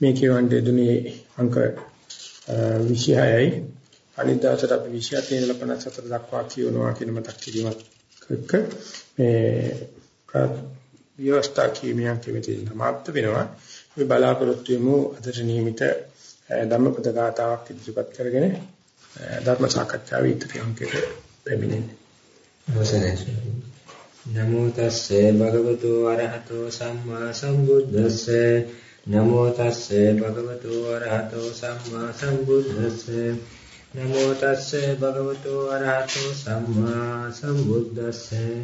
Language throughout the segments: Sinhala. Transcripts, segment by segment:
මේ කියවන්නේ දුනේ අංක 26යි අනිත් දවසට අපි 27 ඉඳලා 54 දක්වා කියවනවා කියන මතක් කිරීමත් එක්ක මේ ව්‍යවස්ථා කීමියන් කෙමෙතින් සමාප්ත වෙනවා. අපි බලාපොරොත්තු වෙමු අදට නියමිත ධම්මපද ගාතාවක් ඉදිරිපත් කරගෙන ධර්ම සාකච්ඡාවේ ඉදිරි අංකයට පැමිණෙන්නේ. අවසරයි. නමෝ තස්සේ භගවතු වරහතෝ සම්මා සම්බුද්දස්සේ. නමෝ තස්සේ භගවතු වරහතෝ සම්මා සම්බුද්දස්සේ. නමෝ තස්සේ භගවතු වරහතෝ සම්මා සම්බුද්දස්සේ.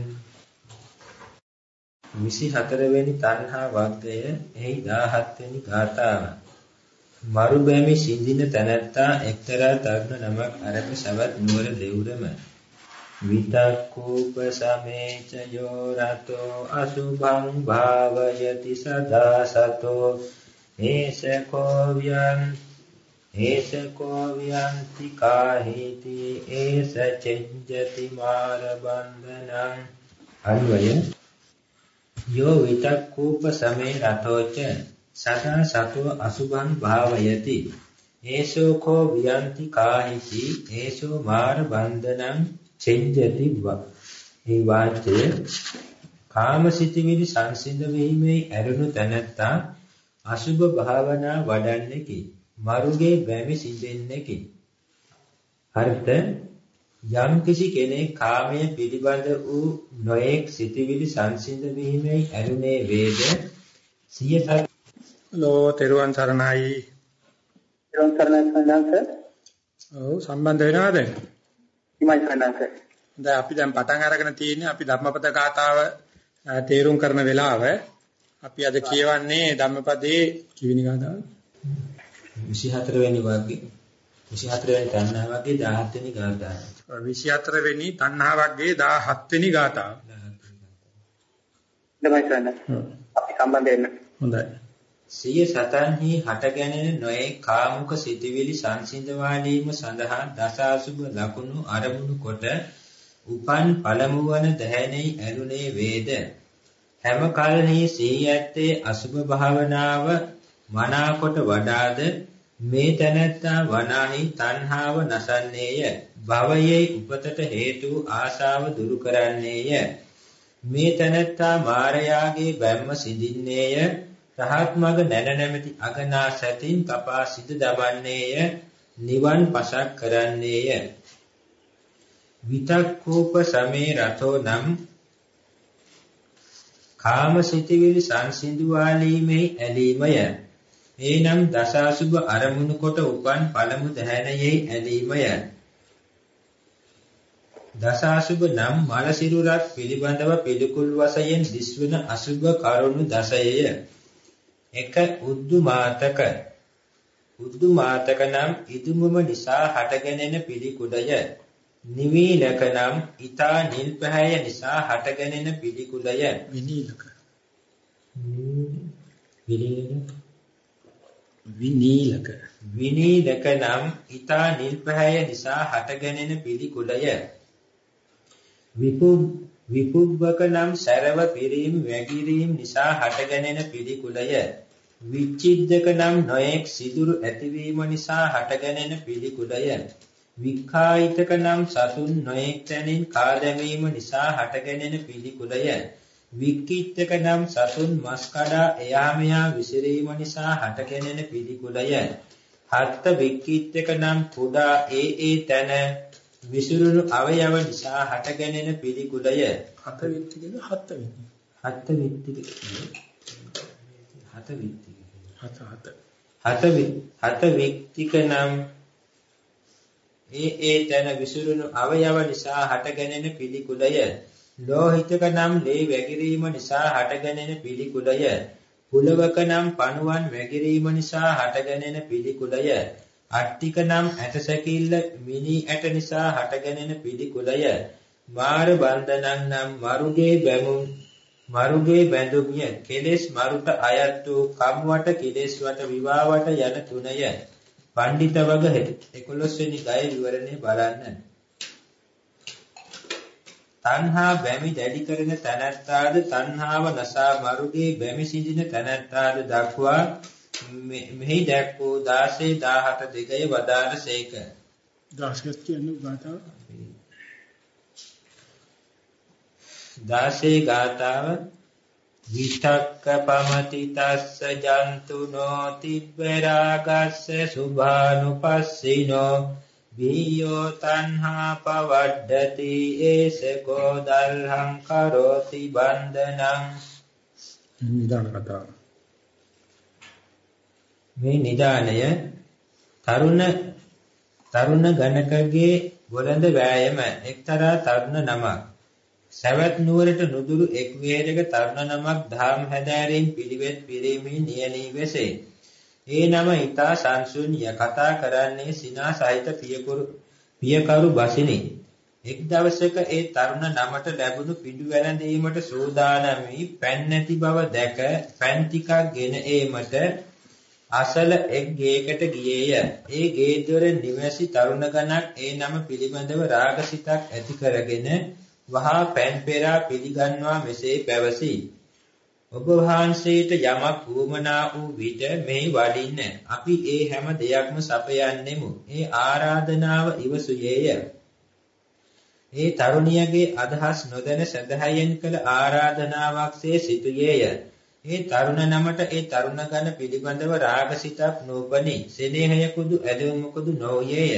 24 වෙනි තණ්හා වර්ගය එහි 17 වෙනි ගාථාව මරුබැමි සිඳින තැනැත්තා එක්තරා තරුණ නමක් අරබ සවත් නුවර දෙවුරම. විතක්කූප සමේච යෝ රතෝ අසුභං භාවයති සදා සතෝ ඒසකෝ වියන් ඒසකෝ වියන්ති කාහේති ඒස චෙඤ්ජති මාර බන්ධනං අන්වය යෝ විතක්කූප සමේ රතෝච සදා සතෝ අසුභං භාවයති ඒසෝ කෝ වියන්ති කාහිති ඒසෝ මාර බන්ධනං චෙන්ජති මේ වාචය කාමසිතවිලි සංසිඳ වීමේ ඇරුණු තැනැත්තා අසුභ භාවනා වඩන්නේකි. මරුගේ බැමි සිඳෙන්නේකි. අර්ථ යම් කිසි කෙනෙක් කාමයේ පිළිබඳ වූ නොඑක් සිතවිලි සංසිඳ වීමේ ඇරුණේ වේද? සිය ලෝ තෙරුවන් සරණයි. තෙරුවන් සරණයි සඳහන් ඔව් සම්බන්ධ වෙනවද හිමයි සන්නස. දැන් අපි දැන් පටන් අරගෙන තියෙන්නේ අපි ධම්මපද ගාතාව තේරුම් කරන වෙලාව. අපි අද කියවන්නේ ධම්මපදයේ කිවිනි ගාතාව 24 වෙනි වර්ගයේ 24 වෙනි තණ්හා වර්ගයේ 17 වෙනි ගාතාව. 24 වෙනි තණ්හා වර්ගයේ 17 වෙනි ගාතාව. දෙමයි සන්නස. අපි සම්බන්ධ වෙන්න. හොඳයි. සිය සතන්හි හටගැනෙන නොයේ කාමුක සිටිවිලි සංසිඳවාලීම සඳහා දසාසුබ ලකුණු අරමුණු කොට උපන් පළමු වන දැහැණෙහි ඇලුනේ වේද? හැම කලෙහි සිහි ඇත්තේ අසුබ භාවනාව මනාකොට වඩාද? මේ තැනැත්තා වනාහි තණ්හාව නසන්නේය. භවයේ උපතට හේතු ආශාව දුරු කරන්නේය. මේ තැනැත්තා මාරයාගේ බැම්ම සිඳින්නේය. රහත් මඟ නැන නැමැති අගනා සැතින් කපා සිද දමන්නේය නිවන් පසක් කරන්නේය. විතක්කූප සමේ රතෝ නම් කාම සිටිවිලි සංසිඳුවාලීමේ ඇලීමය. එනම් දසාසුබ අරමුණු කොට උපන් පළමු දැහැණයේ ඇලීමය. දසාසුබ නම් මල සිරුරක් පිළිබඳව පිළිකුල් වශයෙන් දිස්වන අසුබ කරුණු දසයය. එක උද්දුමාතක උද්දුමාතක නම් ඉදුමම නිසා හටගෙනෙන පිළිකුඩය. නිවීලක නම් ඊතා නිල් පැහැය නිසා හටගෙනෙන පිළිකුඩය. විනීලක. විනීලක. විනීලක නම් ඊතා නිල් පැහැය නිසා හටගෙනෙන පිළිකුඩය. විපු විපුබ්බක නම් සරව පිරීම වැగిරීම නිසා හටගැනෙන පිළිකුලය. විච්ඡිද්දක නම් නොයෙක් සිදුරු ඇතිවීම නිසා හටගැනෙන පිළිකුලය. වික්ඛායිතක නම් සතුන් නොයෙක් තැනින් කාදැමීම නිසා හටගැනෙන පිළිකුලය. වික්කිත්තක නම් සතුන් මස් කඩා එයා මෙයා විසිරීම නිසා හටගැනෙන පිළිකුලය. හත්ත වික්කිත්තක නම් කුඩා ඒ ඒ තැන විසිරුණු අවයව නිසා හටගැනෙන පිළිකුලය. හත විත්ති කියන හත විත්ති හත විත්ති හත විත්ති හත හත. හත හත වික්තික නම් ඒ ඒ තන විසිරුණු අවයව නිසා හටගැනෙන පිළිකුලය. ලෝහිතක නම් ලේ වැగిරීම නිසා හටගැනෙන පිළිකුලය. පුලවක නම් පණුවන් වැగిරීම නිසා හටගැනෙන පිළිකුලය අට්ටික නම් ඇට සැකිල්ල මිනි ඇට නිසා හටගැනෙන පිළිකුලය මාර බන්ධනං නම් මරුගේ බැමුම් මරුගේ බැඳුමිය. කෙලෙස් මරුට අයත් වූ කම්වට කෙලෙස් වට විවාවට යන තුනය. පණ්ඩිත වග 11 වෙනි ගය විවරණේ බලන්න. තණ්හා බැමි දැඩි කරන තැනැත්තාද තණ්හාව නසා මරුගේ බැමි සිඳින තැනැත්තාද දක්වා මෙහි දැක් වූ 16 17 දෙකේ වදාළ සේක. 16 කියන්නේ ගාථාව? 16 ගාථාව විතක්ක පමති තස්ස ජන්තුනෝ තිබ්බරාගස්ස සුභානුපස්සිනෝ වියෝ තණ්හා පවඩ්ඩති ඒසකෝ දල්හං කරෝති බන්ධනං. නිදාන කතාව මේ නිදානය තරුණ තරුණ ගණකගේ වළඳ වෑයම එක්තරා තරුණ නමක් සවැත් නුවරට නුදුරු එක් වේදක තරුණ නමක් ධම් හැදෑරීම් පිළිවෙත් පිරීමේ නියනී වෙසේ ඒ නම ඊතා සංසුන්්‍ය කතා කරන්නේ සිනා සහිත පියකරු පියකරු බසිනි. එක් දවසක ඒ තරුණ නමට ලැබුණු පිඩු වැළඳීමට සූදානම් වී පෑන් නැති බව දැක පෑන් ටිකක් ගෙන ඒමට අසල එක් ගේකට ගියේය. ඒ ගේ දොර නිවැසි තරුණ ගණක් ඒ නම පිළිබඳව රාගසිතක් ඇති කරගෙන වහා පෑන් පෙරා පිළිගන්වා මෙසේ පැවසී. ඔබ වහන්සේට යමක් වුමනා වූ විට මෙහි වඩින්න අපි ඒ හැම දෙයක්ම සපයන්නෙමු. ඒ ආරාධනාව ඉවසුයේය. ඒ තරුණියගේ අදහස් නොදැන සදහයෙන් කළ ආරාධනාවක්සේ සිටුයේය. ඒ තරුණ නමට ඒ තරුණ ගණ පිළිබඳව රාගසිතක් නොපනි. සෙනෙහයකුදු ඇදෙමුකුදු නොයේය.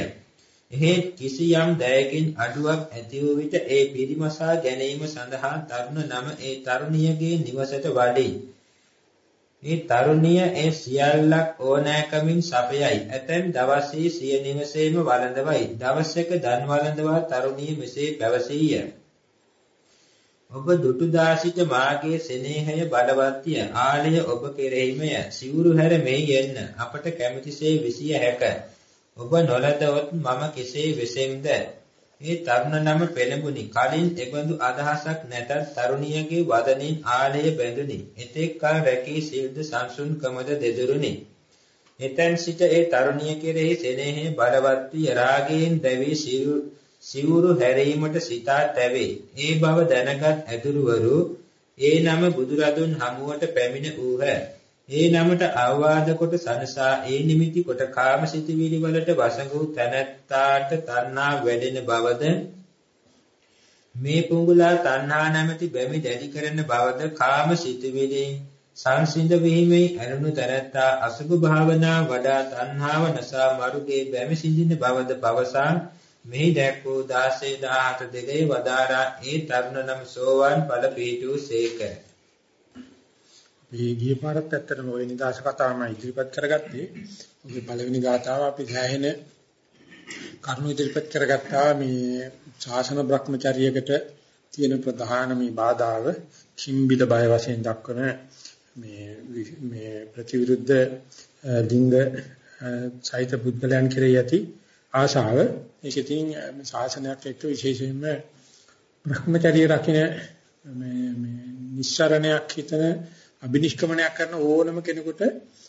එහෙත් කිසියම් දයකින් අඩුවක් ඇති වූ විට ඒ පිරිමසා ගැනීම සඳහා තරුණ නම ඒ තරුණියගේ නිවසට වඩේ. ඒ තරුණිය ඒ සියල්ලක් ඕනෑකමින් සපයයි. ඇතැම් දවසේ සිය නිවසේම වළඳවයි. දවසක දන් වළඳවා තරුණිය මෙසේ පැවසීය. ඔබ දුටු දාසිත මාගේ සෙනෙහය බලවත්ය. ආලය ඔබ කෙරෙහිමය. සිවුරු හැර මෙහි එන්න. අපට කැමැතිසේ විසිය හැකිය. ඔබ නොලදවොත් මම කෙසේ වෙසෙම්ද? ඒ තරුණ නම පෙළඹුනි. කලින් එබඳු අදහසක් නැතත් තරුණියගේ වදනින් ආලය බැඳුනි. එතෙක් කල රැකී සිල්ද සංසුන්කමද දෙදුරුනි. එතෙන් සිට ඒ තරුණිය කෙරෙහි සෙනෙහි බලවත් වී රාගයෙන් දැවි සිවුරු හැරීමට සිතා තැවේ. ඒ බව දැනගත් ඇදුරුවරු ඒ නම බුදුරදුන් හමුවට පැමිණ ඌහ. ඒ නමට අවවාද කොට සනසා ඒ නිමිති කොට කාමසිතවිලි වලට වසඟ වූ තැනැත්තාට තණ්හා වැඩෙන බවද මේ පුඟුලා තණ්හා නැමැති බැමි දැඩි කරන බවද කාමසිතවිලි සංසිඳ වීමේ අනුණු තැනැත්තා අසුභ භාවනා වඩා තණ්හාව නසා මරුගේ බැමි සිඳින බවද පවසා මෙහි දැක්වූ 16 17 දෙකේ වදාරා ඒ තරුණ නම් සෝවාන් ඵල පිහිටු සේකයි මේ ගිය පාරත් ඇත්තටම ওই නිදාස කතාවම ඉදිරිපත් කරගත්තේ. ඔගේ පළවෙනි ගාතාව අපි සෑහෙන කරුණු ඉදිරිපත් කරගත්තා මේ ශාසන භ්‍රමචාරියකට තියෙන ප්‍රධාන මේ බාධාව කිම්බිද බය වශයෙන් දක්වන මේ මේ ප්‍රතිවිරුද්ධ ලිංග සහිත බුද්ධලයන් කෙරෙහි ඇති ආශාව ඒක ඉතින් ශාසනයක් එක්ක විශේෂයෙන්ම භ්‍රමචාරිය රකින්න මේ මේ නිස්සරණයක් හිතන අබිනිෂ්ක්‍මණයක් කරන ඕනම කෙනෙකුට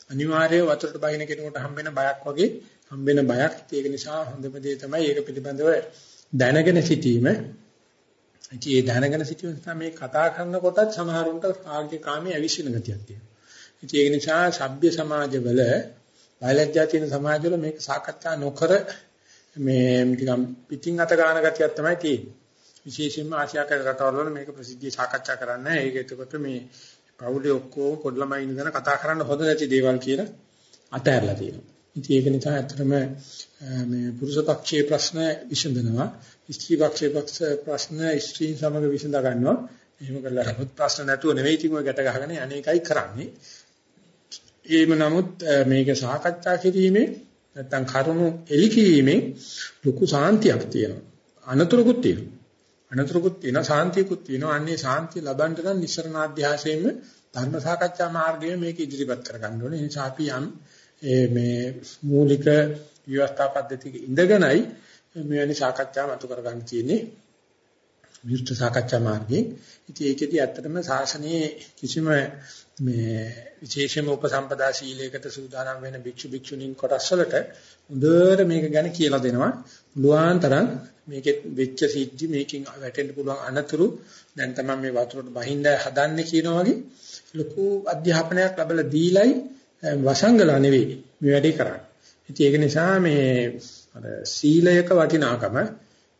අනිවාර්යයෙන් වතුරට බහින කෙනෙකුට හම්බෙන බයක් වගේ හම්බෙන බයක්. ඒක නිසා හොඳම දේ තමයි ඒක පිළිබඳව දැනගෙන සිටීම. ඉතින් ඒ දැනගෙන සිටීම නිසා මේ කතා කරනකොටත් සමහරුන්ට කාර්ය කාමයේ අවිශ්ින ගතියක් තියෙනවා. ඉතින් ඒක නිසා සભ્ય සමාජවල බයලජ්ජා තියෙන සමාජවල මේක සාකච්ඡා නොකර මේ නිකම් පිටින් අත ගන්න ගතියක් තමයි තියෙන්නේ. විශේෂයෙන්ම ආසියාකර රටවල වල මේක ප්‍රසිද්ධිය සාකච්ඡා කරන්නේ. ඒක එතකොට මේ පවුලේ ඔක්කොම පොඩ්ඩලමයි ඉඳන කතා කරන්න හොඳ නැති දේවල් කියලා අතහැරලා තියෙනවා. ඉතින් ඒක නිසා ඇත්තටම මේ පුරුෂ පක්ෂයේ ප්‍රශ්න විසඳනවා. ස්ත්‍රී පක්ෂයේ ප්‍රශ්න ස්ත්‍රී සමග විසඳ ගන්නවා. එහෙම කරලා රහත් ප්‍රශ්න නැතුව නෙවෙයි ඉතින් ඔය ගැට ගහගෙන අනේකයි කරන්නේ. ඒම නමුත් මේක සාකච්ඡා කිරීමේ නැත්තම් කරුණු එලි කිරීමෙන් ලොකු සාන්තියක් තියෙනවා. අනතුරුකුත් තියෙනවා. අනතුරුකුත් තියෙනවා සාන්තියකුත් තියෙනවා. අන්නේ සාන්තිය ලබන්න නම් නිස්සරණාධ්‍යාසයෙන්ම ධර්ම සාකච්ඡා මාර්ගයේ මේක ඉදිරිපත් කරගන්න ඕනේ. ඒ නිසා අපි යම් මේ මූලික විවස්ථා පද්ධතියක ඉඳගෙනයි මෙවැනි සාකච්ඡා මතු කරගන්න තියෙන්නේ. විරුද්ධ සාකච්ඡා මාර්ගයේ. ඉතින් ඒකෙදි ඇත්තටම ශාසනයේ කිසිම මේ විශේෂම උපසම්පදා සීලයකට සූදානම් වෙන භික්ෂු භික්ෂුණීන් කොටස් වලට හොඳට මේක ගැන කියලා දෙනවා. පුළුවන් තරම් මේකෙත් වෙච්ච සිද්ධි මේකෙන් වැටෙන්න පුළුවන් අනතුරු දැන් තමයි මේ වතුරට බහින්ද හදන්නේ කියනවා වගේ ලොකු අධ්‍යාපනයක් ලැබලා දීලයි වසංගලා නෙවෙයි මේ වැඩේ කරන්නේ. ඉතින් ඒක නිසා මේ අර සීලයක වටිනාකම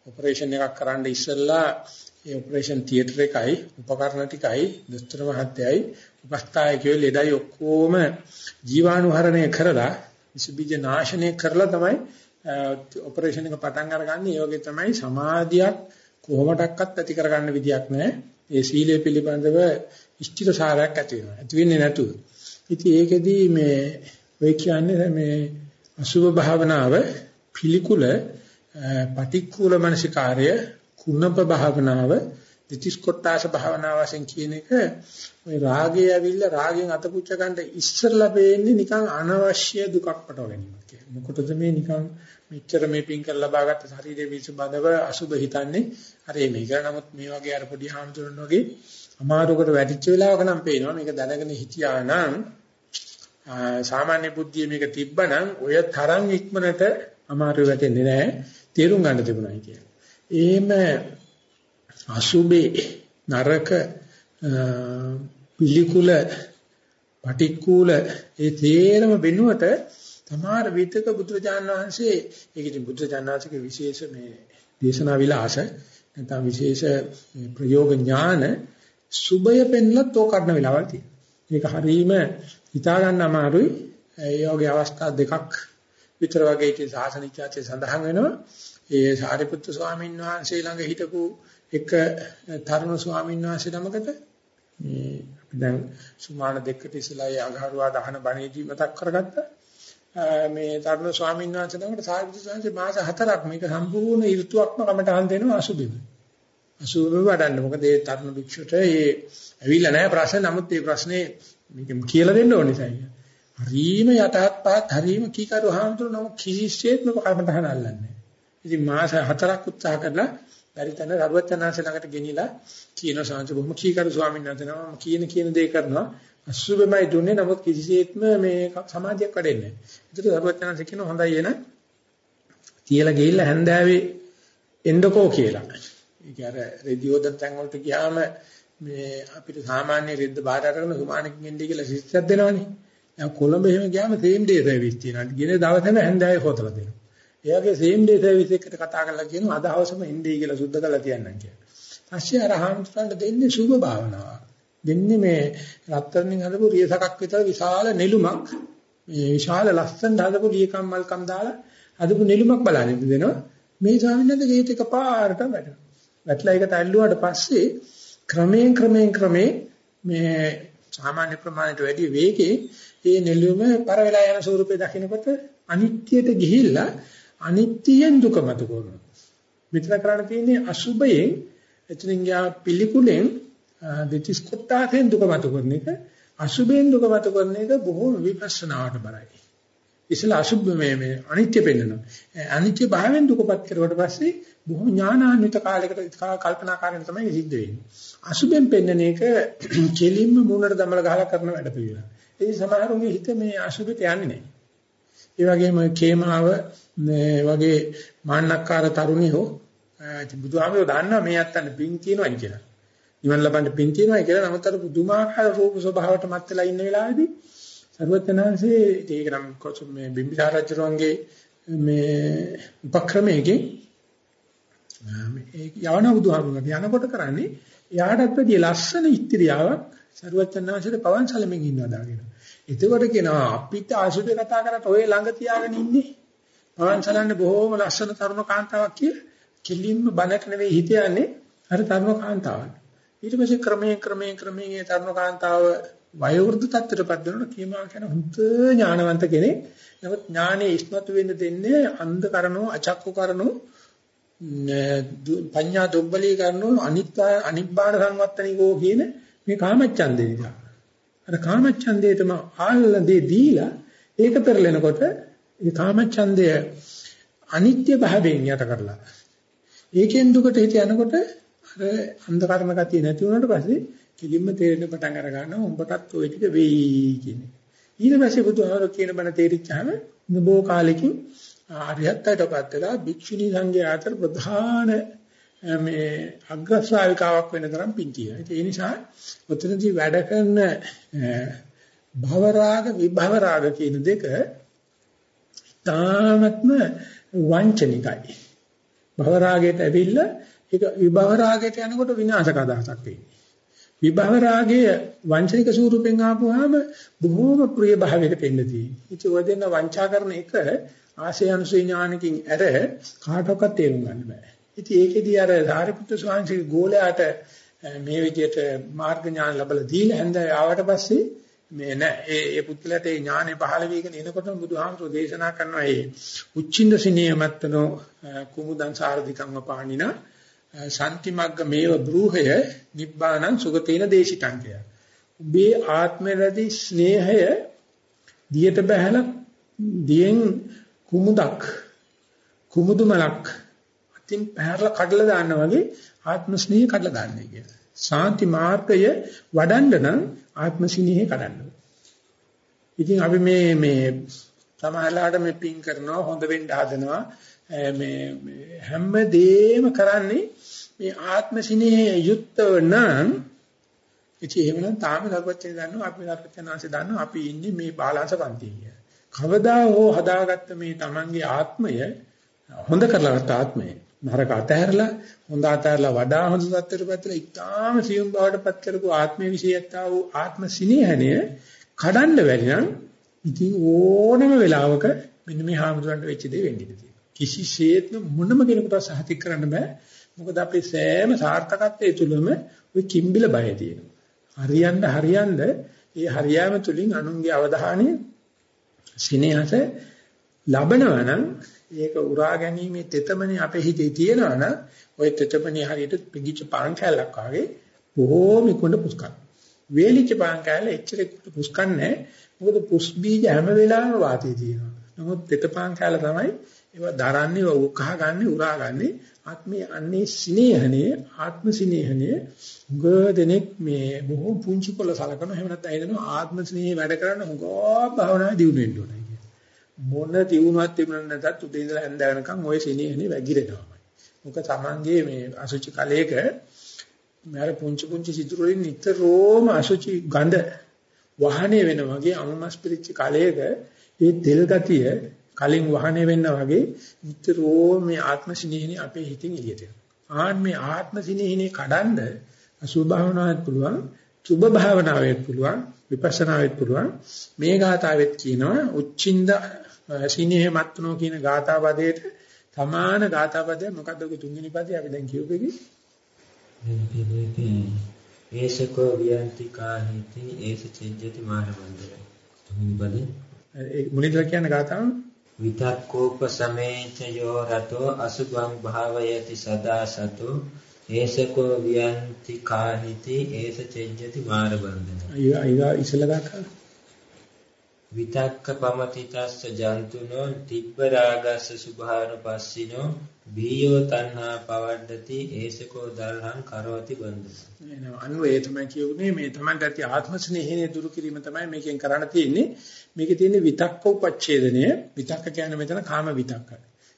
ඔපරේෂන් එකක් කරන්න ඉස්සෙල්ලා ඒ ඔපරේෂන් තියටර් එකයි උපකරණ ටිකයි දොස්තර මහත්තයයි උපස්ථායකයෝ ලෙඩයි ඔක්කොම ජීවාණුහරණය කරලා විසබීජ නාශනය කරලා තමයි ඔපරේෂන් එක පටන් අරගන්නේ. ඒ වගේ තමයි සමාධියක් කොහොමඩක්වත් ඇති කරගන්න විදියක් නැහැ. ඒ සීලය පිළිබඳව ඉෂ්ටික සාරයක් ඇති වෙනවා. ඇති වෙන්නේ නැතුව. ඉතින් ඒකෙදි මේ ඔය කියන්නේ මේ අසුභ භාවනාව පිළිකුල පටික්කුල මනසිකාර්ය කුණප භාවනාව දිටිස් කොටාස භාවනාව වශයෙන් කියන එක ওই රාගය ඇවිල්ලා රාගෙන් අතපුච්ච ගන්න ඉස්සරලා වෙන්නේ නිකන් අනවශ්‍ය දුකක් පටව ගැනීමක් කියලා. මොකටද මේ නිකන් මෙච්චර මේ පින් කරලා ලබාගත්ත ශරීරයේ විසබඳව අසුබ හිතන්නේ අර මේක නමුත් මේ වගේ අර පොඩි හාමුදුරන් වගේ අමාරුකට වැටිච්ච වෙලාවක නම් පේනවා මේක දැනගෙන හිටියා නම් සාමාන්‍ය බුද්ධිය මේක තිබ්බනම් ඔය තරම් ඉක්මනට අමාරු වෙටෙන්නේ නැහැ තේරුම් ගන්න තිබුණයි කියලා. එහෙම අසුබේ නරක පිළිකුල පටික්කුල ඒ තේරම වෙනුවට තමාර විතක බුදුරජාණන් වහන්සේ ඒක ඉතින් බුදුරජාණන් වහන්සේගේ විශේෂ මේ දේශනා විලාස නැත්නම් විශේෂ ප්‍රයෝග ඥාන සුබය පෙන්ලත් තෝ කරන වෙලාවල් තියෙනවා. මේක හරීම හිතා ගන්න අමාරුයි. ඒ වගේ අවස්ථා දෙකක් විතර වගේ ඉතින් සාසන ඉතිහාසයේ සඳහන් වෙනවා. ඒ සාරිපුත්තු ස්වාමීන් වහන්සේ ළඟ හිටපු එක තරුණ ස්වාමීන් වහන්සේ නමකට මේ අපි දැන් සුමාන දෙකට ඉස්සලා ඒ අගහරුවා දහන බණේදී මතක් කරගත්තා. මේ තරුණ ස්වාමීන් වහන්සේ නමකට සාරිපුත්තු ස්වාමීන් මාස හතරක් මේක සම්පූර්ණ ඍතුවක්ම කමටහන් දෙනවා අසුබෙම. අසුබෙම වඩන්න. මොකද ඒ තරුණ භික්ෂුවට ඒ ඇවිල්ලා නැහැ ප්‍රශ්න. නමුත් ඒ ප්‍රශ්නේ මේක කියලා දෙන්න ඕනේ සයිය. හරීම යටහත් පහත් හරීම කීකරු හාමුදුරුවෝ කිසිසේත්ම කමටහන් අල්ලන්නේ ඉතින් මාස හතරක් උත්සාහ කරලා බැරි තැන රරුවචනාංශ ළඟට ගෙනිලා කියන සාංශ බොහොම කීකරු ස්වාමීන් වහන්සේ නම කියන කියන දේ කරනවා අසුබෙමයි දුන්නේ නමුත් කිසිසේත්ම මේ සමාජයක් වැඩෙන්නේ නැහැ. ඒකට රරුවචනාංශ කියන හොඳයි එන තියලා ගිහිල්ලා හැන්දෑවේ එන්නකෝ කියලා. ඒක අර රෙදියෝදන් තැන් වලට ගියාම මේ අපිට සාමාන්‍ය රෙද්ද බාහිර අරගෙන සුමානකින් එන්නේ කියලා සිස්ටර් දෙනවනේ. දැන් කොළඹ එහෙම ගියාම සේම් ඩේ සර්විස් තියෙනවා. ගින දවසේම හැන්දෑවේ හොතලා දෙනවා. එයාගේ සේම් ඩේ සර්විස් එකට කතා කරලා කියනවා අද හවසම එන්නේ කියලා සුද්ධ කරලා තියන්නම් කියලා. පස්සේ අර හාමුදුරන්ට දෙන්නේ සුභ භාවනාව. දෙන්නේ මේ රත්තරන්ෙන් හදපු රියසකක් විතර විශාල නෙළුමක් මේ විශාල ලස්සන හදපු ලියකම් මල්කම් දාලා හදපු නෙළුමක් බලන්න දෙනවා. මේ ස්වාමීන් වහන්සේ ගේත් එක පාරට වැටෙනවා. වැටලා ඒක තල්ලුවාට පස්සේ ක්‍රමයෙන් ක්‍රමයෙන් ක්‍රමයෙන් මේ සාමාන්‍ය ප්‍රමාණයට වැඩි වේගයේ මේ නෙළුම පර වෙලා යන ස්වරූපේ දකිනකොට අනිත්‍යයට ගිහිල්ලා අනිත්‍යයෙන් දුක මත කරනවා. මෙතන කරණ තියෙන්නේ අසුබයෙන් එතනින් යා පිළිකුලෙන් දෙතිස් කොටාතෙන් දුක මත කරන එක අසුබෙන් දුක මත කරන එක බොහෝ විපස්සනාවට බරයි. ඉතලා අසුබ මේ මේ අනිත්‍ය පෙන්වනවා. අනිත්‍ය භාවයෙන් දුකපත් කරුවට පස්සේ බොහෝ ඥානාන්විත කාලයකට කල්පනාකාරයෙන් තමයි සිද්ධ වෙන්නේ. අසුබෙන් පෙන්වන එක කෙලින්ම මූණට දමල ගහලා කරන වැඩ පිළිවෙල. ඒ සමහරුන්ගේ හිත මේ අසුබෙට යන්නේ නැහැ. ඒ වගේම කේමාව මේ වගේ මාන්නක්කාර තරුණියෝ බුදුහාමෝ දන්නවා මේ අත්තන්න පින් කියනවා කියලා. නිවන් ලබන්න පින් කියනවා කියලා නමුත් අර පුදුමාකාර රූප ස්වභාවයට මත් වෙලා ඉන්න වෙලාවේදී සර්වඥාන්සේ ඒක නම් කොච්චර මේ බිම්බිසාර රජුගේ මේ උපක්‍රමයකින් මේ යවන බුදුහාමුදුරුවෝ යනකොට කරන්නේ එයාටත් වැඩි ලස්සන ඉත්‍ත්‍යාවක් සර්වඥාන්සේට පවන් සැලමින් ඉන්නවා දාගෙන. එතකොට කියනවා අපිට ආශුභේ කතා කරත් ඔය ළඟ තියාගෙන ඉන්නේ. පවන් සැලන්නේ බොහොම ලස්සන තරුණ කාන්තාවක් කියලා කෙලින්ම බනක නෙවෙයි හිත යන්නේ අර තරුණ කාන්තාවක්. ඊට පස්සේ ක්‍රමයෙන් ක්‍රමයෙන් ක්‍රමයෙන් ඒ තරුණ කාන්තාව වයෝවෘද්ධ තත්ත්වයටපත් වෙනකොට කීමා කියන හුඳ ඥානවන්ත කෙනෙක්. නමුත් ඥානෙ ඉස්මතු වෙන්න දෙන්නේ අන්ධ කරනෝ අචක්කු කරනෝ පඤ්ඤා දුබ්බලී කරනෝ අනිත්‍ය අනිබ්බාන සංවත්තනිකෝ කියන මේ කාමච්ඡන්දේ නිසා. අර කාමච්ඡන්දේටම ආල්ලදී දීලා ඒක පෙරලෙනකොට ඒ කාමච්ඡන්දය අනිත්‍ය භාවයෙන් යට කරලා ඒකෙන් දුකට හිත යනකොට අර අන්ධකරණ ගතිය නැති වුණාට පස්සේ කිලින්ම තේරෙන පටන් අර ගන්නවා උඹටත් ওই ටික වෙයි කියන්නේ. ඊට පස්සේ බුදුහාමර කියන බණ තේරිච්චාම නබෝ කාලෙකින් ආර්යත්වයටපත් වෙලා භික්ෂුණී සංඝයා අතර ප්‍රධාන මේ අග්‍රශ්‍රාවිකාවක් වෙන තරම් පිං තියෙනවා. ඒ නිසා ඔතනදී වැඩ කරන භව රාග විභව රාග කියන දෙක තාමත්ම වංචනිකයි. භව රාගයට ඇවිල්ලා ඒක විභව රාගයට යනකොට විනාශක අදහසක් වෙන්නේ. විභව රාගය වංචනික ස්වරූපෙන් ආපුවාම බොහෝම ප්‍රිය භාවයකට එන්න තියෙනවා. ඉතින් ඔය දෙන්න වංචා කරන එක ආශය අනුසය ඥානකින් ඇර කාටවත් තේරුම් ගන්න බෑ. ඉතින් ඒකෙදී අර සාරිපුත්‍ර ස්වාමීන් වහන්සේගේ ගෝලයාට මේ විදිහට මාර්ග ඥාන ලැබලා දීලා හැන්දෑ ආවට පස්සේ මේ නෑ ඒ ඒ පුත්ලට ඒ ඥානෙ පහළ වීගෙන එනකොටම බුදුහාමුදුරෝ දේශනා කරනවා ඒ උච්චින්ද සිනියමත්තනෝ කුමුදං සාරධිකම්ම පාණිනා සම්තිමග්ග මේව බ්‍රූහය නිබ්බානං සුගතේන දේශිතං කිය. උඹේ ආත්මයේදී ස්නේහය දියට බහැලා දියෙන් කුමුදක් කුමුදු මලක් අතින් පැහැරලා කඩලා දානවා වගේ ආත්ම ස්නේහය කඩලා දාන්නේ කියලා. සාන්ති මාර්ගය වඩන්න නම් ආත්ම ස්නේහය කඩන්න. ඉතින් අපි මේ මේ සමහරලාට මේ පින් කරනවා හොඳ වෙන්න හදනවා මේ හැම දෙයක්ම කරන්නේ මේ ආත්ම සිනහේ යුක්තව නම් ඉතින් එහෙමනම් තාම දරුවචනේ දන්නවා අපි දරුවචනාංශේ දන්නවා අපි ඉන්නේ මේ බාලාංශ පන්තියේ. කවදා හෝ හදාගත්ත මේ Tamange ආත්මය හොඳ කරලා ගත්ත ආත්මය නරක අතහැරලා හොඳ අතහැරලා වඩා හොඳ තත්ත්වයකටපත්ලා ඉතාම සියුම් බවටපත් කරපු ආත්මයේ විශේෂයතා වූ ආත්ම සිනහනය කඩන්න බැරි නම් ඉතින් ඕනම වෙලාවක මෙන්න මේ හාමුදුරන්ට වෙච්ච දේ වෙන්න ඉඩ තියෙනවා. කිසිසේත්ම මොනම කෙනෙකුට සහතික කරන්න බෑ. මොකද අපේ සෑම සාර්ථකත්වයේ තුලම ওই කිම්බිල බය තියෙනවා. හරියන්න හරියන්න ඒ හරියාම තුලින් අනුන්ගේ අවධානය සිනහස ලබනවා නම් ඒක උරා ගැනීමේ තෙතමනේ අපේ හිතේ තියෙනවා නම් ওই තෙතමනේ හරියට පිගිච්ච පාන් කැලක් වගේ බොහෝම කුණ්ඩ පුස්කන. වේලිච්ච පාන් කැල එච්චර පුස්කන්නේ මොකද පුස් බීජ හැම වෙලාවෙම වාතයේ තියෙනවා. නමුත් තෙත පාන් කැල තමයි ඒවා දරන්නේ උකහා ගන්න උරා ගන්නේ ආත්මයේ අන්නේ සිනේහනේ ආත්ම සිනේහනේ ගොඩනෙක් මේ බොහෝ පුංචි කොළ සලකන එහෙම නැත්නම් හිතනවා ආත්ම සිනේහේ වැඩ කරන්න හුඟා භාවනාවේ දියුණු වෙන්න ඕනේ කියලා. මොන දිනුවක් තිබුණා නැතත් උදේ ඉඳලා හැන්ද වෙනකන් ওই සිනියනේ වැగిරෙනවා. මොකද Tamange මේ අසුචි කලයක මර පුංචි පුංචි සිතුරු වලින් නිතරම අසුචි ගඳ වහණය වෙන වගේ අමමස් පිරිච්ච කලයක ඒ තෙල් ගතිය කලින් වහණය වෙන්න වගේ නිතරම මේ ආත්ම සිනියනේ අපේ හිතින් එළියට ආන් මේ ආත්ම සිනියනේ කඩන්ද අසුභ භාවනාවක් පුළුවන් සුභ භාවනාවක් පුළුවන් විපස්සනාවෙත් පුළුවන් මේ ගාතාවෙත් කියනවා උච්චින්ද සිනේහ මත්නෝ කියන ගාථා පදයට සමාන ගාථා පදය මොකද්ද ඔක තුන්වෙනි පදේ? අපි දැන් කියුපෙකි. ඒසකෝ වියන්ති කාහිති ඒස චෙජ්ජති මානවන්දරයි. තුන්වෙනි පදේ? ඒ මුලින්ද කියන ගාථාව? විතක්කෝප සමේච යෝ රතෝ අසුභං භාවයති සදා සතු ඒසකෝ වියන්ති කාහිති ඒස චෙජ්ජති බන්ධන අයියා ඉසල ගාථා විතක්ක පමතිතස්ස ජන්තුනෝ තිබ්බ රාගස්ස සුභානුපස්සිනෝ බීයෝ තණ්හා පවඩ්ඩති ඒසකෝ දල්හං කරවති බන්ධන එනවා. අනුව ඒ තමයි කියුනේ මේ තමන්ට ඇති ආත්ම ස්නේහය දුරු කිරීම තමයි මේකෙන් කරන්න තියෙන්නේ. මේකේ තියෙන විතක්ක උපච්ඡේදනය. විතක්ක කියන්නේ මෙතන කාම විතක්ක.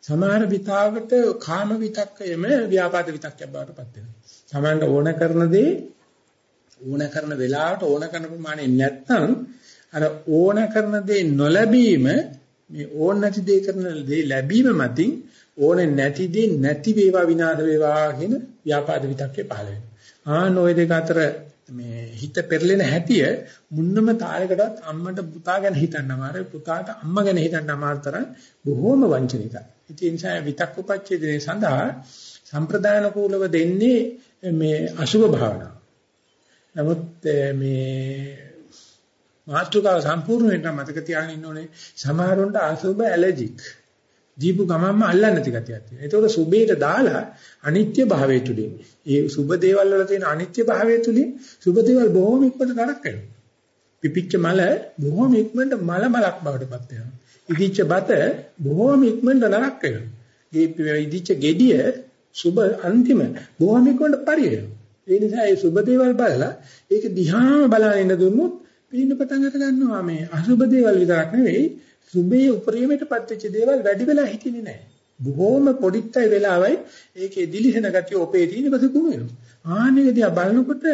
සමහර විතාවකට කාම විතක්කයම ව්‍යාපාද විතක්කයක් බවට පත් වෙනවා. තමන්ට ඕන කරන දේ ඕන කරන වෙලාවට ඕන කරන ප්‍රමාණය නැත්නම් අර ඕන කරන දේ නොලැබීම මේ ඕන නැති දේ කරන දේ ලැබීම මතින් ඕනේ නැති දේ නැති වේවා විනාශ වේවා කියන ව්‍යාපාද විතක්කේ පහළ වෙනවා. ආන ওই දෙක අතර මේ හිත පෙරලෙන හැටිය මුන්නම තාලයකටත් අම්මට පුතා ගැන හිතන්න අමාරුයි පුතාට අම්මා ගැන හිතන්න අමාරු තරම් බොහෝම වංචනිකයි. ඒ නිසා විතක්ක උපච්ඡේදනයේ සඳහා සම්ප්‍රදාන කූලව දෙන්නේ මේ අසුභ භාවනාව. නමුත් මේ මාත්‍රකාව සම්පූර්ණ වෙන්න මතක තියාගෙන ඉන්න ඕනේ සමහරවන්ට අසුභ ඇලර්ජික්. දීපු ගමන්ම අල්ලන්නේ නැති ගතියක් තියෙනවා. ඒතකොට සුභේට දාලා අනිත්‍ය භාවය තුලින් ඒ සුභ දේවල් වල තියෙන අනිත්‍ය භාවය තුලින් සුභ දේවල් බොහොම ඉක්මනට නරක වෙනවා. පිපිච්ච මල බොහොම ඉක්මනට මල මලක් බවට පත් වෙනවා. ඉදිච්ච බත බොහොම ඉක්මනට නරක වෙනවා. ඒ ඉදිච්ච gediya සුභ අන්තිම බොහොම ඉක්මනට පරිවෙනවා. ඒ නිසා ඒ සුභ දේවල් බලලා ඒක දිහාම බලන ඉන්න දුන්නොත් පේන්න පටන් අර ගන්නවා මේ අසුබ දේවල් විතරක් නෙවෙයි සුබේ උපරිමයටපත් වෙච්ච දේවල් වැඩි වෙලා හිටින්නේ නැහැ. බොහොම පොඩිත්තයි වෙලාවයි ඒකේ දිලිසෙන ගතිය ඔපේ තියෙන බස කුණු වෙනවා. ආන්නේදී බලනකොට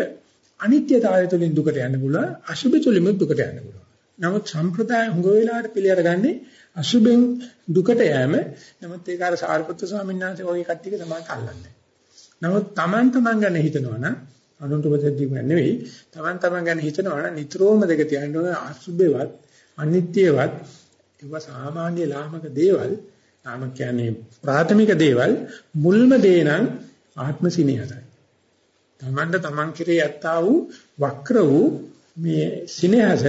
අනිත්‍යතාවය තුළින් දුකට යන්න පුළුවන් අසුබ තුළින් දුකට යන්න පුළුවන්. නමුත් සම්ප්‍රදාය හුඟ වෙලාවට පිළිඅරගන්නේ අසුබෙන් දුකට යෑම. නමුත් ඒක අර සාරිපුත්‍ර ස්වාමීන් වහන්සේ වගේ කට්ටියක තමයි අල්ලන්නේ. නමුත් Taman taman ගැන හිතනවා නම් අනුන්ට උපදෙස් නෙවෙයි. Taman taman ගැන හිතනවා නම් නිතරම දෙක තියන්න ඕන අසුබේවත් අනිත්‍යවත් ඒවා සාමාන්‍ය ලාමක දේවල්. නාම කියන්නේ ප්‍රාථමික දේවල්. මුල්ම දේ නම් ආත්ම සිනහසයි. තමන්ට තමන් කෙරේ යත්තා වූ වක්‍ර වූ මේ සිනහස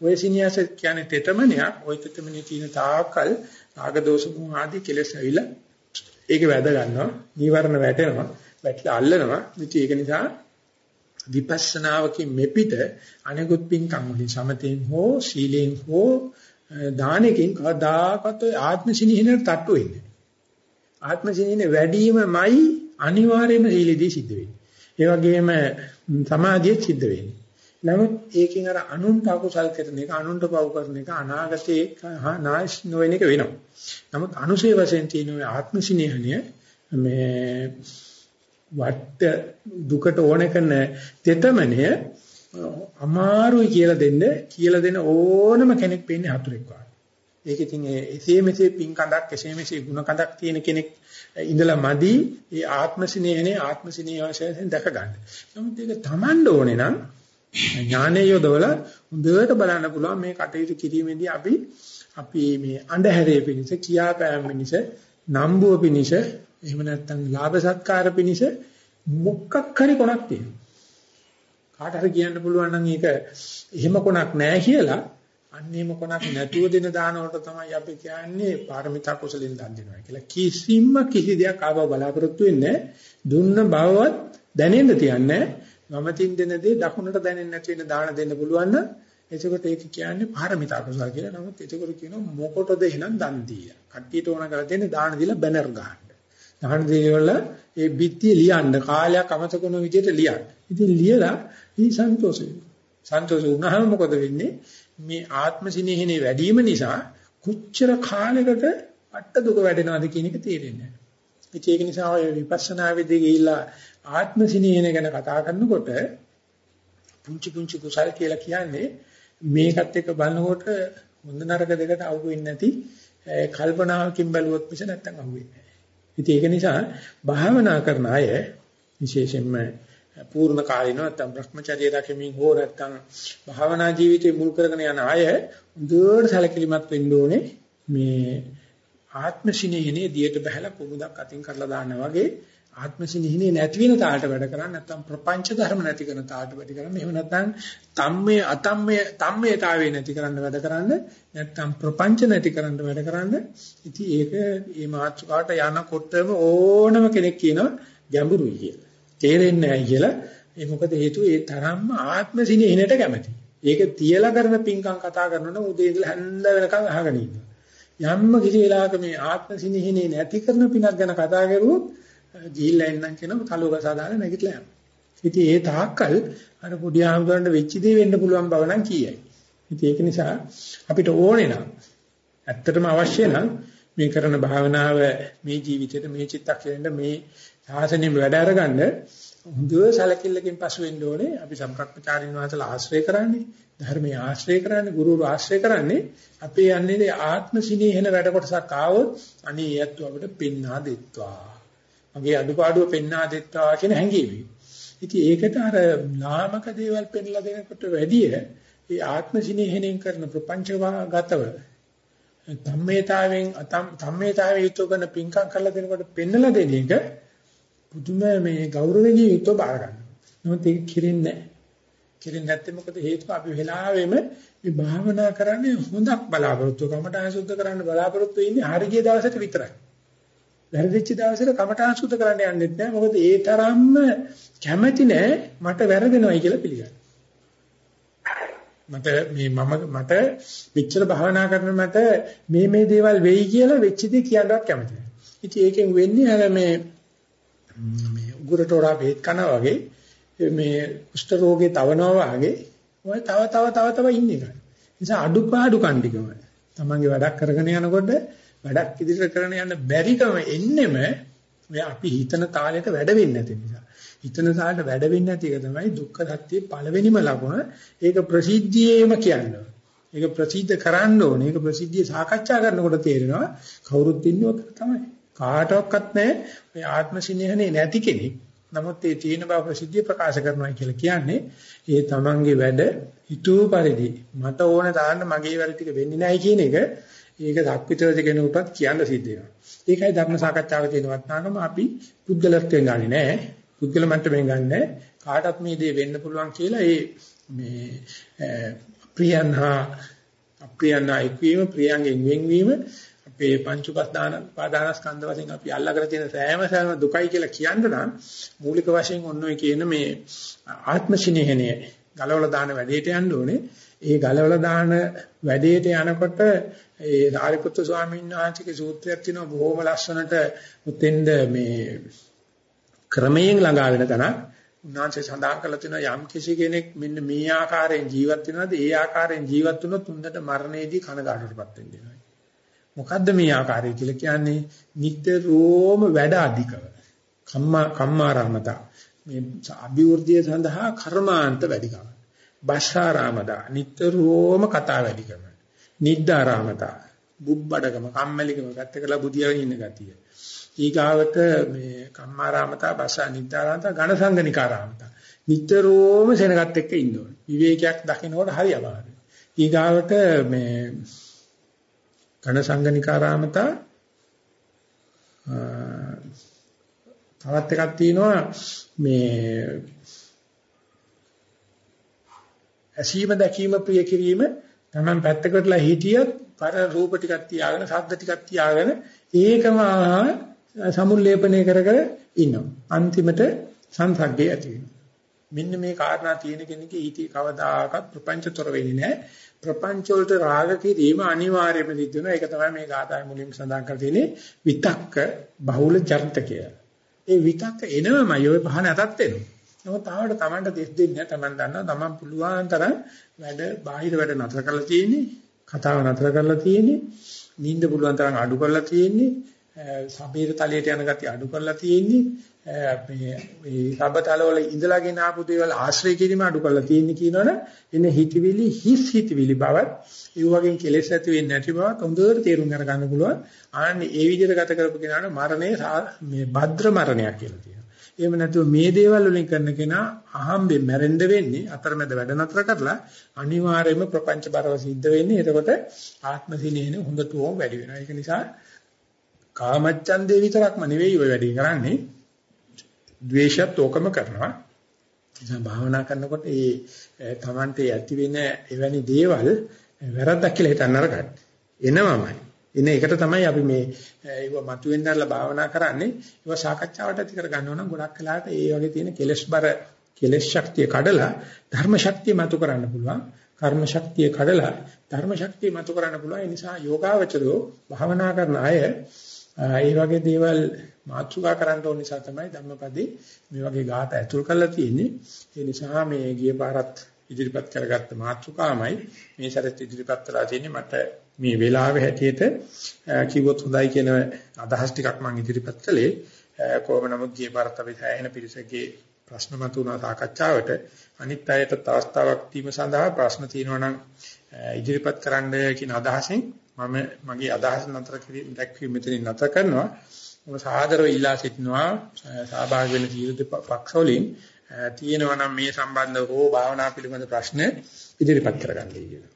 ඔය සිනහස කියන්නේ තෙතමනයක්. ඔය තෙතමනේ තියෙන තාකල් රාග දෝෂ මොහ ආදී කෙලෙස් ඇවිල්ලා ඒක වැද ගන්නවා නීවරණ වැටෙනවා. වැටලා අල්ලනවා. ඉතින් ඒක නිසා විපස්සනාවකින් මෙපිට අනෙකුත් පින්කම් වලින් සමතෙන් හෝ සීලෙන් හෝ දානකින් කවදාකවත් ආත්ම සිනහිනට තට්ටු වෙන්නේ ආත්ම සිනහින වැඩිමයි අනිවාර්යයෙන්ම සීලෙදී සිද්ධ වෙන්නේ ඒ වගේම සමාධිය සිද්ධ වෙන්නේ. නමුත් ඒකෙන් අර අනුන්ට අකුසල් කරන එක අනුන්ට පව් කරන එක අනාගතේ නාශ නොවන එක වෙනවා. නමුත් අනුසේ වශයෙන් තියෙන ආත්ම සිනහණය මේ වට දුකට ඕන කරන තෙතමනය අමාරුයි කියලා දෙන්න කියලා දෙන ඕනම කෙනෙක් වෙන්නේ හතුරෙක් වගේ. ඒක ඉතින් එසේ මෙසේ පින් කඳක් එසේ මෙසේ ಗುಣ කඳක් තියෙන කෙනෙක් ඉඳලා මදි ඒ ආත්ම සිනේහනේ ආත්ම සිනේහයෙන් දැක ගන්න. නමුත් ඒක Tamand ඕනේ නම් ඥානය යොදවල හොඳට බලන්න පුළුවන් මේ කටයුතු කිරීමේදී අපි අපි මේ අඳුරේ පිණිස කියාපෑම පිණිස නම්බුව පිණිස එහෙම නැත්නම් ලාභ සත්කාර පිණිස මොකක් හරි කොනක් තියෙනවා. කාට හරි කියන්න පුළුවන් නම් ඒක එහෙම කොනක් නැහැ කියලා අන්නේම කොනක් නැතුව දෙන දාන වලට තමයි අපි කියන්නේ පාරමිතා කුසලින් දන් දෙනවා කියලා. කිසිම කිසි දෙයක් ආව බලාපොරොත්තු වෙන්නේ දුන්න බවවත් දැනෙන්න තියන්නේ. වමතින් දෙන දේ දකුණට දැනෙන්නේ නැති වෙන දාන දෙන්න පුළුවන් නම් එතකොට ඒක කියන්නේ පාරමිතා කුසල කියලා. නමුත් එතකොට කියනවා මොකටද එහෙනම් දන් දීය. කට්ටියට ඕන කරලා දෙන්නේ දාන දීලා බැනර් ගන්න. දාන දීවල ඒ බිත්තිය ලියන්න කාලයක් අමතක කරන විදිහට ලියන්න. ඉතින් ලියලා ඊ සන්තෝෂයි. සන්තෝෂ වුණාම මොකද වෙන්නේ? මේ ආත්ම සිනේහනේ වැඩි වීම නිසා කොච්චර කාලයකට අට්ට දුක වැඩෙනවද කියන එක තේරෙන්නේ නැහැ. ඒක නිසා ඔය විපස්සනා වෙදී ගිහිල්ලා ආත්ම සිනේහන ගැන කතා කරනකොට පුංචි පුංචි කුසල් කියලා කියන්නේ මේකත් එක්ක බලනකොට හොඳ නරක දෙකට අවු වෙන්නේ නැති කල්පනාවකින් බැලුවොත් මිස නැත්තම් අවු වෙන්නේ නැහැ. ඉතින් ඒක නිසා භාවනා කරන අය විශේෂයෙන්ම පූර්ණ කාලිනව නැත්නම් Brahmacharya රැකීමෙන් හෝ නැත්නම් භාවනා ජීවිතේ මුල් කරගෙන යන අය හොඳට සැලකිලිමත් වෙන්න ඕනේ මේ ආත්ම සිනහිනේ දියට බහැලා කුමුදක් අතින් කරලා දාන්න වගේ ආත්ම සිනහිනේ නැති වෙන තාලට වැඩ කරන්නේ නැත්නම් ප්‍රපංච ධර්ම නැති කරන තාලට වැඩ කරන්නේ එහෙම නැත්නම් තම්මේ අතම්මේ තම්මේතාවේ නැති කරන්න වැඩ කරන්නේ නැත්නම් ප්‍රපංච නැති කරන්න වැඩ කරන්නේ ඉතින් ඒක මේ මාත්‍රකාට යනකොටම ඕනම කෙනෙක් කියනවා ගැඹුරුයි කියලා තේරෙන්නේ නැහැ කියලා ඒ මොකද හේතුව ඒ තරම්ම ආත්ම සිනේහනට කැමති. ඒක තියලා කරන පිංකම් කතා කරනකොට උදේ ඉඳලා හැන්ද වෙනකන් අහගෙන ඉන්නවා. යම්ම කිසි වෙලාවක මේ ආත්ම සිනේහනේ නැති කරන පිනක් ගැන කතා කරුවොත් ගිහිල්ලා එන්නම් කියනවා කලුවක සාදාලා නැගිටලා යනවා. ඉතින් ඒ තාක්කල් අර පොඩි ආම්ගරන්ට වෙච්ච දේ වෙන්න පුළුවන් බව නම් කියයි. ඉතින් ඒක නිසා අපිට ඕනේ නම් ඇත්තටම අවශ්‍ය නම් මේ කරන භාවනාව මේ ජීවිතේට මේ චිත්තක්ෂණයට මේ සාසනෙම වැඩ අරගන්න හොඳ සැලකිල්ලකින් පසු වෙන්න ඕනේ. අපි සම්ප්‍රක්‍මචාරින් වහන්සේලා ආශ්‍රය කරන්නේ, ධර්මයේ ආශ්‍රය කරන්නේ, ගුරුවරු ආශ්‍රය කරන්නේ. අපේ යන්නේ ආත්ම සිනේහන වැඩ කොටසක් ආවොත් අනේ යැත්තු අපිට පෙන්වා දෙත්වා. මගේ අඩුපාඩුව පෙන්වා දෙත්වා කියන හැඟීමයි. ඉතින් ඒකට අර නාමක දේවල් පෙන්ලා දෙනකොට වැඩිය ඒ ආත්ම සිනේහණයෙන් කරන ප්‍රපංචවාගතව ධම්මේතාවෙන් ධම්මේතාවේ යුතුය කරන පින්කම් කරලා දෙනකොට පෙන්නලා දෙන එක පුදුම මේ ගෞරවයෙන් යුක්තව බාර ගන්නවා. නමුත් ඒක කිරින්නේ නැහැ. කිරින්නේ නැත්නම් මොකද හේතුව අපි වෙලාවෙම මේ භාවනා කරන්නේ හොඳක් බලාපොරොත්තු කමඨාන් සුද්ධ කරන්න බලාපොරොත්තු වෙන්නේ හරිය දවසට විතරයි. වැරදිච්ච දවසට කමඨාන් සුද්ධ කරන්න යන්නෙත් නැහැ. මොකද ඒ තරම්ම කැමැති නැහැ මට වැරදෙනවයි කියලා පිළිගන්න. මට මේ මම මට මෙච්චර භාවනා කරන මට මේ මේ දේවල් වෙයි කියලා වෙච්ච දේ කියන්නවත් කැමති නැහැ. ඉතින් ඒකෙන් වෙන්නේ අර මේ මේ උගුරට හොරා බේත් කනවා වගේ මේ කුෂ්ඨ රෝගේ තවනවා වගේ ඔය තව තව තව තව ඉන්නේ ගන්න. නිසා අඩුපාඩු කණ්ඩිකම. තමන්ගේ වැඩක් කරගෙන යනකොට වැඩක් ඉදිරියට කරගෙන යන්න බැරිකම එන්නෙම ඔය අපි හිතන තාලෙට වැඩ වෙන්නේ නැති නිසා. හිතන තාලෙට වැඩ වෙන්නේ නැති එක තමයි දුක්ඛ සත්‍යයේ පළවෙනිම ලකුණ. ඒක ප්‍රසිද්ධියේම කියන්නේ. ඒක ප්‍රසිද්ධ කරන්න ඕනේ. ඒක ප්‍රසිද්ධිය සාකච්ඡා කරනකොට තේරෙනවා කවුරුත් ඉන්නව තමයි. කාටවත් නැහැ ඔය ආත්ම සිනහනේ නැති කෙනෙක්. නමුත් ඒ තියෙන බව ප්‍රසිද්ධිය ප්‍රකාශ කරනවා කියලා කියන්නේ ඒ තමන්ගේ වැඩ හිතූ පරිදි මට ඕන දාන්න මගේ වැඩ ටික වෙන්නේ නැහැ කියන එක ඒක ධක්විතරද කෙනෙකුටත් කියන්න සිද්ධ වෙනවා. ඒකයි ධර්ම සාකච්ඡාවේ තියෙන වටිනාකම අපි පුද්ගලත්වයෙන් ගන්නේ නැහැ. පුද්ගල මට්ටමින් ගන්නෑ. කාටත් මේ දේ වෙන්න පුළුවන් කියලා ඒ මේ ප්‍රියන්හා අප්‍රියන්හා එක්වීම ප්‍රියංගෙන් වෙන්වීම අපේ පංච උපස්දාන පාදානස්කන්ධ වශයෙන් අපි අල්ලගෙන තියෙන සෑම සෑම දුකයි කියලා කියන්න නම් මූලික වශයෙන් ඔන්න ඔය කියන මේ ආත්ම සිනහනය ගලවලා දාන වැඩේට යන්න ඕනේ. ඒ ගලවලා දාන වැඩේට යනකොට ඒ සාරිපුත්‍ර ස්වාමීන් වහන්සේගේ සූත්‍රයක් තියෙනවා බොහොම ලස්සනට උතෙන්ද මේ ක්‍රමයෙන් ළඟා වෙන තැනක් උන්වහන්සේ සඳහන් කරලා තියෙනවා යම් කිසි කෙනෙක් මෙන්න මේ ආකාරයෙන් ජීවත් වෙනවාද ඒ ආකාරයෙන් ජීවත් වුණොත් උන්දට මරණයේදී කනගාටුවටපත් වෙනවා. මොකද්ද මේ ආකාරය කියලා කියන්නේ නිතරම වැඩ අධිකව. කම්මා කම්මාරාමතා මේ අභිවෘද්ධිය සඳහා කර්මාන්ත වැඩිකම. බස්සාරාමදා නිතරම කතා වැඩිකම. නිද්දාරාමතා බුබ්බඩකම කම්මැලිකම පැත්තකලා බුදියාගෙන ඉන්න ගතිය. ඊගාවට මේ කම්මාරාමතා බසා නිද්දාරාමතා ඝනසංගනිකාරාමතා නිතරම සෙනගත් එක්ක ඉන්න ඕනේ. විවේකයක් දකින්නකොට හරි අමාරුයි. ඊගාවට මේ ඝනසංගනිකාරාමතා තවත් එකක් තියෙනවා මේ ඇසීම දැකීම ප්‍රිය කිරීම තමන් පැත්තකටලා හිටියත් පර රූප ටිකක් තියාගෙන ශබ්ද ටිකක් තියාගෙන ඒකම සමුල්ලේපනය කර කර ඉන්නවා. අන්තිමට සංසග්ගේ ඇති වෙනවා. මෙන්න මේ කාරණා තියෙන කෙනෙක්ගේ ඊටි කවදාකවත් ප්‍රපංචතර වෙන්නේ නැහැ. ප්‍රපංච වලට රාග කිරීම අනිවාර්යයෙන්ම සිද්ධ වෙනවා. ඒක තමයි මේ ගාථාවේ මුලින්ම සඳහන් කරලා තියෙන්නේ විතක්ක බහුල චරිත කියලා. ඒ විතක්ක එනවමයි ඔය පහ නැතත් එනවා. නමුත් තාමට Tamanට දෙස් දෙන්නේ නැහැ. Taman දන්නවා Taman පුළුවන් තරම් වැඩ බාහිර වැඩ නතර කරලා තියෙන්නේ. කතාව නතර කරලා තියෙන්නේ. නිින්ද පුළුවන් තරම් අඩු කරලා තියෙන්නේ. සබීර තලයට යන ගතිය අඩු කරලා තියෙන්නේ. මේ මේ සබතල වල ඉඳලාගෙන ආපු දේවල් ආශ්‍රය කිරීම අඩු කරලා තියෙන්නේ කියනවනේ එන හිතවිලි හිස් හිතවිලි බවත් ඒ වගේ කෙලෙස් ඇති වෙන්නේ නැති බවත් හොඳට තේරුම් ගන්න පුළුවන් ආන්නේ ඒ විදිහට ගත කරපු කෙනාට මරණය මේ භද්‍ර මරණයක් කියලා තියෙනවා එහෙම නැතුව මේ දේවල් වලින් කරන කෙනා අහම්බෙන් මැරෙන්න වෙන්නේ අතරමැද වැඩ නතර කරලා අනිවාර්යයෙන්ම ප්‍රපංච බරව සිද්ධ වෙන්නේ එතකොට ආත්ම සිනේන හොඳටම වැඩි වෙනවා ඒක නිසා කාමච්ඡන්දේ විතරක්ම නෙවෙයි ඔය වැඩි කරන්නේ ද්වේෂයත් ඕකම කරනවා. නිසා භාවනා කරනකොට ඒ තමන්ට ඇති වෙන එවැනි දේවල් වැරද්දක් කියලා හිතන්න අරගන්න. එනවමයි. එන එකට තමයි අපි මේ ඒව මතුවෙන්නදලා භාවනා කරන්නේ. ඒව සාකච්ඡාවට ඇති කර ගන්නවා නම් ගොඩක් වෙලාවට ඒ වගේ තියෙන කෙලෙස්බර කෙලෙස් ශක්තිය කඩලා ධර්ම ශක්තිය මතු කරන්න පුළුවන්. කර්ම ශක්තිය කඩලා ධර්ම ශක්තිය මතු කරන්න පුළුවන්. ඒ නිසා යෝගාවචරෝ භාවනා කරන අය ඒ වගේ දේවල් මාතෘකා කරන්න ඕන නිසා තමයි ධම්මපදේ මේ වගේ ගාත ඇතුල් කරලා තියෙන්නේ. ඒ නිසා මේ ගිය පාරත් ඉදිරිපත් කරගත්ත මාතෘකාමයි මේ සැරේත් ඉදිරිපත් කරලා තියෙන්නේ මට මේ වෙලාවේ හැටියට කිව්වොත් හොඳයි කියන අදහස් ටිකක් මම ඉදිරිපත් කළේ. කොහොම නමුත් ගිය පාරත් අපි සෑහෙන පිරිසකගේ ප්‍රශ්න මතුවන සාකච්ඡාවට අනිත් අයටත් අවස්ථාවක් දීම සඳහා ප්‍රශ්න තියෙනවා නම් ඉදිරිපත් කරන්න කියන අදහසෙන් මම මගේ අදහස් නතර කිරීම දැක්වීම මෙතනින් නතර කරනවා. මම සාදරව ඉල්ලා සිටිනවා සහභාගී වෙන සියලු පක්ෂවලින් තියෙනවා නම් මේ සම්බන්ධව හෝ භාවනා පිළිබඳ ප්‍රශ්න ඉදිරිපත් කරගන්නයි කියලා.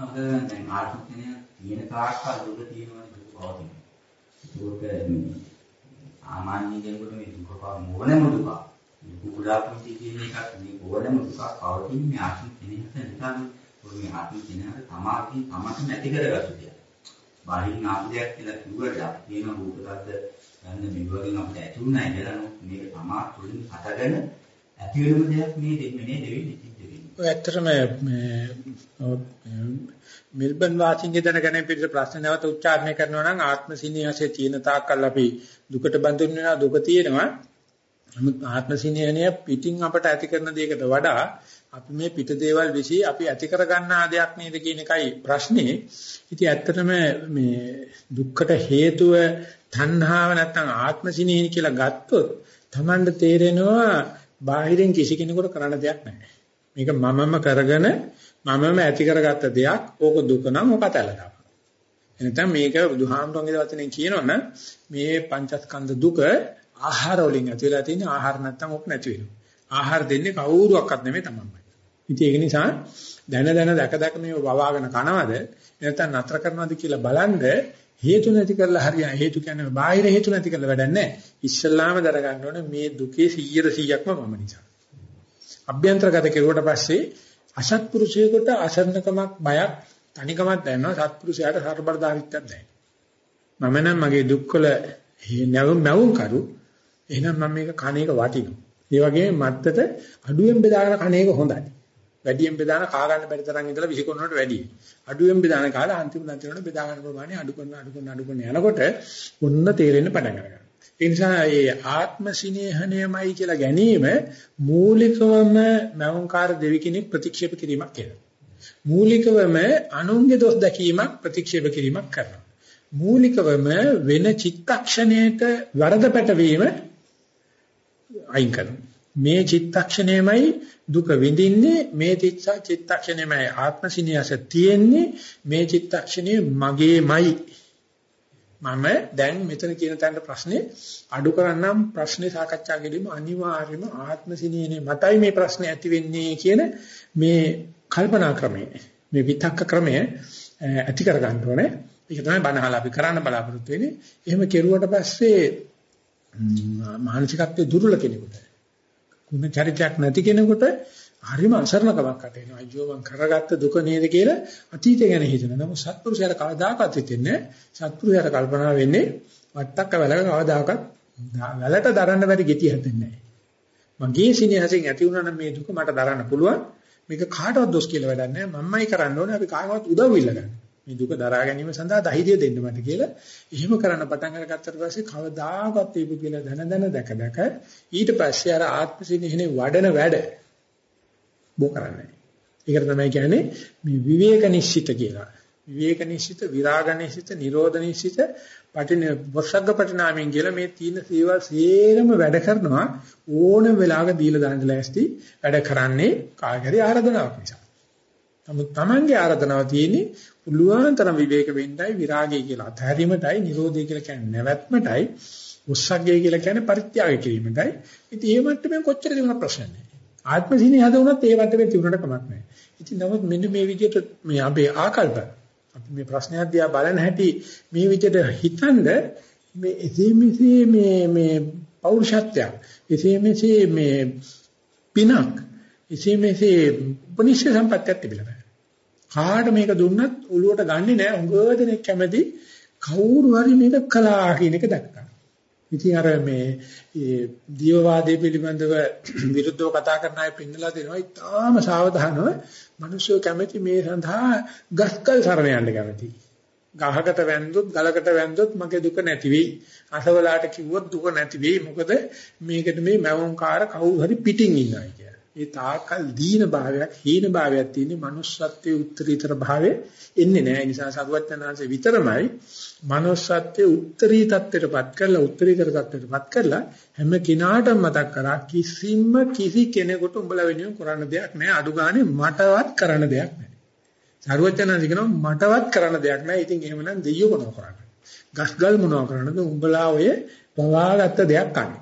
අපද දැන් ආත්මඥය තියෙන තාක්කල් දුක තියෙනවනේ දුක පවතින. ඒක සාමාන්‍ය කෙනෙකුට මේ දුක පව මොනම දුකක් බුදුරාපන්ති කියන එකත් මේ ඕනම දුකක් පවතින මේ ආත්ම කෙනෙක්ට නිකන් මේ ආත්ම කෙනාට තමාකින් තමට නැති කරගත්තු දෙයක්. බාහිරින් ආපු දෙයක් කියලා කිව්වට අපි කියන රූපකද්ද ගන්න මෙවලින් අපිට ඇතුණා ඉඳලා මේක තමා තුලින් හටගෙන ඇති වෙන දෙයක් මේ දෙන්නේ දෙවිලි සිද්ධ වෙන්නේ. ඔය ඇත්තටම මේ මෙල්බන් වාසිංගේ දැනගෙන පිළිස ප්‍රශ්න නැවත උච්චාරණය කරනවා නම් ආත්ම සිනහසේ තියෙන තාක්කල් අපි දුකට බඳුන් වෙනවා දුක තියෙනවා නමුත් ආත්ම සිනහනය පිටින් අපට ඇති කරන දෙයකට වඩා අපි මේ පිට දේවල් વિશે අපි ඇති කර ගන්නා දෙයක් නේද කියන එකයි ප්‍රශ්නේ. ඉතින් ඇත්තටම මේ දුක්කට හේතුව තණ්හාව නැත්තම් ආත්ම සිනේහි කියලා ගත්තොත් Tamanට තේරෙනවා බාහිරින් කිසි කෙනෙකුට කරන්න දෙයක් නැහැ. මේක මමම කරගෙන මමම ඇති කරගත්ත දෙයක්. ඕක දුක නම් ඕක තැලලා. එනතම් මේක බුදුහාමුදුරන්ගේ වචනෙන් කියනවනම් මේ පංචස්කන්ධ දුක ආහාර වලින් ඇති වෙලා තියෙන ආහාර නැත්තම් ඕක නැති වෙනවා. ආහාර දෙන්නේ කවුරුවක්වත් නෙමෙයි තමන්මයි. ඉතින් ඒක නිසා දැන දැන දැක දැක මේ වවාගෙන කනවද නැත්නම් නතර කරනවද කියලා බලන්න හේතු නැති කරලා හරිය හේතු කියන්නේ බාහිර හේතු නැති කරලා වැඩක් නැහැ. ඉස්සල්ලාම දර ගන්න ඕනේ මේ දුකේ 100%ක්ම මම නිසා. අභ්‍යන්තරගත කෙරුවට පස්සේ අසත්පුරුෂයෙකුට අසරණකමක් බයක් තනිකමක් දැනෙනවා සත්පුරුෂයාට සර්බලදාරිත්වයක් දැනෙනවා. මම නම් මගේ දුක්වල නැවුම් නැවුම් කරු එහෙනම් මම මේක කණේක වටිනවා. ඒ වගේම මත්තට අඩුවෙන් බෙදාගෙන කණේක හොඳයි. වැඩියෙන් බෙදාන කා ගන්න බැරි තරම් ඉඳලා විසිකොන්නට වැඩි. අඩුවෙන් බෙදාන කාලා අන්තිම අන්තිමට බෙදා ගන්න ප්‍රමාණය අඩු කරන අඩු කරන අඩු කරන යනකොට ඔන්න තේරෙන්න පටන් ගන්නවා. ඒ නිසා මේ ආත්ම සිනේහණයමයි කියලා ගැනීම මූලිකවම මෞංකාර දෙවි කෙනෙක් ප්‍රතික්ෂේප කිරීමක් කියලා. මූලිකවම අනුන්ගේ දොස් දැකීමක් ප්‍රතික්ෂේප කිරීමක් කරනවා. මූලිකවම වෙන චිත්තක්ෂණයට වරද පැටවීම අයින් කරනවා. මේ චිත්තක්ෂණයමයි දුක විඳින්නේ මේ චිත්තක්ෂණයමයි ආත්මසිනියස තියෙන්නේ මේ චිත්තක්ෂණය මගේමයි මම දැන් මෙතන කියන තැනට ප්‍රශ්නේ අඩු කරන්නම් ප්‍රශ්නේ සාකච්ඡා කිරීම අනිවාර්යයෙන්ම ආත්මසිනියනේ මතයි මේ ප්‍රශ්නේ ඇති වෙන්නේ කියන මේ කල්පනා ක්‍රමය මේ විතක්ක ක්‍රමය ඇති කර ගන්න ඕනේ. ඒක තමයි බණහලා අපි කරන්න බලාපොරොත්තු වෙන්නේ. එහෙම කෙරුවට පස්සේ මානසිකත්වයේ දුර්වල කෙනෙකුට ගුණ චරිතයක් නැති කෙනෙකුට හරිම අසරණකමක් අටේනවා. අයියෝ මං කරගත්ත දුක නේද කියලා අතීතය ගැන හිතන. නමුත් සත්පුරුෂයාට කවදාකවත් හිතෙන්නේ සත්පුරුෂයාට කල්පනා වෙන්නේ වට්ටක්ක වැලක කවදාකවත් වැලට දරන්න බැරි geti හැදෙන්නේ නැහැ. මගේ සිනහසෙන් ඇති වුණා නම් මේ දුක මට දරන්න පුළුවන්. මේක කාටවත් දොස් කියලා වැඩක් නැහැ. මම්මයි කරන්න ඕනේ. අපි කාටවත් උදව් ඉල්ලගන්න. මේ දුක දරා ගැනීම සඳහා ධෛර්යය දෙන්න මට කියලා එහෙම කරන්න පටන් අරගත්තට පස්සේ කවදාකවත් මේ පුදුල දන දන දැක දැක ඊට පස්සේ අර ආත්ම සිනහනේ වඩන වැඩ බෝ කරන්නේ. ඒකට තමයි කියන්නේ මේ විවේක නිශ්චිත කියලා. විවේක නිශ්චිත, විරාග නිශ්චිත, නිරෝධ නිශ්චිත, පටින වර්ෂග්ග පටිනාමයෙන් කියලා මේ තීන සේවල් සේරම වැඩ කරනවා ඕනම වෙලාවක දීලා දාන්න ලෑස්ති වැඩ කරන්නේ කාගරි ආරාධනාවක් නිසා. නමුත් Tamange ආරාධනාව තියෙන්නේ පුළුවන් තරම් විවේක වෙන්නයි විරාගය කියලා අතහැරීමටයි නිරෝධය කියලා කියන්නේ නැවැත්මටයි උස්සග්ගය කියලා කියන්නේ පරිත්‍යාග කිරීමටයි. ඉතින් ඒ මට්ටමෙන් කොච්චර දිනන ප්‍රශ්න නැහැ. ආත්ම සිහිනේ හදුනත් ඒ වටේ තිබුණට කමක් නැහැ. ඉතින් නමුත් මෙන්න මේ විදිහට මේ අපේ ආකල්ප අපි මේ ප්‍රශ්නයක් දිහා බලන හැටි මේ විදිහට හිතනද මේ එසේ මෙසේ මේ මේ පෞරුෂත්වයක් එසේ මෙසේ මේ පිනක් එසේ මෙසේ උපනිෂ්ඨ සම්පත්තියක් තිබිලා නැහැ. කාට මේක දුන්නත් ඔළුවට ගන්නේ නැහැ. උඟ දෙනෙක් කැමති කවුරු හරි මේක කළා කියන එක දැක්කා. ඉතින් අර මේ දීවවාදයේ පිළිබඳව විරුද්ධව කතා කරන අය පින්නලා දෙනවා. ඉතාලම සාවධානව මිනිස්සු කැමති මේ සඳහා ගස්කල් සරණ යන්න කැමති. ගහකට වැන්දොත් ගලකට වැන්දොත් මගේ දුක නැති වෙයි. අසවලාට කිව්වොත් දුක නැති වෙයි. මොකද මේකට මේ මවුන්කාර කවුරු හරි පිටින් ඉන්නයි කියලා. ඒ තාකල් දීන භාවයක් හීන භාවයක් තියෙන manussත්වයේ උත්තරීතර භාවය එන්නේ නැහැ. ඒ නිසා සරුවත්තරනාංශ විතරමයි manussත්වයේ උත්තරී தත්ත්වයටපත් කරලා උත්තරීතර தත්ත්වයටපත් කරලා හැම කෙනාටම මතක් කරා කිසිම කිසි කෙනෙකුට උඹලා වෙනුවෙන් කරන්න දෙයක් නැහැ. අඩු ගානේ මටවත් කරන්න දෙයක් නැහැ. සරුවත්තරනාංශ කියනවා මටවත් කරන්න දෙයක් නැහැ. ඉතින් එහෙමනම් දෙයියෝ මොනව කරන්නේ? ගස්ගල් මොනව කරන්නද? උඹලා ඔය පවාගත්ත දෙයක් කන්නේ.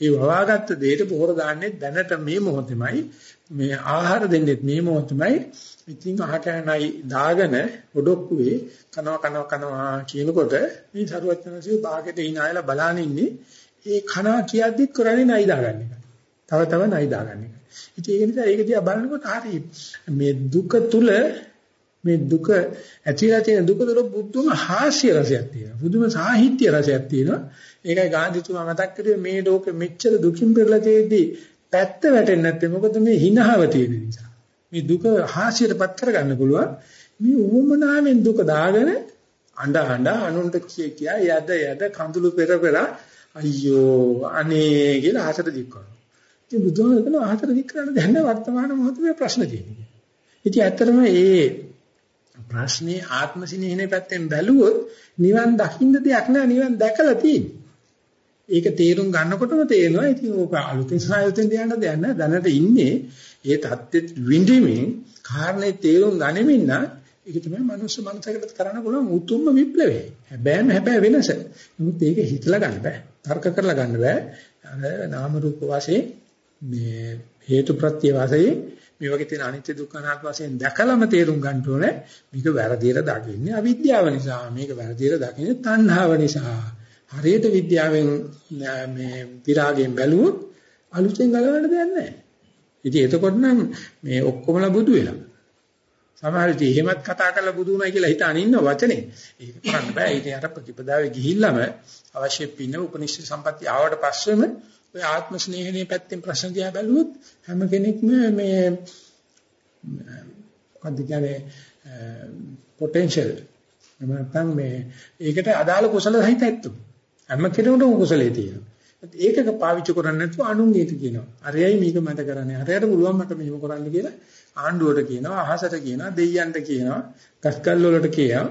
ඒ වවාගත්ත දෙයට පොහොර දාන්නේ දැනට මේ මොහොතෙමයි මේ ආහාර දෙන්නෙත් මේ මොහොතෙමයි ඉතින් අහකනයි දාගෙන ඔඩොක්කුවේ කනවා කනවා කනවා කියනකොට මේ සරුවචනසිය භාගෙට hinaයලා බලන ඉන්නේ ඒ කනවා කියද්දිත් කරන්නේ නයි දාගන්න එක. තව තව නයි දාගන්න එක. ඉතින් ඒක නිසා ඒක දිහා බලනකොට හරි මේ දුක තුල මේ දුක ඇතිලා තියෙන දුක තුළ බුදුම හාස්‍ය රසයක් තියෙනවා. බුදුම සාහිත්‍ය රසයක් තියෙනවා. ඒකයි ගාන්ධිතුමා මතක් කරුවේ මේ ලෝකෙ මෙච්චර දුකින් පෙරලා තියෙද්දී පැත්ත වැටෙන්නේ නැත්තේ මොකද මේ හිනහව තියෙන නිසා. මේ දුක හාස්‍යයටපත් කරගන්න පුළුවන්. මේ උවමනාවෙන් දුක දාගෙන අඬ අඬ අනුන්ට කිය කියා යද යද කඳුළු පෙර පෙර අයියෝ අනේ කියලා ආසට දික් කරනවා. ඉතින් බුදුහාම කියන ආසට දික් කරන්න දැන් වර්තමාන මොහොතේ ප්‍රශ්න තියෙනවා. ඉතින් ඇත්තටම ඒ ප්‍රශ්නේ ආත්මසිනහිනේ පැත්තෙන් බැලුවොත් නිවන් දකින්න දෙයක් නෑ නිවන් දැකලා තියෙන්නේ. ඒක තේරුම් ගන්නකොටම තේරෙනවා ඉතින් ඕක අලුතෙන් සායුතෙන් දෙන්න දෙයක් නෑ දැනට ඉන්නේ ඒ தත්ත්වෙත් විඳිමින් කාරණේ තේරුම් ගනිමින් නම් ඒක තමයි මනුස්ස මනසකට කරන්න පුළුවන් උතුම්ම විප්ලවය. හැබැයිම හැබැයි වෙනස. නමුත් ඒක හිතලා ගන්න බෑ. තර්ක කරලා ගන්න බෑ. අර නාම රූප වශයෙන් මේ හේතු ප්‍රත්‍ය වශයෙන් මේ වගේ තියෙන අනිත්‍ය දුක්ඛ අනාත්ම වශයෙන් දැකලම තේරුම් ගන්න ඕනේ මේක වැරදියට දකින්නේ අවිද්‍යාව නිසා මේක වැරදියට දකින්නේ තණ්හාව නිසා හරියට විද්‍යාවෙන් මේ විරාගයෙන් බැලුවොත් අලුතෙන් ගලවන්න දෙයක් නැහැ ඉතින් එතකොට නම් මේ ඔක්කොමලා බුදු වෙලා. සමහර විට එහෙමත් කතා කරලා බුදු වුණා කියලා හිතාන ඉන්න වචනේ. ඒක කරන්න බෑ. ඉතින් අර ප්‍රතිපදාවේ ගිහිල්ලාම අවශ්‍ය පින්න උපනිෂ්ඨ සම්පatti ආවට පස්සෙම ඔය ආත්ම ස්නේහනේ පැත්තෙන් ප්‍රශ්න දිහා බැලුවොත් හැම කෙනෙක්ම මේ මොකක්ද කියන්නේ පොටෙන්ෂල් නැත්නම් මේ ඒකට අදාළ කුසල සහිත ඇත්තු. හැම කෙනෙකුටම කුසලයේ තියෙනවා ඒකක පාවිච්චි කරන්නේ නැතුව අනුන්ගේට කියනවා අරයයි මේක මට කරන්නේ අරයට පුළුවන් මට මේක කරන්න කියලා ආණ්ඩුවට කියනවා අහසට කියනවා දෙයියන්ට කියනවා ගස්කල් වලට කියනවා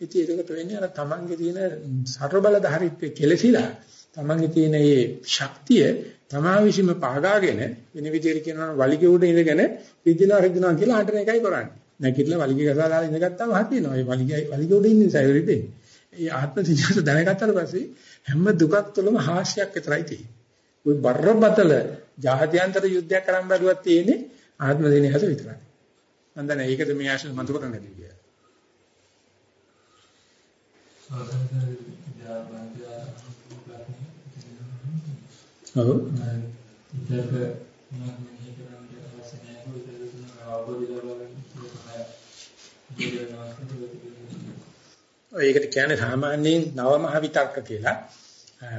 ඉතින් ඒකට වෙන්නේ අර තමන්ගේ තියෙන සතර බල ධාරිත්වයේ කෙලසිලා තමන්ගේ තියෙන මේ ශක්තිය තමා විසින්ම පාගාගෙන වෙන විදිහට කියනවා වලිගේ උඩ ඉඳගෙන විදිනා රිදිනවා කියලා අඬන එකයි කරන්නේ. නැගිටලා වලිගේ ගසලා දාලා ඉඳගත්තාම හතිනවා. ඒ වලිගේ වලිගේ උඩ ඉන්නේ සයරිතේ. ඒ ආත්ම සිද්ධාන්ත දැනගත්තාට පස්සේ හැම දුකක් තුළම හාස්‍යයක් විතරයි තියෙන්නේ. ওই බරපතල ජාත්‍යන්තර යුද්ධයක් කරන් බැලුවත් තියෙන්නේ ආත්ම දිනහස විතරයි. මම දන්නේ ඒකද මේ ආශය මතු කරන්නේ කියලා. ඔව්. ඉතක මම මෙහි කරන්නේ අවශ්‍ය නැහැ කොයිද අවබෝධ කරගන්න ඒකට කියන්නේ සාමාන්‍යයෙන් නව මහ විතක්ක කියලා.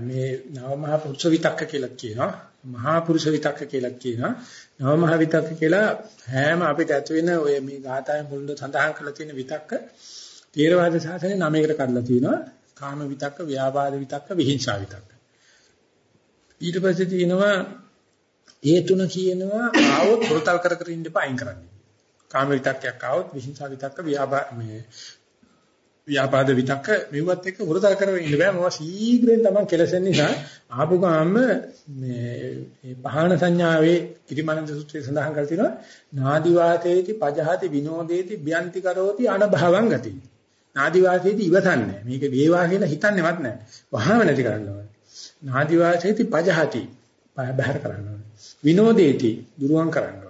මේ නව මහ පුරුෂ විතක්ක කියලා කියනවා. මහා පුරුෂ විතක්ක කියලා කියනවා. නව මහ විතක්ක කියලා හැම අපිට ඇති වෙන ඔය මේ ගාථාවේ මුලින්ම සඳහන් කරලා තියෙන විතක්ක තේරවාද ශාසනයේ නමයකට කඩලා තියෙනවා. කාම විතක්ක, ව්‍යාපාද විතක්ක, විහිංසා විතක්ක. ඊට පස්සේ තියෙනවා ඒ තුන කියනවා ආවොත් පුරතල් කර කර ඉන්න එපා අයින් කරන්න. කාම විතක්කයක් ආවොත් විහිංසා විතක්ක ව්‍යාපා මේ ව්‍යාපාද විතක්ක මෙව්වත් එක්ක පුරතල් කරගෙන ඉන්න බෑ. මොකද ශීඝ්‍රයෙන් තමයි කෙලසෙන නිසා ආපු ගාම මේ පහන සංඥාවේ කිරිමනන්ද සූත්‍රයේ සඳහන් කරලා තියෙනවා නාදි වාතේති පජහති විනෝදේති බ්‍යන්ති කරෝති අනභවං ගති. නාදි වාතේති ඉවසන්නේ. මේක වේවා කියලා හිතන්නේවත් නැහැ. වහාම නැති කරනවා. නාදි වාසේති පජහති බහැර කරනවා විනෝදේති දුරුවන් කරනවා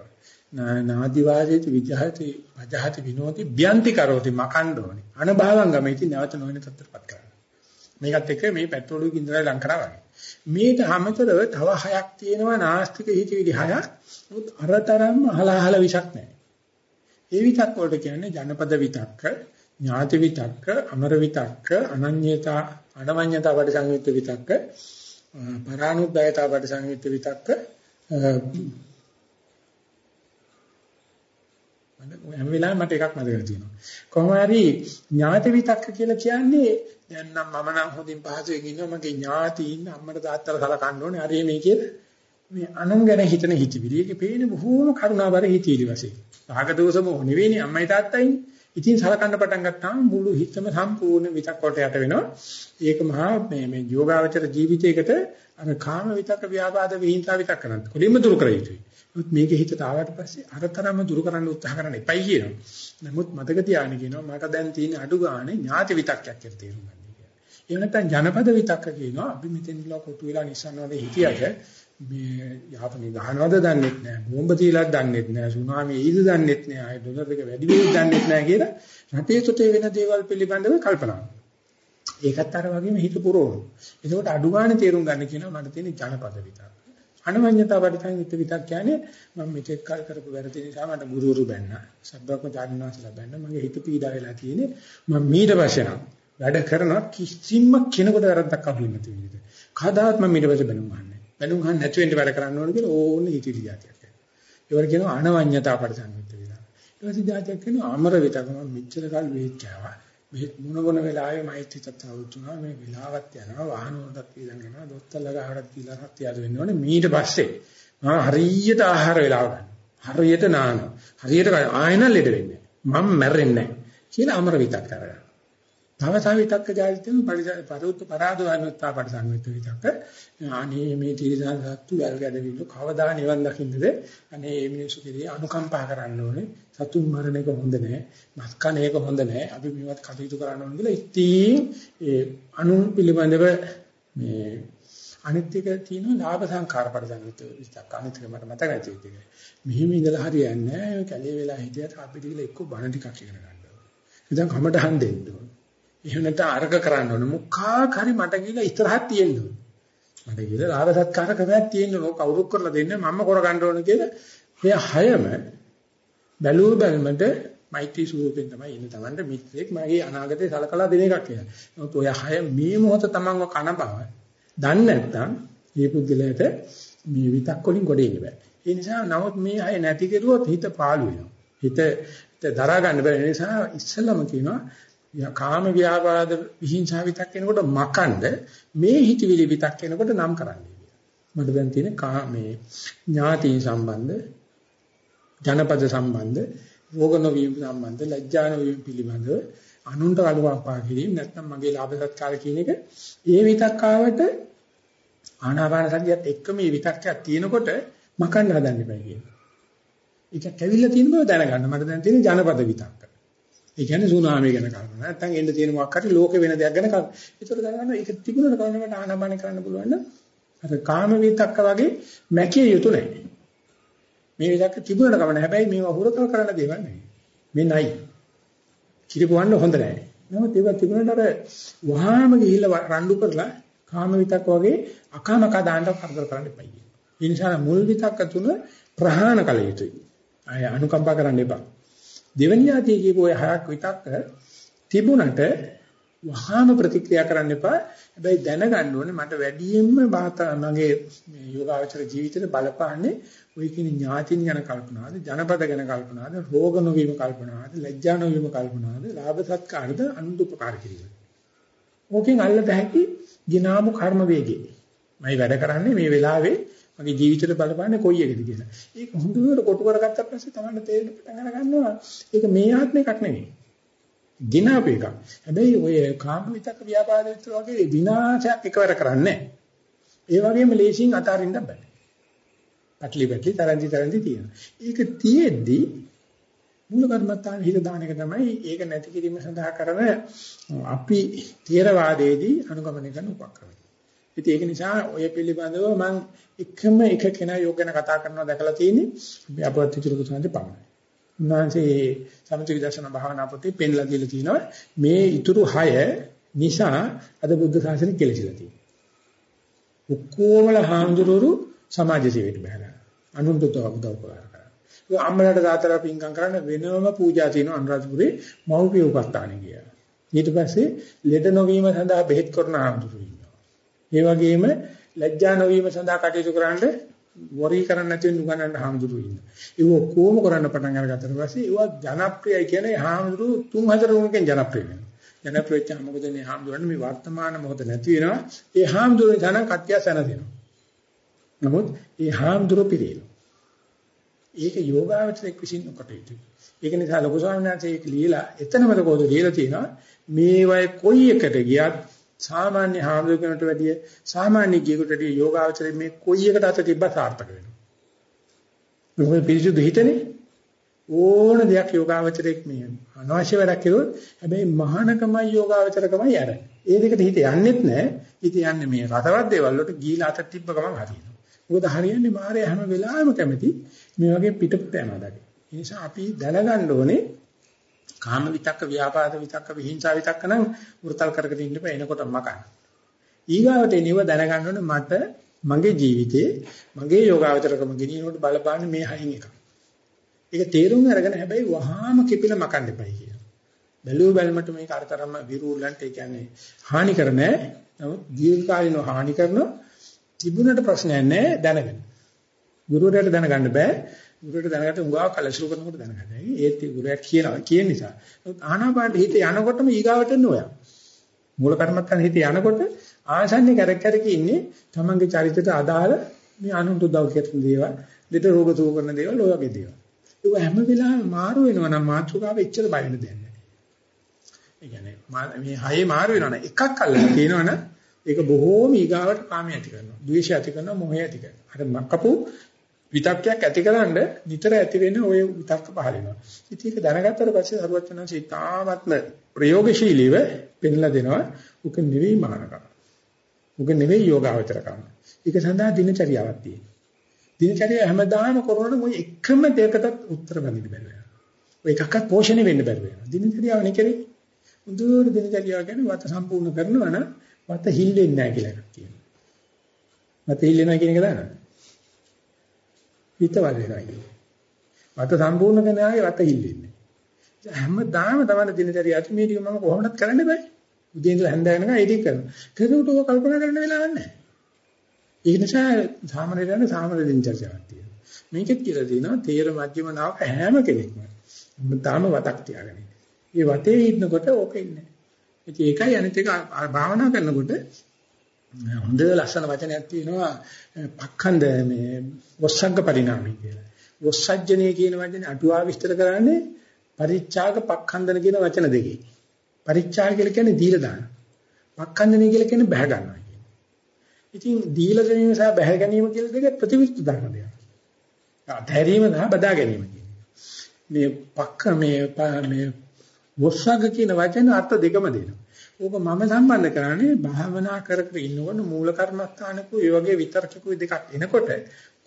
නාදි වාසේති විජහති පජහති විනෝදි බ්‍යන්ති කරෝති මකණ්ඩෝනි. අනභවං ගම ඉති නැවත නොවන තත්ත්වපත් කරනවා. මේකත් එක්ක මේ පෙට්‍රෝල් කින්දරයි ලං කරා වගේ. මේට හැමතරව තව හයක් තියෙනවා නාස්තික හිතවිලි හයක්. උත් අරතරම්ම අහලහල විසක් නැහැ. ඒ විතක් වලට කියන්නේ ජනපද විතක්ක ඥාති විතක්ක අමර විතක්ක අනඤ්‍යතා අනවඤ්‍යතා පරිසංයුක්ත විතක්ක පරානුද්යතා පරිසංයුක්ත විතක්ක මම හැම වෙලාවෙම මට එකක් මතක තියෙනවා කොහොම හරි ඥාති විතක්ක කියලා කියන්නේ දැන් නම් මම නම් හොඳින් පහසුවෙන් ඉන්නවා. මගේ ඥාතීන් අම්මට තාත්තට සලකන්න ඕනේ. හරි මේ කියලා. මේ අනුන් ගැන හිතන හිතවිලි. ඒකේ පේන්නේ බොහෝම කරුණාබර හිතවිලි වශයෙන්. රාග දෝෂම නෙවෙයිනේ අම්මයි තාත්තයිනේ ඉතින් සලකන්න පටන් ගත්තාම මුළු හිතම සම්පූර්ණ විතක් කොට යට වෙනවා. ඒක මහා මේ මේ යෝගාවචර ජීවිතයකට අර කාම විතක ව්‍යාපාද විහිංසා විතක් කරන්නේ. කොලින්ම දුරු කර යුතුයි. නමුත් මේක හිතට ආවට පස්සේ අරතරම දුරු කරන්න උත්සාහ කරන්න එපයි කියනවා. නමුත් මතක තියාගෙන කියනවා මට දැන් තියෙන අඩු ගානේ ඥාති විතක්යක් කියලා තේරුම් ගන්න කියලා. එහෙම නැත්නම් ජනපද විතක්ක කියනවා අපි මෙතෙන් ඉඳලා කොටු වෙලා නිසන්වද හිටියට මේ යාපනයේ ගහනවද දන්නෙත් නෑ බෝම්බ තියලාත් දන්නෙත් නෑ සුනාමි එයිද දන්නෙත් නෑ ආය ඩොලර් එක වැඩි වෙයිද දන්නෙත් නෑ කියලා රටේ තුතේ වෙන දේවල් පිළිබඳව කල්පනා ඒකත් අර වගේම හිත පුරවන. ඒකට අඩු ගන්න තේරුම් ගන්න කියනවා මට තියෙන ජනපද විතර. අනවඤ්ඤතා පරිතන් විත විතක් කියන්නේ මම මෙතෙක් කල් කරපු වැරදි නිසා මට ගුරුවරු බැන්න. සබ්බක්ම ධාර්මනාසලා බැන්න. මගේ හිත පීඩා වෙලා තියෙන්නේ. මම ඊට පස්සේ නම් වැඩ කරන කිසිම කෙනෙකුට වැරද්දක් අහු වෙන්නේ නැති විදිහට. කවදාවත් මම ඊට පස්සේ බැනුම් අහන්නේ බැලුම් ගන්න නැති වෙන්න වැඩ කරන්න ඕන කියලා ඕන්නේ හිතිලි જાතියක්. ඒවට කියනවා අනවඤ්‍යතා පරිසංයුක්ත වෙලා. ඊට පස්සේ જાතියක් කියනවා අමර විතකම මෙච්චර කල් වෙච්චාවා. මේ මොන මොන වෙලාවෙ මෛත්‍රී තත්ත්වවුතුනා මේ වෙලාවත් යනවා වාහන වලට ඉඳන් යනවා දොස්තරලා ගහකට කියලා හත්තියද වෙන්න ඕනේ ඊට පස්සේ මම හරියට ආහාර වෙලාව ගන්න. හරියට නානවා. හරියට ආයන ලෙඩ වෙන්නේ. මම මැරෙන්නේ නැහැ කියලා අමර විතක් කරගන්න. තව තව විතක්ක ජාතිතෙම පරිපරුත් පරාදවන්තා පරිසංවිත විතක්ක. අනේ මේ තීරසන් සත්තු වැල් ගැදවිල්ල කවදා නිවන් දකින්නද? අනේ මේ මිනිස්සු කෙරේ අනුකම්පා කරන්න ඕනේ. සතුන් මරණ එක හොඳ නෑ. මස් කන එක හොඳ නෑ. අපි මේවත් කටයුතු කරන්න ඕනේ කියලා ඉතින් ඒ අනු පිළිබඳව මේ අනිත් එක තියෙනවා ලාභ සංඛාර පරිසංවිත විතක්ක. අනිත් එක මට මතක නැති එක. මෙහිම ඉඳලා හරියන්නේ නෑ. කැලේ වෙලා හිටියට අපිට කියලා එක්ක බණ ටිකක් ඉගෙන ගන්න ඕනේ. ඉතින් කමටහන් දෙන්න ඕනේ. එහෙම නැත්නම් අර්ග කරන්න ඕනේ. මුඛාක් හරි මට කියලා ඉස්සරහට තියෙන්න ඕනේ. මට කියලා ලාභ සත්කාර ක්‍රමයක් තියෙන්න ඕනේ. කවුරුත් කරලා දෙන්නේ මම කර ගන්න ඕනේ කියලා. මේ හයම බැලුව බැලමට මෛත්‍රී ස්වරූපෙන් තමයි ඉන්නේ. Tamanට මිත්‍රෙක් මගේ අනාගතේ සලකලා දෙන එකක් කියලා. නමුත් ඔය හය මේ මොහොත තමන්ව කන බව දන්නේ නැත්නම් මේ පුද්ගලයාට මේ විතක් වලින් ගොඩ එන්න බෑ. ඒ නිසා නමුත් මේ අය නැති කෙරුවොත් හිත පාළු වෙනවා. හිත දරා ගන්න බැරි නිසා ඉස්සෙල්ලම කියනවා කාම ව්‍යාපාද විහිංසාව විතක් එනකොට මකන්ද මේ හිතවිලි විතක් එනකොට නම් කරන්නේ මට දැන් තියෙන මේ ඥාති සම්බන්ධ ජනපද සම්බන්ධ රෝග නොවීම සම්බන්ධ ලැජ්ජා නොවීම පිළිබඳව අනුන්ට අනුකම්පා කිරීම නැත්නම් මගේ ලාභ සත්කාර කියන එක ඒ විතක් ආවට ආනාපාන සතියත් එක්ක මේ විතක්යක් තියෙනකොට මකන්න හදන්න එපා කියනවා. ඒක කැවිල්ල තියෙන බව දැනගන්න. මට දැන් තියෙන ජනපද විතක්. ඒ කියන්නේ සුනාමි ගැන කල්පනා. නැත්නම් එන්න තියෙන මොකක් හරි ලෝකෙ වෙන දෙයක් ගැන කල්පනා. ඒතර දැනගන්න ඒක තිබුණට කවන්නකට ආනමන කරන්න පුළුවන් නම් අර කාම විතක්ක වගේ මැකිය යුතු නැහැ. මේ විතක්ක තිබුණට කවන්න. හැබැයි මේවා හුරතල් කරන්න දේවල් නෙවෙයි. මේ නයි. කිරිපවන්න හොඳ නැහැ. නමුත් ඒවා තිබුණට අර වහාම ගිහිල්ලා රණ්ඩු කරලා කාම විතක්ක වගේ අකාමක දාන්න කරදර කරන්න එපා. ඒ නිසා මුල් විතක්ක තුන ප්‍රහාණ කළ යුතුයි. අය අනුකම්පා කරන්න එපා. දෙවෙනි යාතිය කියපු ඔය හයක් විතක්ක තිබුණට වහාම ප්‍රතික්‍රියා කරන්න එපා. හැබැයි දැනගන්න ඕනේ මට වැඩියෙන්ම මගේ මේ යෝගාචර ජීවිතේට බලපාන්නේ ඔය කියන ඥාතින් ගැන කල්පනාද, ජනපද ගැන කල්පනාද, රෝග නොවීම කල්පනාද, ලැජ්ජා නොවීම කල්පනාද, ලාභ සත්කාරද අනුදුපකාර කිරීම. ඕකෙන් අල්ලත හැකි ගිනාමු කර්ම වේගයේ. මම වැඩ කරන්නේ මේ වෙලාවේ මගේ ජීවිතේට බලපාන්නේ කොයි එකද කියලා. ඒක හොඳට කොටු කරගත්ත පස්සේ තමයි තේරෙන්න පටන් අර ගන්නවා. ඒක මේ ආත්ම එකක් නෙවෙයි. ගිනාප එකක්. හැබැයි ඔය කාම විතක ව්‍යාපාද විතර වගේ විනාශයක් එකවර කරන්නේ ඒ වගේම ලේසියෙන් අතාරින්න බෑ. පැටලි පැටලි තරන්දි තරන්දි තියෙනවා. ඒක තියෙද්දි මූල කර්මත්තාන හිත දාන එක තමයි ඒක නැති කිරීම සඳහා කරන අපි තේරවාදයේදී අනුගමනය කරන උපක්‍රමය. ඉතින් ඒක නිසා ඔය පිළිබඳව මම එකම එක කෙනා යෝග ගැන කතා කරනවා දැකලා තියෙන්නේ අපි අපවත් චිතුරු කුසාන්තේ පමණයි. උන්වහන්සේ සමථ විදර්ශනා භාවනා පොතේ පෙන්ලා දීලා තිනවා මේ ඊතුරු 6 නිසා අද බුද්ධ ශාසනය කෙලසිලා තියෙනවා. ඔක්කොමල හාමුදුරුවෝ සමාජ ජීවිතයට බහැලා අනුන්ට උදව් කරා. ඒ අම්මලාට දාතලා පින්කම් කරන්න වෙනම පූජා තියෙනවා අනුරාධපුරේ මෞපිය උපස්ථානෙ කියලා. ඊට පස්සේ ලෙඩ නොවීම සඳහා බෙහෙත් කරන ආමතුරු ඉන්නවා. ඒ වගේම ලැජ්ජා නොවීම සඳහා කටයුතු කරන්න වොරි කරන්න නැති වෙන උගන්නන්න හාමුදුරුවෝ ඉන්නවා. ඒක කොහොම කරන්න පටන් අරගත්තට පස්සේ ඒවා ජනප්‍රියයි කියන්නේ හාමුදුරුවෝ තුන් හතර උණකින් ජනප්‍රිය වෙනවා. ජනප්‍රිය වෙච්ච මොකද මේ හාමුදුරන් මේ වර්තමාන මොහොත නැති වෙනවා. ඒ හාමුදුරුවෝ තනන් කත්‍ය සැනසෙනවා. නමුත් ඒ හාමුදුරුවෝ පිළිෙනවා. ඒක යෝගාවචරයක් විසින් නොකටයුතු. ඒක නිසා ලොකු ස්වාමීන් වහන්සේ ඒක ලියලා එතනම කොහොමද ලියලා තියෙනවා මේ වගේ කොයි එකට ගියත් සාමාන්‍ය හාමුදුරුවන්ට වැඩිය සාමාන්‍ය ගියෙකුට වැඩිය යෝගාවචරයේ මේ කොයි එකට අත තිබ්බා සාර්ථක වෙනවා. මොකද පිරිසුදු හිතනේ ඕන දෙයක් යෝගාවචරයක් මේ අනවශ්‍ය වැඩක් කළොත් හැබැයි මහානකමයි යෝගාවචරකමයි අර. ඒ දෙකට හිත යන්නෙත් නැහැ. හිත යන්නේ මේ රසවත් දේවල් වලට ගීලා අත තිබ්බ ගමන් හරියනවා. මොකද හරියන්නේ මාරේ හැම වෙලාවෙම කැමති මේ වගේ පිටපත යනවා දකි. ඒ නිසා අපි දැනගන්න ඕනේ කාම විතක්ක ව්‍යාපාද විතක්ක විහිංසා විතක්ක නම් වෘතල් කරගෙන ඉන්න බෑ එනකොට මකන්න. ඊගාවට එනිව දැනගන්න ඕනේ මට මගේ ජීවිතේ මගේ යෝගාවචරකම ගෙනියනකොට බලපාන්නේ මේ හයින් එකක්. ඒක තේරුම් අරගෙන හැබැයි වහාම කිපිලා මකන්න එපයි කියනවා. බැලුව බැලමට මේක අරතරම විරූලන්ට ඒ කියන්නේ හානි කර නැහැ. නමුත් දීර්ඝකාලීනව හානි කරන තිබුණට ප්‍රශ්නයක් නැහැ දැනගන්න. ගුරුවරයාට දැනගන්න බෑ. ගුරුවරට දැනගට උගාව කලසුරු කරනකොට දැනගන්න. ඒත් ගුරුවරයා කියනවා කියන නිසා. ආනාපාන හිත යනකොටම ඊගාවට එන්න ඔයා. මූල කර්මත්තන් හිත යනකොට ආසන්නේ කැරක් කැරක ඉන්නේ තමන්ගේ චරිතයට අදාළ මේ අනුන්ට උදව් කරන දේවල්, දෙට රෝග සුව කරන දේවල් ඔය වගේ දේවල්. ඒක හැම වෙලාවෙම මාරු වෙනවා නම් මාත්‍රකාව එච්චර බයින දෙන්නේ නැහැ. ඒ කියන්නේ මා- මේ හයේ මාරු වෙනවනේ එකක් අල්ලලා තියෙනවනේ ඒක බොහෝම ඊගාවට කාමයේ ඇති කරනවා. ද්වේෂය ඇති කරනවා, මොහය ඇති කරනවා. අර මක්කපු විතක්කයක් ඇතිකරනද නිතර ඇති වෙන ওই විතක්ක පහල වෙනවා. ඉතින් ඒක දැනගත්තට පස්සේ සරුවචනංශ ඉතාමත්ම ප්‍රයෝගශීලීව පෙන්ලා දෙනවා. උක නෙවෙයි මානකම. උක නෙවෙයි යෝගාවචරකම. ඒක සඳහා දිනචරියාවක් තියෙනවා. දිනචරිය හැමදාම කරනකොට මොයි එකම දෙයකටත් උත්තර බඳින්න බැහැ වෙනවා. ඔය එකක්වත් පෝෂණය වෙන්න බැහැ වෙනවා. දිනචරියාව නෙකරේ. මුදුවට දිනචරියාව කියන්නේ වත සම්පූර්ණ කරනවා නම් වත හිල්ලෙන්නේ නැහැ කියලා එකක් කියනවා. වත හිල්ලෙනවා කියන එක දන්නවද? හිතවල වෙනවා කියන්නේ. වත සම්පූර්ණ කරනාගේ වත හිල්ලෙන්නේ. හැමදාම තමයි දිනචරියාව මේ ටික මම කොහොමදත් කරන්න බෑ. උදේ ඉඳලා හැන්ද වෙනකන් ඒ ටික කරනවා. කෙරුවට ඔය කල්පනා කරන්න වෙලාවක් නැහැ. ඒ නිසා සාමාන්‍යයෙන් සාමාන්‍ය දිනචරියාවක් තියෙනවා. මේකෙත් කියලා තියෙනවා තේර මධ්‍යම නාවක හැම කෙනෙක්ම තාම වතක් තියාගෙන ඉන්නේ. මේ වතේ ඉන්නකොට ඕක ඉන්නේ. ඉතින් ඒකයි අනිත් එක භාවනා කරනකොට හොඳ ලස්සන වචනයක් තියෙනවා පක්ඛන්ද මේ වස්සග්ග පරිණාමී කියලා. වස්සජ්ජනේ කියන වචනේ අටුවා විස්තර කරන්නේ පරිච්ඡාග පක්ඛන්දන කියන වචන දෙකේ. පරිච්ඡාග කියලා කියන්නේ දීලා දාන. පක්ඛන්දනේ කියලා කියන්නේ බැහැ ගන්නවා කියන්නේ. ඉතින් දීලා ගැනීම සහ බැහැ ගැනීම කියලා දෙක ප්‍රතිවිරුද්ධ ධර්ම දෙයක්. අධෛර්යම සහ බදා ගැනීම කියන්නේ. මේ පක්ක මේ මේ වස්සග්ග කියන වචන අර්ථ දෙකම දෙනවා. ඕක මම සම්බන්ධ කරන්නේ භාවනා කර කර ඉන්නකොට මූල කර්මස්ථානකෝ ඒ වගේ විතර්කකෝ දෙකක් එනකොට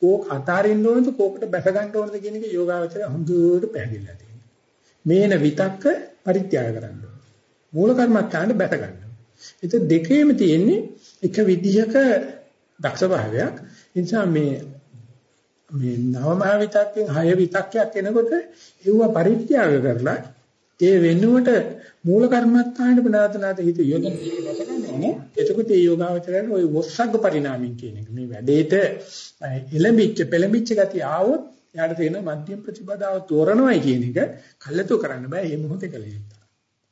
කෝක අතාරින්න ඕනද කෝකට බැස ගන්න ඕනද කියන එක යෝගාවචරය හොඳට පැහැදිලිලා තියෙනවා. මේන විතක්ක පරිත්‍යාග කරන්න ඕන. මූල කර්මස්ථානෙ බැස ගන්න. ඒක දෙකේම තියෙන්නේ එක විදිහක දක්ෂ භාවයක්. ඒ නිසා මේ මේ නවමහා විතක්කෙන් හය විතක්කයක් එනකොට ඒව පරිත්‍යාග කරලා ඒ වෙනුවට මූල කර්මස්ථානෙට බනාතනාත හිත යොදන ඉන්නේ. එතකොට මේ යෝගාවචරයට ওই වොස්සග්ග පරිණාමයෙන් කියන එක. මේ වැඩේට එළඹිච්ච පෙළඹිච්ච ගතිය ආවොත් යාට තියෙන මධ්‍යම ප්‍රතිපදාව තෝරනවයි කියන එක කල්ලාතු කරන්න බෑ. මේ මොහොතේ කළ යුතුයි.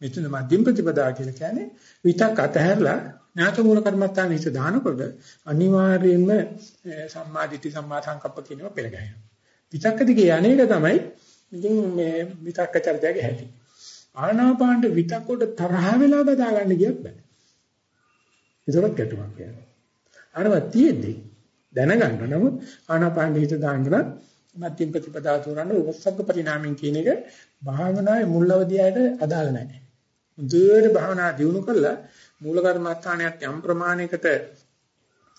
මෙතන මධ්‍යම ප්‍රතිපදාව කියලා කියන්නේ විතක් අතහැරලා ඥාත මූල කර්මස්ථාන හිත දානකොට අනිවාර්යයෙන්ම සම්මාදිට්ඨි සම්මා සංකප්ප කියනවා පෙළගහනවා. විතක්ක දිගේ අනේක තමයි ඉතින් මේ විතක්ක චරිතයගේ හැටි. ආනාපානට විතක්කොට තරහ වෙලා බදා ගන්න කියත් බෑ. ඒකවත් ගැටුමක් කියනවා. අරවත් තියෙද්දි දැනගන්න නමුත් ආනාපාන හිත දාන්න මධ්‍යම ප්‍රතිපදා තෝරන්න උපසග්ග පරිණාමයෙන් කියන එක භාවනාවේ මුල් අවධියයට අදාළ නැහැ. මුදුවේට භාවනා දියුණු කළා මූල කර්මස්ථානයත් යම් ප්‍රමාණයකට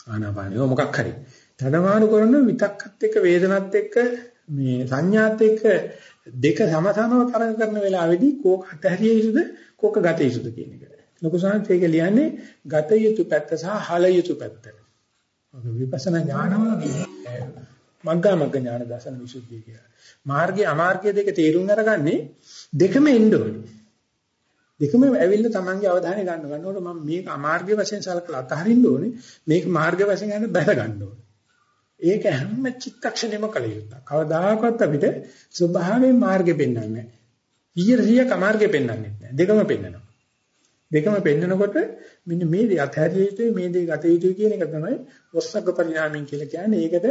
ආනාපානිය මොකක් හරි තඩමාරු කරන විතක්කත් එක්ක වේදනත් එක්ක මේ සංඥාත් එක්ක දෙක සමසමව තරඟ කරන වෙලාවේදී කෝක අතහැරිය යුතුද කෝක ගත යුතුද කියන එක. ලොකු සංහත් ඒක ලියන්නේ ගත යුතු පැත්ත සහ හල යුතු පැත්ත. ඔක විපස්සනා ඥානවල මග්ගා මග්ග ඥාන දසන විසුද්ධිය කියලා. මාර්ගය අමාර්ගය දෙක තේරුම් අරගන්නේ දෙකම එන්න ඕනේ. දෙකම ඇවිල්ලා Tamange අවධානය ගන්න ගන්නකොට මම මේක අමාර්ගය වශයෙන් සලකලා අතහරින්න ඕනේ. මේක මාර්ගය වශයෙන් ගන්න බැස ගන්න ඕනේ. ඒක හැම චිත්තක්ෂණෙම කල යුතුයි. කවදාකවත් අපිට ස්වභාවයෙන් මාර්ගෙ පෙන්වන්නේ නැහැ. 100 මාර්ගෙ පෙන්වන්නේ නැහැ. දෙකම පෙන්වනවා. දෙකම පෙන්වනකොට මෙන්න මේ දේ අත්හැරිය යුතුයි මේ දේ ගත යුතුයි කියන එක තමයි වස්සග්ග පරිණාමයෙන් කියලා කියන්නේ. ඒකට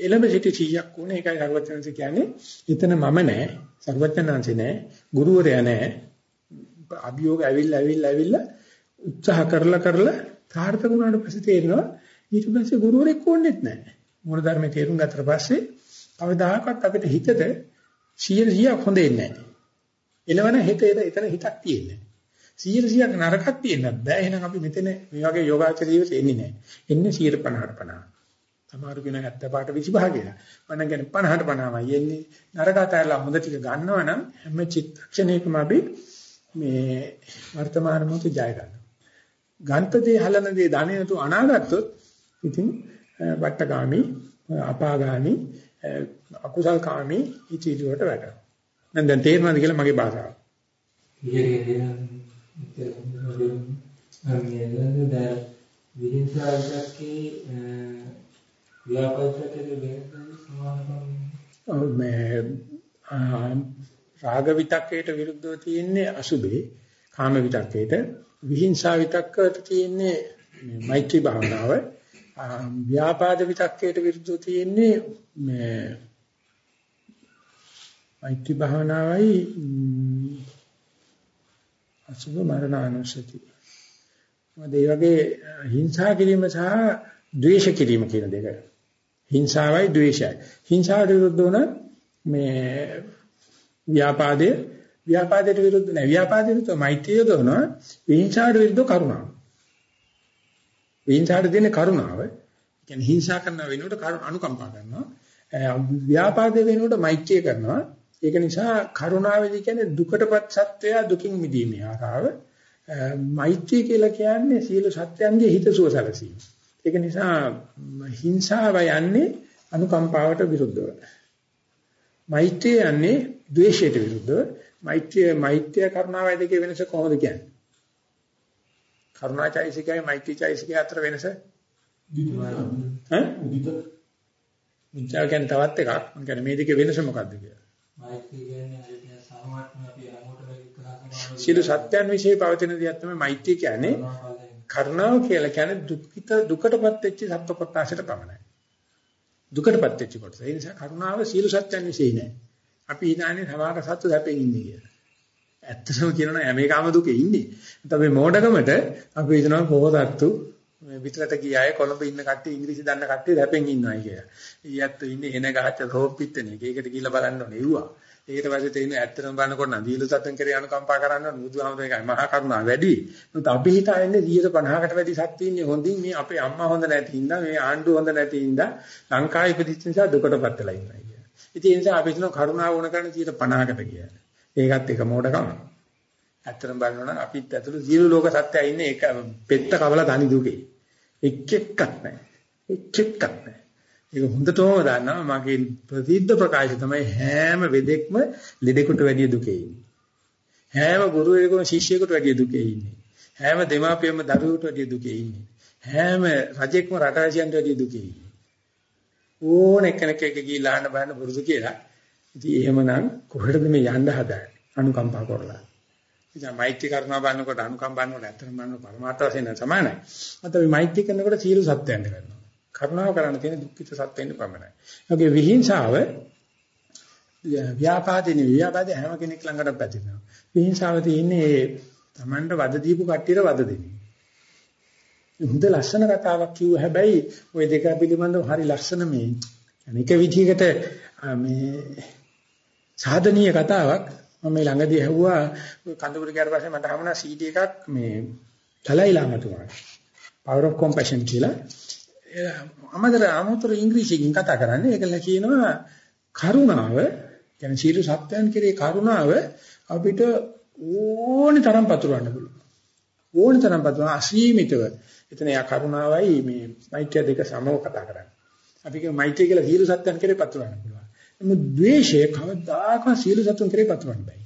එළඹ සිටි 100ක් ඕනේ. ඒකයි සර්වඥාන්සේ කියන්නේ එතන මම නැහැ. සර්වඥාන්සේ නැහැ. ගුරුවරයා නැහැ. අභියෝග ඇවිල්ලා ඇවිල්ලා ඇවිල්ලා උත්සාහ කරලා කරලා සාර්ථක වුණාට පස්සේ තේරෙනවා ඊට පස්සේ ගුරුවරෙක් ඕනෙත් නැහැ. මූල ධර්මයේ තේරුම් ගත්තට පස්සේ කවදාකවත් අපිට හිතට 100ක් හොඳ එන්නේ නැහැ. එළවන හිත එතන හිතක් තියෙන්නේ. 100ක් නරකක් තියෙන්නත් බෑ. එහෙනම් අපි මෙතන මේ වගේ යෝගාචර ජීවිතේ එන්නේ නැහැ. එන්නේ 150ට 50. සමහරු කියන 70 පාට 25 කියලා. මම කියන්නේ 50ට 50මයි එන්නේ. නරක අතහැරලා හොඳ ටික ගන්නවා නම් හැම චිත්තක්ෂණයකම අපි මේ වර්තමාන මොහොතේ ජය ගන්නවා. ගන්තදී හලන දේ ධනෙ නතු අනාගතොත් ඉතින් වට්ටගාමි අපාගාමි අකුසල් කාමි ඉතිරි වලට වැටෙනවා. දැන් දැන් තේරෙනවද කියලා මගේ භාෂාව. රාග විතක්කයට විරුද්ධව තියෙන්නේ අසුබේ කාම විතක්කයට විහිංසාව විතක්කයට තියෙන්නේ මෛත්‍රී භාවනාව ව්‍යාපාද විතක්කයට විරුද්ධව තියෙන්නේ මේ මෛත්‍රී භාවනාවයි අසුභ මරණානුස්සති. මොකද මේ වගේ හිංසා කිරීම සහ ද්වේෂ කිරීම කියන දෙක. හිංසාවයි ද්වේෂයයි. හිංසාවට විරුද්ධ වන මේ ව්‍යාපාදයේ ව්‍යාපාදයට විරුද්ධ නැහැ. ව්‍යාපාදයට විරුද්ධ මෛත්‍රිය යොදවනවා. හිංසාවට විරුද්ධ කරුණාව. හිංසාවට දෙන කරුණාව. කියන්නේ හිංසා කරන වෙනුවට අනුකම්පා කරනවා. ව්‍යාපාදයේ වෙනුවට මෛත්‍රිය කරනවා. ඒක නිසා කරුණාවේදී කියන්නේ දුකටපත් සත්වය දුකින් මිදීමේ ආරාව. මෛත්‍රිය කියලා කියන්නේ සියලු සත්‍යයන්ගේ හිතසුව සැලසීම. ඒක නිසා හිංසාව යන්නේ අනුකම්පාවට විරුද්ධව. මෛත්‍රිය යන්නේ ද්වේෂයට විරුද්ධව. මෛත්‍රිය මෛත්‍රිය කරුණාවයි දෙකේ වෙනස කොහොමද කියන්නේ? කරුණාචෛසිකයි මෛත්‍රීචෛසිකයි අතර වෙනස? ඈ? මුචා කියන්නේ තවත් එකක්. මම කියන්නේ මේ දෙකේ වෙනස මොකක්ද කියලා. මෛත්‍රී කියන්නේ සමවත්ම අපි හැමෝටම එක්කලා සියලු සත්‍යයන් વિશે පවතින දෙයක් තමයි මෛත්‍රී කියන්නේ. කරුණාව කියලා කියන්නේ දුක්ඛිත දුකටපත් වෙච්ච සත්ව කොටසට පමණයි. දුකටපත් වෙච්ච කොටස. ඒ නිසා කරුණාව සියලු සත්‍යයන් વિશે නෑ. අපි හිතන්නේ සමාක සත්ව සැපෙන් ඉන්නේ කියලා. ඇත්තටම කියනවා හැම එකම දුකේ ඉන්නේ. නැත්නම් මේ මෝඩකමට අපි හිතනවා පොහොසත්තු මේ විතරට ගියාය කොළඹ ඉන්න කට්ටිය ඉංග්‍රීසි දන්න කට්ටිය සැපෙන් ඉන්නවයි කියලා. ඊයත් ඉන්නේ එන ගහච්ච රෝප් පිටනේ. ඒකට ගිහිල්ලා බලන්න ඕනේ ඉවුවා. ඒකට පස්සේ තේින ඇත්තටම බලනකොට නම් දීල සත්‍යම් කරේ අනුකම්පා කරන්න ඕනේ. බුදුහාමුදුරේ එකයි මහා කරුණා වැඩි. නමුත් අපි හිතන්නේ 150කට වැඩි සත්ත්වි ඉන්නේ හොඳින් මේ අපේ අම්මා හොඳ නැති හින්දා මේ ආණ්ඩුව හොඳ නැති හින්දා ලංකාවේ ඉපදිච්ච නිසා දුකටපත් වෙලා ඉන්නවා කියලා. ඉතින් ඒ නිසා අපි හිතනවා කරුණාව වුණ කරන 50කට කියලා. ඒකත් එක මෝඩකම. ඇත්තටම බලනවනම් අපිත් ඇතුළු සියලු ලෝක සත්‍යය ඉන්නේ ඒක පෙත්ත කවලා තනි දුකේ. එක් එක්කක් නැහැ. එක් එක්කක් නැහැ. ඒක හොඳටම දන්නවා මගේ ප්‍රසිද්ධ ප්‍රකාශය තමයි හැම වෙදෙක්ම ලෙඩෙකුට වැඩිය දුකේ ඉන්නේ. හැම ගුරුවරයෙකුම ශිෂ්‍යයෙකුට වැඩිය දුකේ ඉන්නේ. හැම දෙමාපියම දරුවෙකුට වැඩිය දුකේ ඉන්නේ. හැම රජෙක්ම රටවැසියන්ට වැඩිය දුකේ ඉන්නේ. ඕන එක්කෙනෙක් එක ගිහිල්ලා අහන්න බලන්න පුරුදු කියලා. ඉතින් එහෙමනම් කොහෙටද මේ යන්න හදාන්නේ? අනුකම්පා කරලා. ඉතින් මෛත්‍රී කරුණා බලනකොට අනුකම්පා බලනකොට ඇත්තටම බලන පරමාර්ථ වශයෙන් සමානයි. මත මේ මෛත්‍රී කරනකොට සීල සත්‍යයන්ට කරනවා. කරුණාව කරන්න තියෙන දුක්ඛිත සත්‍යෙන්න පමණයි. ඒකේ විහිංසාව ව්‍යාපාදිනේ ව්‍යාපාදේ හැම කෙනෙක් ළඟට පැතිරෙනවා. විහිංසාව තියෙන්නේ Tamanට වද දීපු කට්ටියට වද දෙන්නේ. හොඳ ලස්සන කතාවක් කිව්ව හැබැයි ওই දෙක පිළිබඳව හරි ලස්සන මේ අනික විදිහකට මේ සාධනීය කතාවක්. මම මේ ළඟදී ඇහුවා කඳුර ගියාට පස්සේ මට හමුණා CD එකක් මේ තලයිලාමතුමා power of compassion කියලා. අමතර අමතර ඉංග්‍රීසියෙන් කතා කරන්නේ. ඒකල කියනවා කරුණාව කියන්නේ සීල සත්‍යයන් කෙරේ කරුණාව අපිට ඕනි තරම් පතුරවන්න පුළුවන්. ඕනි තරම් පතුරවන්න අසීමිතව. එතන යා කරුණාවයි මේ මෛත්‍රිය දෙක සමව කතා කරන්නේ. අපි කිය මෛත්‍රිය කියලා සීල සත්‍යයන් කෙරේ පතුරවන්න පුළුවන්. නමුත් ද්වේෂය කවදාකවත් සීල සත්‍යයන් කෙරේ පතුරවන්න බෑ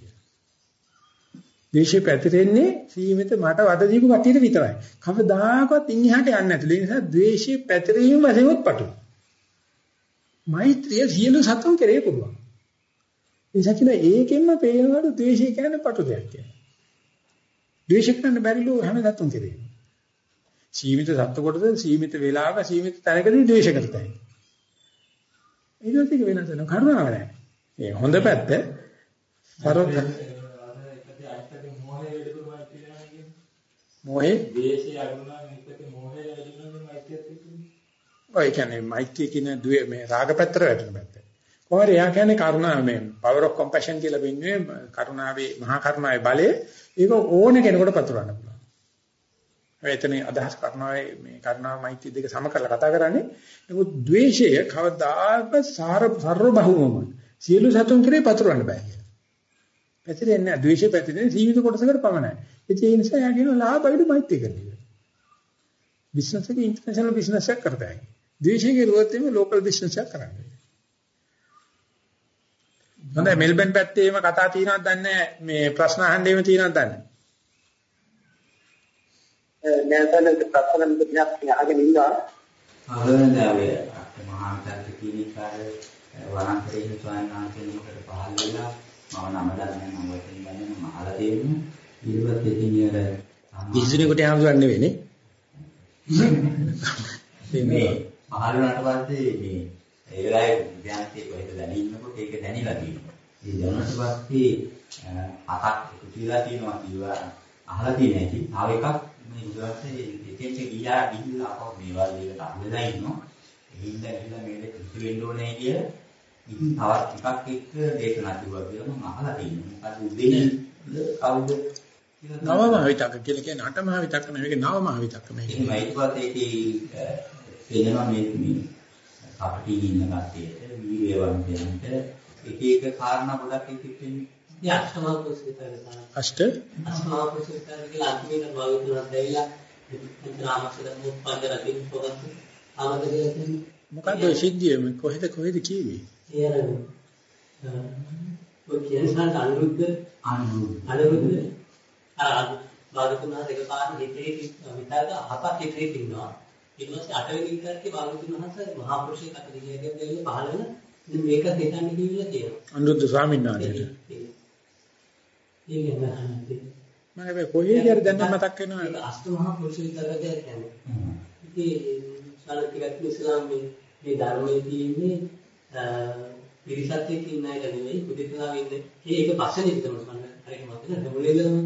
ද්වේෂය පැතිරෙන්නේ සීමිත මට වද දීපු කටියට විතරයි. කවදාකවත් ඉන්හිහට යන්නේ නැතුළු. ඒ නිසා ද්වේෂය පැතිරීම වශයෙන්ත් පටු. මෛත්‍රිය සියලු සතුන් කෙරේ පුළුවන්. ඒ සකින ඒකෙන්ම පේනවලු ද්වේෂය කියන්නේ පටු දෙයක් කියලා. ද්වේෂ කරන්න බැරිලු හැම සතුන් කෙරේ. සීමිත සත්ත්ව කොටද සීමිත වේලාවක සීමිත තැනකදී ද්වේෂ කරතයි. ඒක වෙනස නෑ කරුණාව නෑ. ඒ හොඳ පැත්ත සරල මොහේ ද්වේෂය අරුණා මේකට මොහේ වැඩිවෙනවා මෛත්‍රියත් එක්කනේ. ඔය කියන්නේ මෛත්‍රිය කියන දුවේ මේ රාග පැත්තට වැටෙන පැත්ත. කොහොමද එයා කියන්නේ කරුණා මේ power of compassion කියලා වෙන්නේ කරුණාවේ මහා කරුණාවේ බලය ඒක ඕන කෙනෙකුට පතුරවන්න. එතන අදහස් කරනවායි මේ කරුණා මෛත්‍රී දෙක සම කරලා කතා කරන්නේ. නමුත් ද්වේෂය කවදාකවත් සාර සර්ව බහුවම සියලු සතුන් කෙරේ පතුරවන්න බෑ කියලා. පැතිරෙන්නේ නැහැ. ද්වේෂය පැතිරෙන්නේ සීමිත කොටසකට පමණයි. ඒ නිසා යා කියන ලාභයිද මෛත්‍රී කරන්නේ. බිස්නස් එක ඉන්ටර්නැෂනල් බිස්නස් එකක් කරතයි. ද්වේෂයේ රුවත් එමේ ලෝකල් බිස්නස් එකක් කරන්නේ. හොඳයි මෙල්බන් පැත්තේ එහෙම කතා තියෙනවද දන්නේ මේ ප්‍රශ්න අහන්න එහෙම තියෙනවද දන්නේ නෑ සර් ප්‍රශ්න දෙකක් අහගෙන ඉන්නවා ආවරණදාවේ මහා තත්ත්ව කීනිකාරේ වනාන්තරයේ ස්වාමීන් වහන්සේ නමකට පහළ වෙලා මම නම දන්නේ මම වටින් ගන්නේ අහලා තියෙනවා ඊළඟට ඉතින් අර කිසිනෙකුට හම්සුවක් නෙවෙයි නේ මේ පහළ වුණාට පස්සේ මේ ඒ වෙලාවේ විද්‍යාන්තයේ කොහෙද දැනෙන්නකොට ඒක දැනිලා තියෙනවා. ඒ දැනුණාට පස්සේ අතක් එකතු වෙලා තියෙනවා කිව්වා අහලා තියෙන ඇති. තව එකක් මේ බුදුරජාණන් දෙකෙන්ට ගියා ගිහිල්ලා අපව මේ වගේ දෙයකට අහුවෙලා ඉන්නවා. ගිහිල්ලා ගිහිල්ලා මේ කිසි වෙන්න ඕනේ කිය. ඉතින් තවත් එකක් එක්ක දේශනා කිව්වා කියලා මම අහලා තියෙනවා. මොකද උදේ කවුද නවම විතක්ක කියලා කියන්නේ අටමහ විතක්ක නෙවෙයි නවම විතක්ක මේක. එහෙමයි පස්සේ ඒකේ පේනවා මේ මේ අපිට ඉන්න කට්ටියට වීර්යවන්තයන්ට එක එක කාරණා ගොඩක් ඉතිපෙන්නේ. ඉතින් අෂ්ටමහා පුරුෂිතය අෂ්ට? අෂ්ටමහා පුරුෂිතය කියලා අන්තිමට භාවිතුනක් දැවිලා රාමක්ෂර මුප්පන්ද රතින් පොගත් ආමද කියලා කියන්නේ මොකද්ද ඔය සිද්ධිය? මේ කොහෙද කොහෙද කිව්වේ? ඒ අර ඔය කියන්නේ අනුරුද්ධ. අනුරුද්ධ. අනුරුද්ධ. අර භාවිතුනා දෙක පාර හිතේ විතරක හතක් හිතේ ඉන්නවා. ඊට පස්සේ අටවෙනි විතරකේ භාවිතුන් වහන්සේ මහා පුරුෂයෙක් අතර ගියගෙන දෙවිල පහළ වෙන ඉතින් මේක දෙකන්න කියලා තියෙනවා. අනුරුද්ධ ස්වාමීන් වහන්සේට. ඒක නෑ මම හැබැයි කොහේද හරි දැන් මතක් වෙනවා. ඒක අෂ්ටමහා පුරුෂ විතරකයක් කියන්නේ ඉතින් සාලතිකත් ඉස්ලාම් මේ මේ ධර්මයේ තියෙන්නේ පිරිසත් එක්ක ඉන්න එක නෙවෙයි පුදුකලා ඉන්නේ. ඒක පස්සේ නිතරම මම හරියට මතක නැහැ. මුලෙලම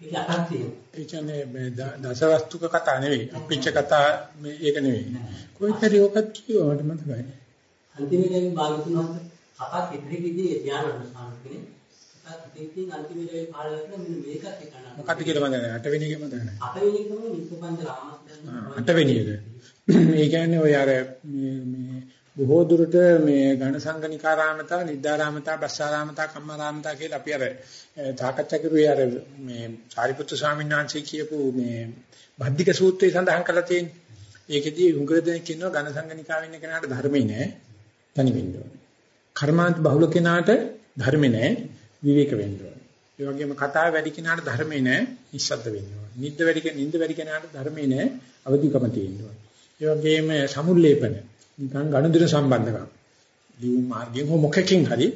ඒක අටක් තියෙනවා. ඒ කියන්නේ මේ දසවස්තුක කතා නෙවෙයි. අපිච්ච කතා මේ ඒක නෙවෙයි. හරි ඔකත් කිව්වා මට මතකයි. අන්තිමේදී භාගතුන් වහන්සේ හතක් ඉදිරියේදී ධ්‍යාන අනුසාර කෙනේ. හතක් ඉදිරියෙන් අන්තිමේදී පහළ වෙන මෙන්න මේකත් එකන. මොකක්ද කියලා මම දන්නේ නැහැ. අටවෙනි එක මතක නැහැ. අටවෙනි එක තමයි නිස්සපංච රාමස්දන්. ආ, අටවෙනි එක. ඒ කියන්නේ ඔය අර මේ මේ බොහෝ දුරට මේ ඝන සංගනිකාරාමතා, නිද්දාරාමතා, බස්සාරාමතා, කම්මාරාමතා කියලා අපි අර සාකච්ඡා කරුවේ අර මේ සාරිපුත්‍ර ස්වාමීන් වහන්සේ කියපු මේ බද්ධික සූත්‍රය සඳහන් කරලා තියෙන්නේ. ඒකෙදී උගර දෙනෙක් කියනවා ඝන සංගනිකාවෙන් කෙනාට ධර්මේ නෑ, තනි වෙන්න ඕනේ. කර්මාන්ත බහුල කෙනාට ධර්මේ නෑ, විවේක වෙන්න ඕනේ. ඒ වගේම කතාව වැඩි කෙනාට ධර්මේ නෑ, නිශ්ශබ්ද වෙන්න ඕනේ. නිද්ද වැඩි කෙනා නිද්ද වැඩි කෙනාට ධර්මේ නෑ, අවදිකම තියෙන්න ඕනේ. ඒ වගේම සමුල්ලේපන නිකන් ගනුදෙනු සම්බන්ධකම්. ලියුම් මාර්ගයෙන් හෝ මොකකින් හරි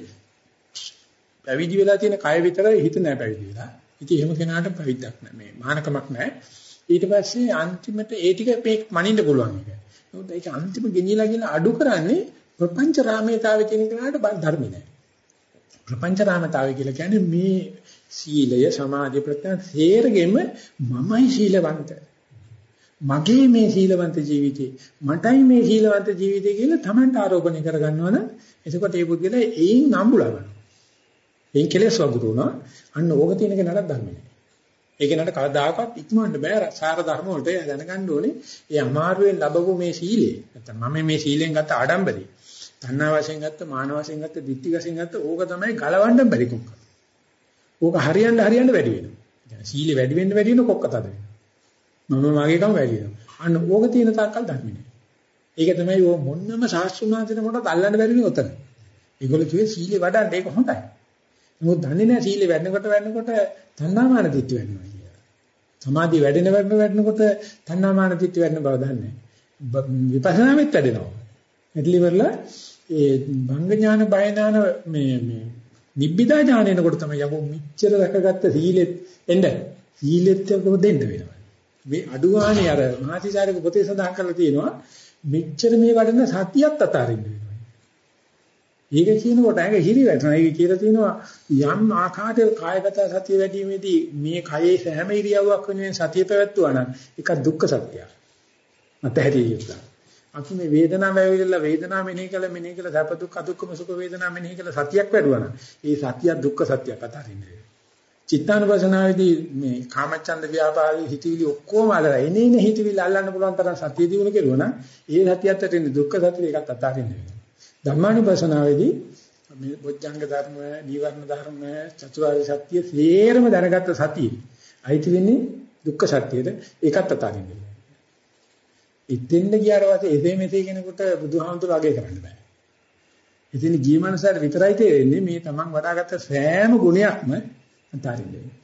පැවිදි වෙලා තියෙන කය විතරයි හිත නෑ පැවිදි වෙලා. ඉතින් එහෙම කෙනාට පැවිද්දක් නෑ මේ මහානකමක් නෑ. ඊට පස්සේ අන්තිමට ඒ ටික මේ මනින්න පුළුවන් එක. නමුත් ඒක අන්තිම ගෙනියලා ගෙන අඩු කරන්නේ ප්‍රපංච රාමේතාවේ කියන කෙනාට ධර්ම නෑ. ප්‍රපංච රාමතාවය කියලා කියන්නේ මේ සීලය සමාධි ප්‍රඥා සේරගෙම මමයි සීලවන්ත. මගේ මේ සීලවන්ත ජීවිතේ මටයි මේ සීලවන්ත ජීවිතේ කියලා Tamanට ආරෝපණය කරගන්නවා නම් එතකොට ඒ පුද්ගලයා ඒයින් නම්බුලා ගන්නවා. ඒන් කෙලෙස් වගුරුණා අන්න ඕක තියෙන කෙනාට ධර්ම නැහැ. ඒ කෙනාට කවදාකවත් ඉක්මවන්න බෑ සාර ධර්ම වලට එයා දැනගන්න ඕනේ ඒ අමාරුවෙන් ලැබපු මේ සීලය. නැත්නම් මම මේ සීලෙන් ගත්ත ආඩම්බරේ. තණ්හා වශයෙන් ගත්ත, මාන වශයෙන් ගත්ත, ditthi වශයෙන් ගත්ත ඕක තමයි ගලවන්න බැරි කොක්ක. ඕක හරියන්න හරියන්න වැඩි වෙනවා. يعني සීලෙ වැඩි වෙන්න වැඩි වෙන කොක්ක තද වෙනවා. මම මගේකම වැඩි වෙනවා. අන්න ඕක තියෙන තාක්කල් ධර්මිනේ. ඒක තමයි ඔය මොන්නම සාස්ෘණාන්තේ මොකටද අල්ලන්න බැරිනේ උතන. ඒගොල්ලෝ කිව්වේ සීලෙ වඩන්න ඒක හොඳයි. මොකද දන්නේ නැහැ සීලෙ වැඩනකොට වැඩනකොට තණ්හාමාන දිට්ඨි වෙනවා කියලා. සමාධිය වැඩෙන වැඩන වැඩනකොට තණ්හාමාන දිට්ඨි වෙන්න බව දන්නේ. විපස්සනාමෙත් වැඩෙනවා. එట్లా ඉවරලා ඒ භංග ඥාන බය ඥාන මේ මේ නිබ්බිදා ඥාන එනකොට තමයි යකෝ මිච්ඡර රැකගත්ත සීලෙත් එන්න සීලෙත් යකෝ දෙන්න වෙනවා. මේ අඩුවානේ අර මහතිසාරක පොතේ සඳහන් කරලා තියෙනවා මෙච්චර මේ වඩන සතියත් අතාරින්න වෙනවා. ඒක කියනකොට ඒක හිරි වැටෙනවා. ඒක කියලා තියෙනවා යම් ආකාරයක කායගත සතිය වැඩිීමේදී මේ කයේ හැම ඉරියව්වක් වෙනුවෙන් සතිය පැවැත්වුවා නම් ඒක දුක්ඛ සත්‍යයක්. අතහැරිය යුතුයි. අපි මේ වේදනාව ඇවිල්ලා වේදනාව මෙනෙහි කළ මෙනෙහි කළ සැප දුක් අදුක්කම සුඛ වේදනා මෙනෙහි කළ සතියක් වැඩුවා නම් ඒ සතිය දුක්ඛ සත්‍යයක් අතරින් චිත්තානුපසනාවේදී මේ කාමච්ඡන්ද ව්‍යාපාරී හිතවිලි ඔක්කොම අදලා එනේ නේ හිතවිලි අල්ලන්න පුළුවන් තරම් සතිය දිනු කෙරුවා නම් ඒ සතියත් ඇතින් දුක්ඛ සත්‍ය එකත් අතරින් වෙනවා ධම්මානුපසනාවේදී මේ බොජ්ජංග ධර්ම, නීවරණ ධර්ම, චතුරාර්ය සත්‍ය සියරම දැනගත්ත සතිය. අයිති වෙන්නේ දුක්ඛ සත්‍යයට ඒකත් අතාරින්න බෑ. ඉතින්ද ගියාට පස්සේ එසේ මෙසේ කෙනෙකුට බුදුහාමුදුරුවෝ අගය කරන්න බෑ. ඉතින් ගිය මනසට විතරයි තේරෙන්නේ මේ තමන් වඩාගත්ත සෑම ගුණයක්ම අතාරින්න වෙනවා.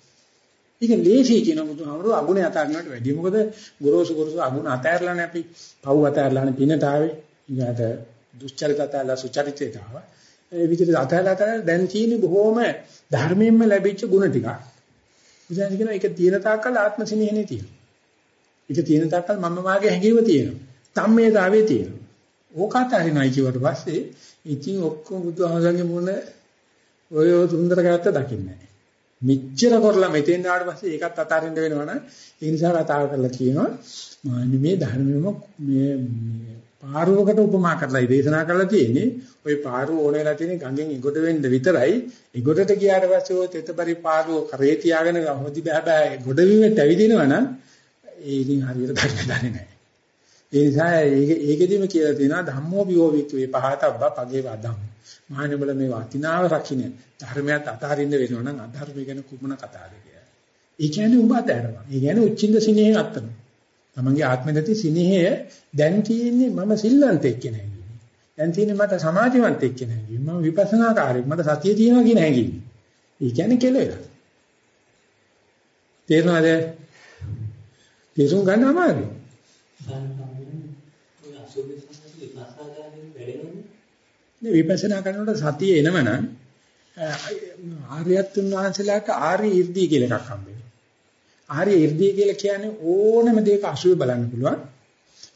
ඒක ලේසි කියන බුදුහාමුදුරුවෝ අගුණ අතාරිනවට වැඩිය. මොකද ගොරෝසු ගොරෝසු අගුණ අතාරලානේ අපි පව් අතාරලානේ පිනට ආවේ. ඊට දුස්චරිත අතලා සුචරිතයට ආවා. ඒ විදිහට අතලා අතලා දැන් තියෙන්නේ බොහොම ධර්මයෙන්ම ලැබිච්ච ಗುಣ ටිකක්. ඉතින් කියන එක තියෙන තාක්කල් ආත්ම සිනහනේ තියෙනවා. ඒක තියෙන තාක්කල් මම මාගේ හැඟීම තියෙනවා. තම්මේතාවේ තියෙනවා. ඕකත් හරිනයි කිව්වට පස්සේ ඉතින් ඔක්කොම බුදුහාමසගේ මොන ඔය සුන්දර කැත්ත දකින්නේ නැහැ. මෙච්චර කරලා මෙතෙන් ආවට පස්සේ ඒකත් අතාරින්න වෙනවනම් ඒ නිසා කතාව කරලා කියනවා මානි මේ ධර්මෙම මේ පාරුවකට උපමා කරලා දේශනා කරලා තියෙන්නේ ওই පාරුව ඕන වෙලා තියෙන්නේ ගඟෙන් ඉගොඩ වෙන්න විතරයි ඉගොඩට ගියාට පස්සේ ඔය තෙතපරි පාරුව කරේ තියාගෙන හොදි බෑ බෑ ගොඩ වීමට ඇවිදිනවනම් ඒ ඉතින් හරියට ධර්ම දන්නේ නැහැ ඒ නිසා ඒක ඒකෙදිම කියලා තියෙනවා ධම්මෝ විෝ වික්‍රේ පහතබ්බ පගේ වදම් මහණෙබල මේ වතිනාව රකින්න ධර්මයට අතාරින්න වෙනවා නම් අධර්ම ගැන කුමන කතාවද කියලා. ඒ කියන්නේ උඹ අතහැරනවා. ඒ කියන්නේ උච්චින්ද සිනේහ අත්තන. තමන්ගේ ආත්මෙ නැති සිනේහය දැන් තියෙන්නේ මම සිල්ලන්තෙක් කියන හැඟීම. දැන් තියෙන්නේ මට සමාධිවන්තෙක් කියන හැඟීම. මම විපස්සනාකාරයෙක් මට සතිය තියෙනවා කියන හැඟීම. ඒ කියන්නේ කෙලෙලා. තේරෙනවද? තේරුම් ගන්න අමාරුයි. මේ විපස්සනා කරනකොට සතිය එනවනම් ආර්යත් වහන්සේලාට ආර්ය 이르දී කියලා එකක් හම්බෙනවා. ආර්ය 이르දී කියලා කියන්නේ ඕනම දෙයක අසුබ බලන්න පුළුවන්.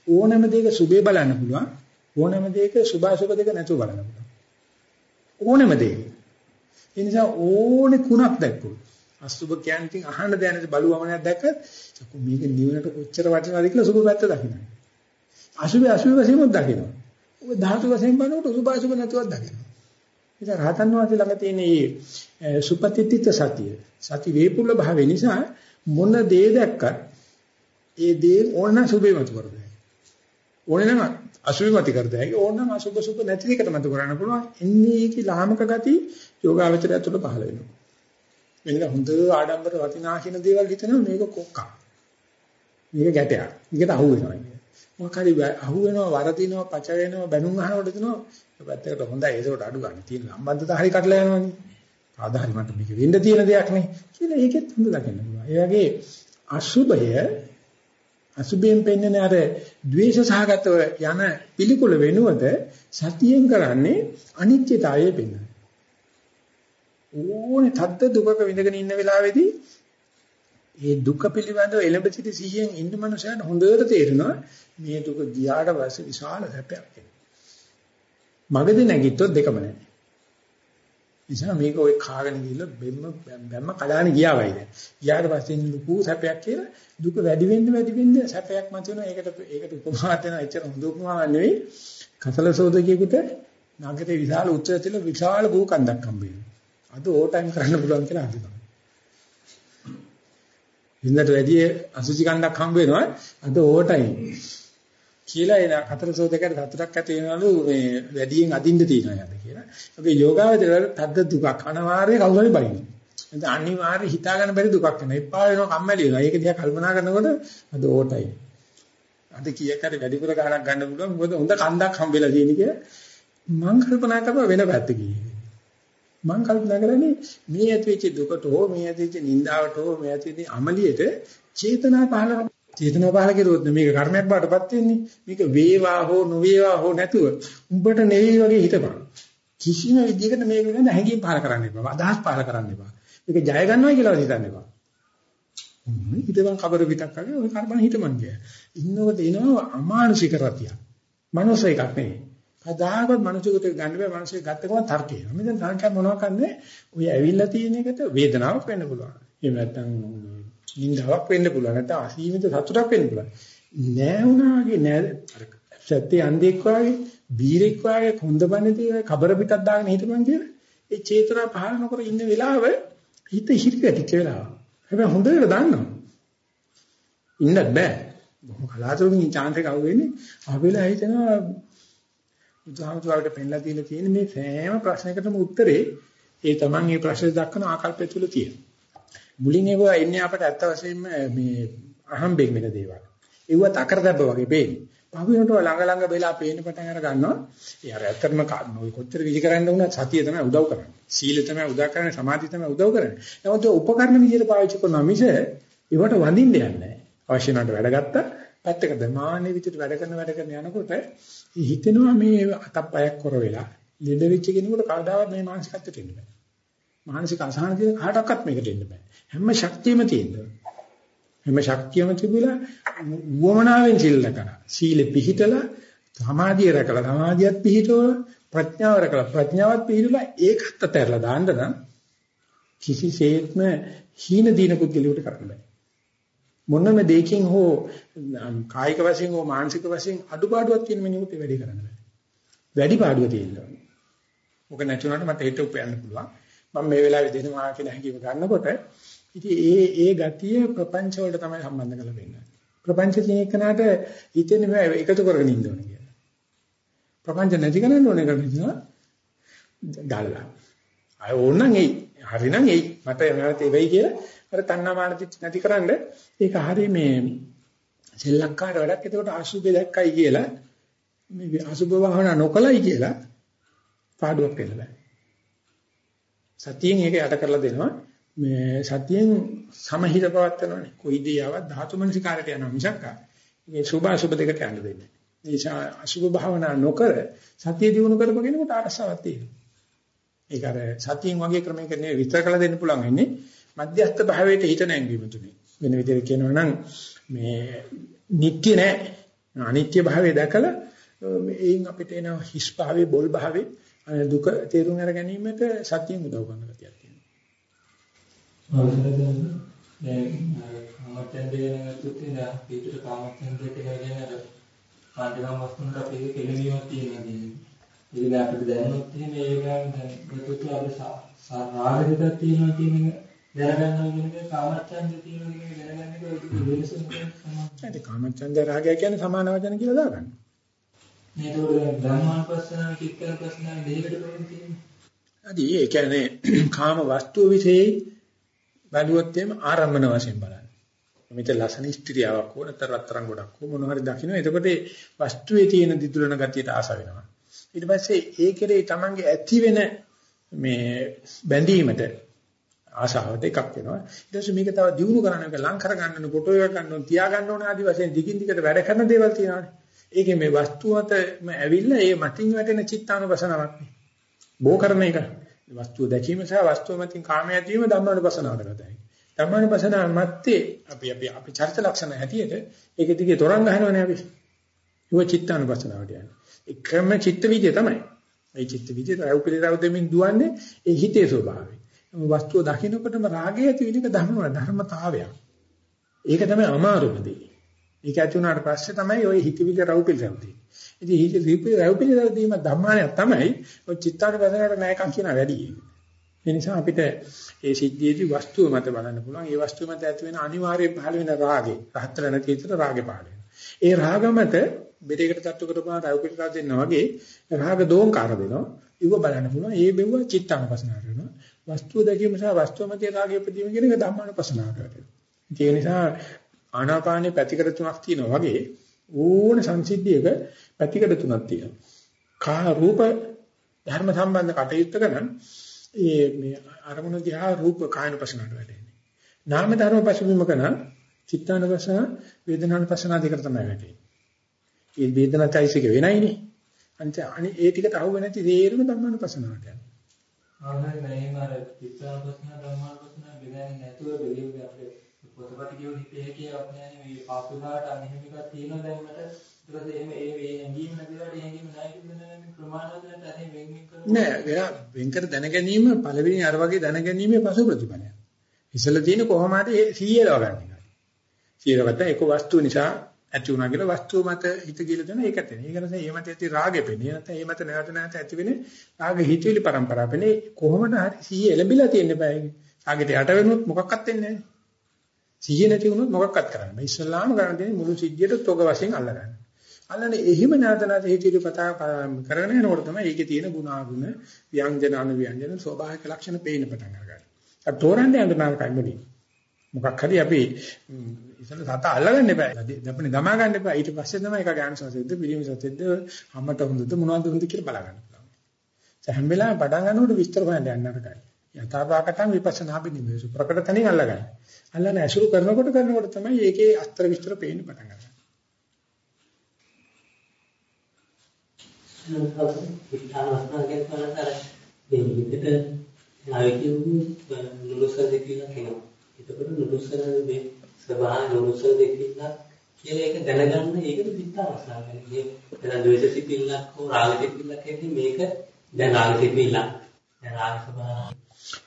ඕනම දෙයක සුබේ බලන්න පුළුවන්. ඕනම දෙයක සුභාසුබ දෙක නැතුව බලන්න පුළුවන්. ඕනම දෙයක. ඒ නිසා ඕනේ කුණක් දැක්කොත් අසුබ කියන්නේ ඉතින් අහන්න දැනෙන බලුවමනක් දැක්කත් මේක නිවනට කොච්චර වටිනවද කියලා සුබ පැත්ත දකින්න. අසුබ අසුබ වශයෙන්ම දකින්න. ඔබ ධාතු වශයෙන් බලනකොට සුභ අසුබ නැතුවක් දකින්න. ඉතින් රහතන් වහන්සේ ළඟ තියෙන මේ සුපතිත්‍ිත සතිය සති වේපුල්ල භාවය නිසා මොන දේ දැක්කත් ඒ දේ ඕනනම් සුභේ මත කරදයි. ඕනනම් අසුභේ මත කරදයි. ඕනනම් අසුභ සුභ නැති දෙකට මත කරන්න පුළුවන්. එන්නේ ඒකේ ලාමක ගති යෝගාවචරය තුළ පහළ වෙනවා. මෙන්න හොඳ ආඩම්බර වටිනා කියන දේවල් හිතනවා මේක කොක්කා. මේක ගැටයක්. මේකට අහු වෙනවා කියන්නේ. මොකක් හරි අහු වෙනවා වරදිනවා පච වෙනවා බැනුම් අහනකොට දෙනවා පැත්තකට හොඳයි ඒකට අඩු ගන්න තියෙන සම්බන්ධතා හරි කඩලා යනවනේ. ආදාහරි මට මේක වෙන්න තියෙන දෙයක් නේ කියලා ඒකෙත් හොඳ දකින්න පුළුවන්. ඒ වගේ අසුභය අසුභයෙන් පෙන්වන අර ද්වේෂ සහගතව යන පිළිකුල වෙනුවද සතියෙන් කරන්නේ අනිත්‍යතාවය පෙන්වන. ඕනේ තද්ද දුකක විඳගෙන ඉන්න වෙලාවේදී ඒ දුක පිළිබඳව එළඹ සිටි සිහියෙන් ඉන්න මනුස්සයන්ට හොඳට තේරෙනවා මේ දුක ගියාට පස්සේ විශාල සැපයක් එනවා. මගදී නැගිට්ටොත් දෙකම නැහැ. නිසා මේක ඔය කාගෙන ගිහලා බෙම්ම බැම්ම කඩාන ගියා වයිද. ගියාට පස්සේ ලুকু සැපයක් කියලා දුක වැඩි වෙන්න වැඩි වෙන්න සැපයක් මත වෙනවා. ඒකට ඒකට උපමාවක් දෙනවා. එච්චර හොඳ උපමාවක් නෙවෙයි. කසල සෝදකියෙකුට නගරේ විශාල උත්තර තියලා විශාල භූ කන්දක් හම්බ වෙනවා. අද ඕ ටයිම් කරන්න පුළුවන් කියලා හිතනවා. ඉන්නට වැඩි අසුචි කන්දක් හම්බ වෙනවා. අද ඕ ටයිම්. කියලා එන කතරසෝදකට සතුටක් ඇති වෙනවලු මේ වැඩියෙන් අදින්න තියනවා යද කියලා. අපි යෝගාවචරවල තද්ද දුකක් අනිවාර්යයෙන් කවුරු හරි බයිනවා. එතන අනිවාර්ය හිතා ගන්න බැරි දුකක් වෙනවා. එපා වෙනවා කම්මැලි වෙනවා. ඒක දිහා කල්පනා කරනකොට අද ඕටයි. අද කීයක් හරි වැඩිපුර ගණක් ගන්න පුළුවන්. මොකද හොඳ කන්දක් හම්බෙලා තියෙන කියලා මම කල්පනා කරපුවා වෙන පැත්තකින්. මම කල්පනා කරන්නේ මේ ඇතිවෙච්ච දුකට හෝ මේ ඇතිවෙච්ච නින්දාවට හෝ මේ ඇතිවෙච්ච අමලියට චේතනා පහළ චේතනා පහළ කෙරුවොත් මේක කර්මයක් බාටපත් වෙන්නේ. මේක වේවා හෝ නොවේවා හෝ නැතුව උඹට නෙවෙයි වගේ හිතපන්. කිසිම විදිහකට මේක ගැන හැඟීම් පහළ කරන්න එපා. අදහස් පහළ කරන්න එපා. මේක ජය ගන්නවා කියලා හිතන්න එපා. හිතවන් කබර පිටක් වගේ ඔය කර්මන හිතමන් කිය. ඉන්නකොට එනවා අමානුෂික රතිය. මනෝස එකක් නෙවෙයි. කදාකවත් මනුෂ්‍යකට ගන්න බෑ. මනුෂ්‍ය ගත්ත ගමන් තර්කය. මෙතන තර්කය මොනවා කරන්නේ? ඔය ඇවිල්ලා තියෙන එකට වේදනාවක් වෙන්න පුළුවන්. එහෙම නැත්නම් නින්දාවක් වෙන්න පුළුවන්. නැත්නම් අසීමිත සතුටක් වෙන්න පුළුවන්. නෑ වුණාගේ නෑ. අර සත්‍ය අන්ධෙක් වාගේ බීරෙක් වාගේ කොන්දපන්නේ කබර පිටක් දාගෙන හිටපන් කියලා. ඒ චේතනා පහළ නොකර ඉන්න වෙලාව හිත හිරිකටිච්ච වෙලාව. හැබැයි හොඳට දන්නවා. ඉන්නත් බෑ. බොහොම කලාතුරකින් chance එක අහුවෙන්නේ. අහවෙලා හිතනවා බුදුහාමුදුරුවෝට පෙන්ලා දීලා තියෙන මේ සෑම ප්‍රශ්නයකටම උත්තරේ ඒ තමන් මේ ප්‍රශ්නේ දක්වන ආකල්පය තුල තියෙනවා මුලින් ඒවා එන්නේ අපට ඇත්ත වශයෙන්ම මේ අහම්බෙන් වෙන දේවල්. ඒවත් අකරදැබ්බ වගේ පේන්නේ. පහුවෙනට ළඟ ළඟ වෙලා පේන පටන් අර ගන්නවා. ඒ අර ඇත්තටම ඔය කොච්චර විදි කරන්න වුණත් සතිය තමයි උදව් කරන්නේ. සීල තමයි උදව් කරන්නේ, සමාධිය තමයි උදව් කරන්නේ. නමුත් උපකරණ විදිහට පාවිච්චි කරනවා මිස ඒවට වඳින්න යන්නේ නැහැ. අවශ්‍ය නැට වැඩ ගත්තා. පැත්තකට දමාන්නේ විදිහට වැඩ කරන වැඩ කරන යනකොට හිතෙනවා මේ අතක් පයක් කර වෙලා ලෙඩ වෙච්ච කෙනෙකුට කවදාවත් මේ මානසිකත්වයට එන්න බෑ. මානසික අසහන තියෙන කාටවත් මේකට එන්න බෑ. හැම ශක්තියම තියෙනවා. හැම ශක්තියම තිබුණා වමනාවෙන් සිල්ල කරා. සීලෙ පිහිටලා සමාධිය රැකලා සමාධියත් පිහිටවල ප්‍රඥාව රැකලා ප්‍රඥාවත් පිහිටලා ඒකත් අතහැරලා දාන්න නම් කිසිසේත්ම හීන දීන පුද්ගලයාට කරන්න බෑ. මොනම දෙයකින් හෝ කායික වශයෙන් හෝ මානසික වශයෙන් අඩුපාඩුවක් තියෙන මිනිහෙකුට වැඩි කරන්න බෑ. වැඩි පාඩුව තියෙනවා. මොක නැතුණාට මට හිත උපයන්න පුළුවන්. මම මේ වෙලාවේ දෙනවා කියන හැඟීම ගන්නකොට ඉතින් ඒ ඒ ගතිය ප්‍රපංච වලට තමයි සම්බන්ධ කරලා වෙන්නේ. ප්‍රපංච කියන එකනට හිතෙන්නේ බෑ එකතු කරගෙන ඉන්න ඕනේ කියලා. ප්‍රපංච නැති කරන්න ඕනේ කරන්නේ දාලා. අය ඕනනම් එයි. හරිනම් එයි. මට නැවත වෙයි කියලා අර තණ්හාමාන නැතිකරන්න ඒක හරි මේ සෙල්ලක්කාර වැඩක්. එතකොට අසුබේ දැක්කයි කියලා මේ අසුබ භාවනා නොකලයි කියලා පාඩුවක් වෙන්න බෑ. සතියෙන් ඒක යට කරලා දෙනවා. මේ සතියෙන් සමහිත පවත්නවානේ. කොයි දේ ආවත් ධාතු මනසිකාරයට යනවා මිසක් මේ සුභ අසුභ දෙකට යන්න දෙන්නේ. නිසා අසුභ භාවනා නොකර සතිය දිනු කරපගෙනකොට අරසාවක් තියෙනවා. ඒක අර සතියෙන් වගේ ක්‍රමයකට නෙවෙයි විතර කළ දෙන්න පුළුවන් ඉන්නේ මධ්‍යස්ථ භාවයට හිත නැංවීම තුනේ. වෙන විදිහට කියනවා නම් මේ නිට්ටය නෑ. අනිත්‍ය භාවය දැකලා මේන් අපිට එන හිස් භාවයේ බොල් භාවයේ දුක තේරුම් අර ගැනීමට සතියෙන් උදව් කරන ගතියක් තියෙනවා. අවසර දැන් දැන් කාමච්ඡන්දය ගැන තුතිනා පිටුට කාමච්ඡන්දය කියලා කියන අර කාණ්ඩකම් වස්තුන්ට අපි කෙලවීමක් තියෙනවා. ඉතින් අපිට දැනුනොත් එහෙම ඒ ගාන දැන් ප්‍රතුත් අපේ රාග හිතක් තියෙනවා කියන එක දැනගන්නවා කියන එක කාමච්ඡන්දය තියෙනවා කියන එක දැනගන්න එක වෙනසක් තමයි. ඒක කාමච්ඡන්ද රාගය කියන්නේ සමාන වචන කියලා දාගන්න. මේක උඩ ධර්මානුපස්සනාව කික්කන ප්‍රශ්නාව දෙයකට කොහෙද තියෙන්නේ? අදී ඒ කියන්නේ කාම වස්තුව વિશે බැලුවොත් එimhe ආරම්භන වශයෙන් බලන්න. මෙතන ලසන ස්ත්‍රියාවක් හෝ නැත්නම් රත්තරන් ගොඩක් මොන හරි දකින්න. එතකොට වස්තුවේ තියෙන දිදුලන ගතියට ආස වෙනවා. ඊට පස්සේ ඒ කෙරේ Tamange ඇති වෙන මේ බැඳීමට ආශාවට එකක් වෙනවා. ඊට පස්සේ මේක තව දියුණු කරන්න එක ලං කර ගන්න ඕන, ෆොටෝ එක ගන්න ඕන, තියා ගන්න ඕන ආදි වශයෙන් දිගින් දිගට වැඩ කරන දේවල් තියෙනවානේ. ඒකේ මේ වස්තුවතම ඇවිල්ලා ඒ මතින් වැටෙන චිත්තානුපසනාවක් නේ. බෝ කරන එක. වස්තුව දැකීම සහ වස්තුව මතින් කාමයේ ඇතිවීම ධම්මානුපසනාවට ගතයි. ධම්මානුපසනාව මැත්තේ අපි අපි අපි චරිත ලක්ෂණ හැටියට ඒක දිගේ තොරන් ගහනවනේ අපි. ඒක චිත්තානුපසනාවට යන්නේ. එකම චිත්ත විදිය තමයි. මේ චිත්ත විදිය රැව් පිළිරව දෙමින් දුවන්නේ ඒ හිතේ ස්වභාවය. වස්තුව දකින්නකොටම රාගය ඇති වෙන එක ධර්ම ධර්මතාවයක්. ඒක තමයි අමාරුම දේ. ඒක ඇති වුණාට පස්සේ තමයි ওই හිතවිලි රැව් පිළිරව දෙන්නේ. ඉතින් හිත රිපි රැව් පිළිරව දීම ධම්මානයක් තමයි ඔය චිත්තානුපසනාවට නැයකම් කියන වැඩි. ඒ නිසා අපිට ඒ සිද්ධියේදී වස්තුව මත බලන්න පුළුවන්. ඒ වස්තුව මත ඇති වෙන අනිවාර්ය පහළ වෙන රාගේ. රහතර නැති විතර රාගේ පහළ වෙනවා. ඒ රාග මත බෙරේකට තට්ටු කරපුවා රාග පිටකා දෙන්නා වගේ රාග දෝංකාර දෙනවා. ඉව බලන්න පුළුවන්. ඒ බෙව්ව චිත්තානුපසනාවට වෙනවා. වස්තුව දැකීම සහ වස්තුව මත රාගය උපදීම කියන එක ධම්මානුපසනාවට වෙනවා. ඒ නිසා ආනාපානේ පැතිකඩ තුනක් තියෙනවා වගේ ඕන සංසිද්ධියක පැතිකඩ තුනක් තියෙනවා. කා රූප ධර්ම සම්බන්ධ කටයුත්තක නම් ඒ මේ අරමුණ දිහා රූප කායන පසනාවට වැටෙන්නේ. නාම ධර්ම පසුබිමක නම් චිත්තානුපසන වේදනානුපසන දෙකට තමයි වැටෙන්නේ. ඒ වේදනාචෛසික වෙනයිනේ. අන්ත අනි ඒ ටිකට අහුව නැති තේරුම ධම්මානුපසනාවට යනවා. ආනයි නෑම අර චිත්තානුපසන ධම්මානුපසන බෙදන්නේ නැතුව බෙලියුගේ අපේ පොතපත කියව හිතේ කියවක් නෑනේ මේ පාසුලාට අනිහිම එකක් තියෙනවා දැන් මට ඊට පස්සේ එහෙම ඒ ඒ හැංගීම නැතිවට ඒ හැංගීම නැහැ කියන ප්‍රමාණවත් නැත්නම් අනේ වෙන් වෙන් කරනවා නෑ එයා වෙන් කර දැන ගැනීම පළවෙනි අර වගේ දැන ගැනීමේ පසු ප්‍රතිඵලයක්. ඉස්සෙල්ලා තියෙන කොහොම හරි ඒ 100 ලව ගන්න එකයි. 100 ගත්තා ඒක වස්තුව නිසා ඇති වුණා කියලා වස්තුව මත හිත කියලා දෙන ඒක තියෙන. ඒක නිසා ඒ මත ඇති රාගෙ පෙනේ. නැත්නම් ඒ මත නැවත නැවත ඇති වෙන රාග හිතවිලි પરම්පරාව පෙනේ. කොහොමද හරි 100 එළඹිලා තියෙන්න බෑ. රාගෙට යට වෙනොත් මොකක්වත් වෙන්නේ නැහැ. සිහිය නැති වුණොත් මොකක්වත් කරන්න බෑ. ඉස්සල්ලාම කරන්න තියෙන්නේ මුළු සිද්ධියට තොග වශයෙන් අල්ලගන්න. අල්ලන්නේ එහිම නැවත නැවත හේතුලි පතා කරගෙන යනකොට තමයි ඒකේ තියෙන ගුණාගුණ ව්‍යංජන අනුව්‍යංජන ස්වභාවික ලක්ෂණ පේන්න පටන් අරගන්නේ. අර තෝරන්න යන්න නාමකයි මොදී. මොකක් හරි අපි ඉතින් සත අල්ලගන්න එපා. දැපනේ දමා ගන්න එපා. ඊට පස්සේ තමයි ඒක ගාන සසෙද්ද පිළිම සසෙද්ද හැමත හොඳද මොනවද හොඳ කියලා බලා ගන්න පුළුවන්. ඒ හැම වෙලාවෙම පටන් ගන්නකොට විස්තර හොයන්න යන්න නරකයි. යථාභාගතම් විපස්සනා බිනිමේසු ප්‍රකට තනින් අල්ලගන්න. අල්ලන ඇසුරු කරනකොට කරනකොට තමයි ඒකේ අස්තර විස්තර පේන්න පටන් ගන්නේ. විස්තරවස්නා කියන කරලා මේ විදිහට ආයෙකියු නුරුසද කියලා කියනවා. එතකොට නුරුසද මේ ස්වභාව නුරුසද කියලා කියලා ඒක දැනගන්න ඒකට විස්තරවස්නා කියන්නේ. දැන් ද්වේෂ සිතිල්ලක් හෝ රාග සිතිල්ලක් ඇති මේක දැන් රාග සිතිල්ලක් දැන් රාග ස්වභාවය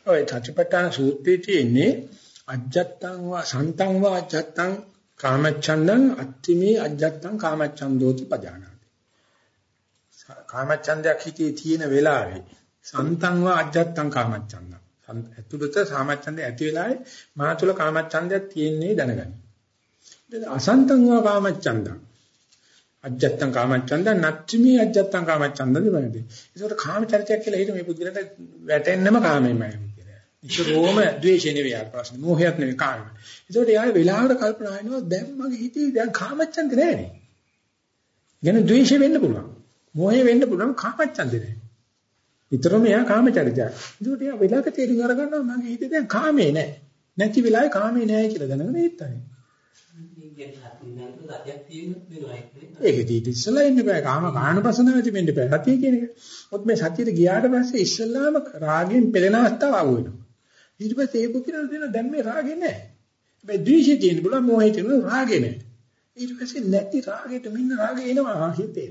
ඔය සතිපට්ඨාන සූත්‍රයේ තියෙන්නේ අජත්තං වා සන්තං වා අජත්තං කාමච්ඡන්දං අත්තිමේ අජත්තං කාමච්ඡන්දෝති පජානාති. කාමච්ඡන්දයක් හිතේ තියෙන වෙලාවේ සන්තං වා අජත්තං කාමච්ඡන්දං. ඇතුළත කාමච්ඡන්දය ඇති වෙලාවේ මා තුල කාමච්ඡන්දයක් තියෙන්නේ දැනගනි. අසන්තං වා කාමච්ඡන්දං අජත්තං කාමච්ඡන්දං නත්තිමේ අජත්තං කාමච්ඡන්දං දෙවනදී. ඒකට කාමචරිතයක් කියලා හිත මේ පුදුරට වැටෙන්නම කාමෙමයි කියලා. ඉතෝම ද්වේෂය නෙවෙයි අර ප්‍රශ්නේ. මෝහයක් නෙවෙයි කාමයි. ඒකට යාර වෙලාවට කල්පනා කරනවා දැන් මගේ හිතේ දැන් කාමච්ඡන්ද නෑනේ. ගැන ද්වේෂය වෙන්න පුළුවන්. මෝහය වෙන්න පුළුවන් කාමච්ඡන්ද නෑ. විතරම එයා කාමචරිතයක්. ඒකට එයා වෙලාවක තේරුම් අරගන්නවා මගේ හිතේ දැන් කාමේ නෑ. නැති වෙලාවේ කාමේ නෑ කියලා දැනගෙන ඉත්තයි. ඒක දීට ඉස්සලා ඉන්න බෑ. කාම කාණපසනාවති වෙන්න බෑ. සතිය කියන එක. මොකද මේ සතියට ගියාට පස්සේ ඉස්සල්ලාම රාගයෙන් පෙළෙන අවස්ථාව ආව වෙනවා. ඊට පස්සේ ඒක කියලා දෙනවා දැන් මේ රාගේ නෑ. හැබැයි ද්වේෂය තියෙන බුල මොහේ තියෙන රාගේ නෑ. ඊට පස්සේ නැති රාගෙට මෙන්න රාගේ එනවා හිතේ.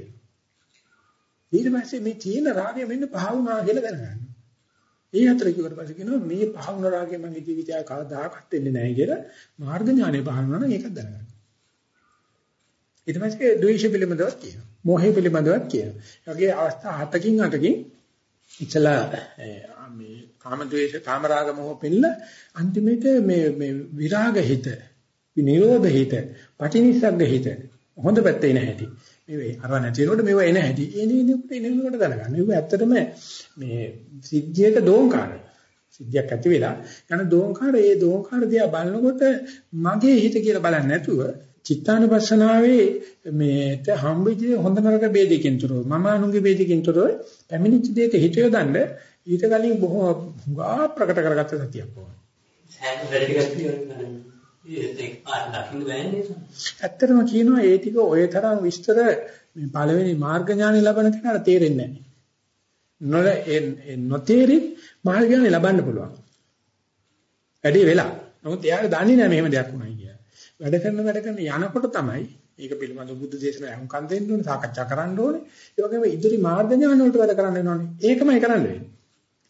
ඊට පස්සේ මේ තියෙන රාගය මෙන්න පහ වුණා කියලා දැනගන්න. ඒ අතර කිව්වට පස්සේ කියනවා මේ පහ වුණ රාගය මගේ ජීවිතය කවදාකවත් වෙන්නේ නැහැ කියලා මාර්ග ඥානෙ පහළ වුණා නම් ඒකත් දැනගන්න. ඊට පස්සේ ද්වේෂ පිළිබඳවත් කියනවා. මෝහය පිළිබඳවත් කියනවා. ඒ වගේ අවස්ථා හතකින් අටකින් ඉතලා මේ කාම ද්වේෂ කාම රාග මොහ පිළ අන්තිමේට මේ මේ විරාග හිත, නිරෝධ හිත, පටිනිස්සග්ග හිත හොඳ පැත්තේ නැහැටි. මේ අරව නැති වෙනකොට මේව එන හැටි. ඒ නේනකොට එනකොට දැනගන්න. මේක ඇත්තටම මේ සිද්ධියක දෝංකාරය. සිද්ධියක් ඇති වෙලා යන දෝංකාරය ඒ දෝංකාර දිහා බලනකොට මගේ හිත කියලා බලන්නේ නැතුව චිත්තානුපස්සනාවේ මේට හම්බෙච්ච හොඳ නරක ભેදකින් තොරව මම අනුගේ ભેදකින් තොරව පැමිණිච්ච දෙයට හිත යොදන්න ඊට කලින් බොහෝ ගා ප්‍රකට කරගත්ත සතියක් ඕන. සෑහෙන වැඩ ටිකක් තියෙනවා. ඒක පාර දකින්න බෑනේ. ඇත්තටම කියනවා ඒ ටික ඔය තරම් විස්තර මේ පළවෙනි මාර්ග ඥානෙ ලබන කෙනාට තේරෙන්නේ නැහැ. නොතේරි මාර්ග ඥානෙ ලබන්න පුළුවන්. වැඩි වෙලා. නමුත් එයාට දන්නේ නැහැ මෙහෙම දෙයක් වුණා කියලා. වැඩ කරන වැඩ කරන යනකොට තමයි ඒක පිළිබඳව බුද්ධ දේශනාව අහුම්කම් දෙන්න ඕනේ, සාකච්ඡා කරන්න ඕනේ. ඒ වගේම ඉදිරි මාර්ග ඥාන වලට වැඩ කරන්න වෙනවනේ. ඒකමයි කරන්න වෙන්නේ.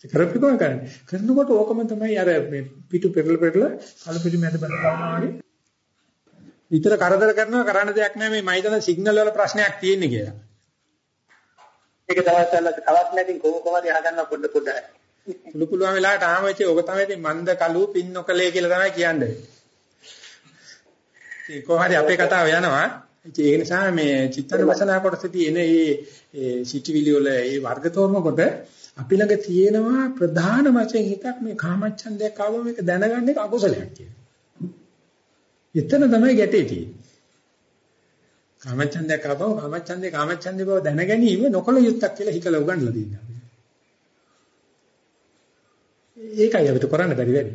කරපිටුම කරන්නේ. කරනකොට ඕකම තමයි අර මේ පිටු පෙරල පෙරල කලපිටි මැද බලනවා වගේ. විතර කරදර කරනවා කරන්න දෙයක් නැහැ මේ මයිදන සිග්නල් වල ප්‍රශ්නයක් තියෙන්නේ කියලා. ඒක තමයි තවත් නැති කොහොම කොහමද අහගන්න පොඩ පොඩ. පුළු පුළුවන් වෙලාවට ආම වෙච්ච ඔක තමයි ඉතින් මන්ද කලු පින් නොකලේ කියලා තමයි කියන්නේ. ඒ කොහරි අපේ කතාව යනවා. ඒ නිසා මේ චිත්තනවසනා කොටසදී එන මේ සිටිවිලි වල මේ වර්ග තෝරනකොට අපි ළඟ තියෙනවා ප්‍රධාන වශයෙන් එකක් මේ කාමච්ඡන්දයක් ආවම මේක දැනගන්න එක අකුසලයක් කියලා. එතන තමයි ගැටේ තියෙන්නේ. කාමච්ඡන්දයක් ආවම කාමච්ඡන්දේ කාමච්ඡන්දේ බව දැන ගැනීම නොකල යුත්තක් කියලා හිතලා උගන්වලා දෙනවා. ඒකයි අපිට කරන්න බැරි වැඩි.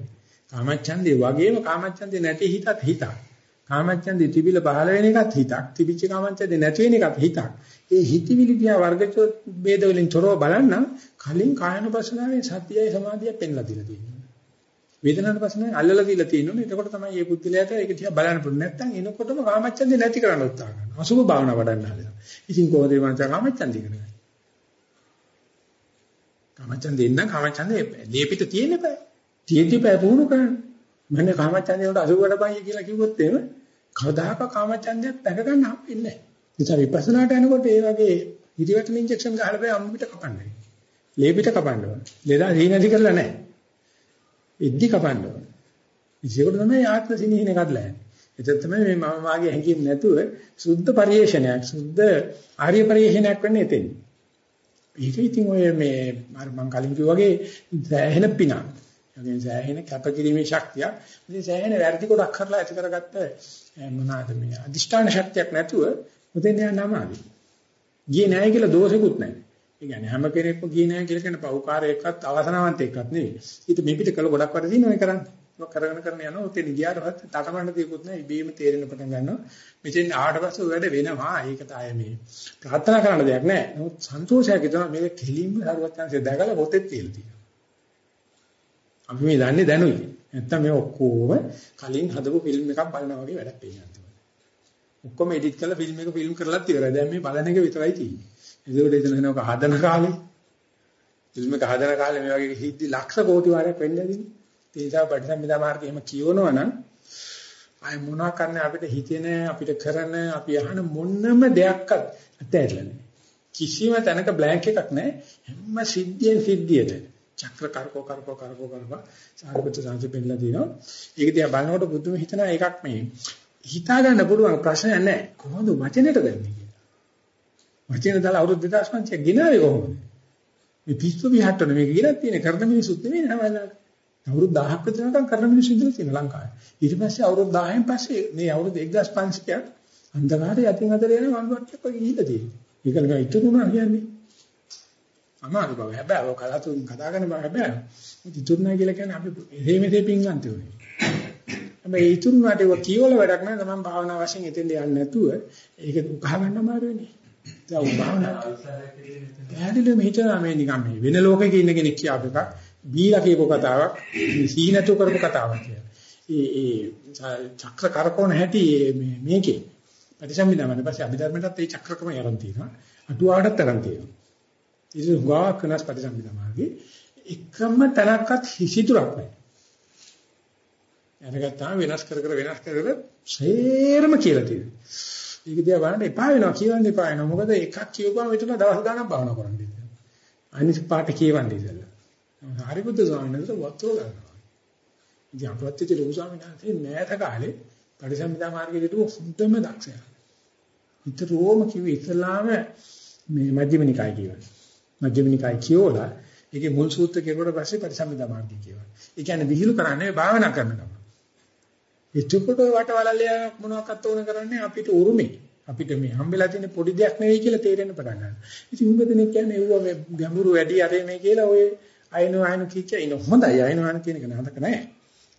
කාමච්ඡන්දේ වගේම කාමච්ඡන්දේ නැති හිතත් හිතක්. කාමච්ඡන්දේ තිබිල පහළ වෙන එකත් හිතක්. තිබිච්ච කාමච්ඡන්දේ නැති වෙන එකත් හිතක්. ඒ හිතවිලි දිහා වර්ගචෝ ભેද වලින් තොරව බලන්න කලින් කායනුපස්සනාවේ සතියයි සමාධියයි පෙන්ලා දීලා තියෙනවා. වේදනානුපස්සනාවේ අල්ලලා දීලා තියෙනෝනේ. එතකොට තමයි මේ පුද්ගලයාට ඒක දිහා බලන්න පුළුවන්. නැත්නම් එනකොටම කාමච්ඡන්දේ නැති කරන්න උත්සාහ කරනවා. අසුභ භාවනා වඩන්න හදනවා. ඉතින් කොහොමද මේ මනස කාමච්ඡන්දේ කරන්නේ? කාමච්ඡන්දේ ඉන්න කාමච්ඡන්දේ දීපිට තියෙන්න බෑ. තියෙද්දි බෑ පුහුණු කරන්න. මන්නේ කාමච්ඡන්දේ උන්ට අසුභකට පයි කියලා කිව්වොත් එහෙම කවදාක කාමච්ඡන්දයක් දැක ගන්න හම්බෙන්නේ නැහැ. නිසා විපස්සනාට යනකොට ඒ වගේ ඉරිවටන ඉන්ජෙක්ෂන් ගහලා බෑ අම්ම පිට කපන්නේ. ලේ පිට කපන්න ඕන. ලේදා හීනදි කරලා නැහැ. ඉද්දි කපන්න ඕන. ඉතින් තමයි ආත්ම සිනහින කඩලා යන්නේ. එතන තමයි මේ මම මාගේ හැඟීම් නැතුව සුද්ධ පරිේශනයක් සුද්ධ ආර්ය පරිේශනයක් වෙන්නේ එතෙන්. ඒක ඉතින් ඔය මේ මම කලින් කිව්වා වගේ සෑහෙන පිනක්. ඒ සෑහෙන කැපකිරීමේ ශක්තිය. ඉතින් සෑහෙන වැඩි කොටක් කරලා ඇති කරගත්ත මොනවාද මේ අදිෂ්ඨාන ශක්තියක් නැතුව මුතෙන් යන්න අමාරුයි. ගියේ නැහැ කියලා දෝෂෙකුත් නැහැ. ඒ කියන්නේ හැම කෙනෙක්ම ගියේ නැහැ කියලා කියන පෞකාරයකත් අවසනාවන්ත එකක් නෙවෙයි. ඊට මේ පිට කළ ගොඩක් වැඩ දිනන ඔය කරන්නේ. ඒක කරගෙන කරගෙන යනවා. උතෙන් ගියාට පස්සේ තටමඬ තියකුත් නැහැ. ඉබේම තේරෙන පටන් ගන්නවා. මෙතෙන් ආවට පස්සේ ඔය වැඩ වෙනවා. ඒකට ආයේ මේ ප්‍රාර්ථනා කරන්න දෙයක් නැහැ. නමුත් සන්තෝෂයක් හිතනවා මේක කෙලින්ම හරුවත් chance දැකලා පොතේ තියලා තියෙනවා. අපි මේ දන්නේ දැනුයි. නැත්තම් මේ ඔක්කොම කලින් හදපු ෆිල්ම් එකක් බලනවා වගේ වැඩක් වෙනවා. ඔක්කොම එඩිට් කරලා ෆිල්ම් එක ෆිල්ම් කරලත් ඉවරයි. දැන් මේ බලන එක විතරයි තියෙන්නේ. ඒකෝට එතන එනක හදන කාලේ ෆිල්ම් එක හදන කාලේ මේ වගේ හිද්දි ලක්ෂ කෝටි වාරයක් වෙන්න ඇතිනේ. ඒ නිසා පටිසම්භිදා මාර්ගය එහෙම කියවනවා නම් අය මොනවා කරන්නේ අපිට හිතෙන අපිට කරන අපි අහන මොනම දෙයක්වත් අතහැරලා නැහැ. කිසිම තැනක බ්ලැන්ක් එකක් නැහැ. හැම සිද්ධියෙන් සිද්ධියට චක්‍ර කරකෝ කරකෝ කරකෝ කරකෝ සාරපත සංසි පෙන්නලා දිනවා. ඒක දිහා බලනකොට බුදුම හිතනවා එකක් මේ හිතා ගන්න පුළුවන් ප්‍රශ්නයක් නැහැ. කොහොමද වචනෙට ගන්නේ කියලා. වචන දාලා අවුරුදු 2500 ගිනාවේ කොහොමද? මේ පිස්සු විහට්ටන මේක කියලා තියෙන කරන මිනිසුත් නෙමෙයි නේද? අවුරුදු 1000ක් විතර නිකන් කරන මිනිස්සු ඉඳලා තියෙන ලංකාවේ. ඊට පස්සේ අවුරුදු 1000න් පස්සේ මේ අවුරුදු 1500ක් අන්ධකාරය යටින් අතර යන වන්වට්ටක් වගේ ගිහිල්ලා තියෙනවා. ඒක නිකන් ඉතුරුනා කියන්නේ. අමාරු බව හැබැයි ඔය කලතුන් කතා කරන බව හැබැයි. ඉතුරුනා කියලා කියන්නේ අපි එහෙ මෙතේ පිංගන්ති උනේ. හැබැයි ඉතුරුනාට ඒක කියවල වැඩක් නෑ තමන් භාවනා වශයෙන් එතෙන්ද යන්නේ නැතුව ඒක උකහා ගන්න අමාරු වෙන්නේ. දැන් උ භාවනා පැහැදිලිවම හිතනවා මේ නිකන් මේ වෙන ලෝකෙක ඉන්න කෙනෙක් කියාපු එකක් බීලා කියපු කතාවක් සීනතු කරපු කතාවක් කියලා. ඒ ඒ චක්‍ර කරකවන හැටි මේ මේකේ ප්‍රතිසම්පදාමනේ පස්සේ අභිධර්මයටත් ඒ චක්‍රකම යරන් තියෙනවා. අටුවාවටත් තරම් තියෙනවා. ඉතින් ගාක් කනස් ප්‍රතිසම්පදාමාගේ එකම තැනක්වත් හිසිතුරක් නැහැ. අරගත්තාම වෙනස් කර කර වෙනස් කර කර සේරම කියලා තියෙනවා. ඒක දිහා බලන්න එපා වෙනවා කියවන්න එපා වෙනවා. මොකද එකක් කියවපුවම විතර දවස් ගණන් භාවනා කරන්න ඉන්න. අනිත් පාට කියවන්න ඉතින්. හරිබුද්ධ ස්වාමීන් වහන්සේ වත්තෝ ගන්නවා. ඉතින් අපවත් ලොකු ස්වාමීන් වහන්සේ මෑත කාලේ පරිසම්පදා මාර්ගයේ හිටපු හොඳම දක්ෂයා. විතරෝම කිව්වේ ඉස්ලාම මේ මජ්ක්‍ධිම නිකාය කියවන. මජ්ක්‍ධිම නිකාය කියවලා ඒකේ මුල් සූත්‍ර කෙරුවට පස්සේ පරිසම්පදා මාර්ගය කියවන. ඒ කියන්නේ විහිළු කරන්නේ භාවනා කරන ගමන්. එතකොට වටවලල්ලිය මොනවාක්වත් ඕන කරන්නේ අපිට උරුමේ. අපිට මේ හම්බෙලා තියෙන පොඩි දෙයක් නෙවෙයි කියලා තේරෙන්න පටන් ගන්නවා. ඉතින් උඹ දෙනෙක් කියන්නේ ඒව මේ ගැඹුරු වැඩි අරේ මේ කියලා ඔය අයනෝ අයනෝ කිච්ච ඉන හොඳයි අයනෝ අයනෝ කියන එක නරක නෑ.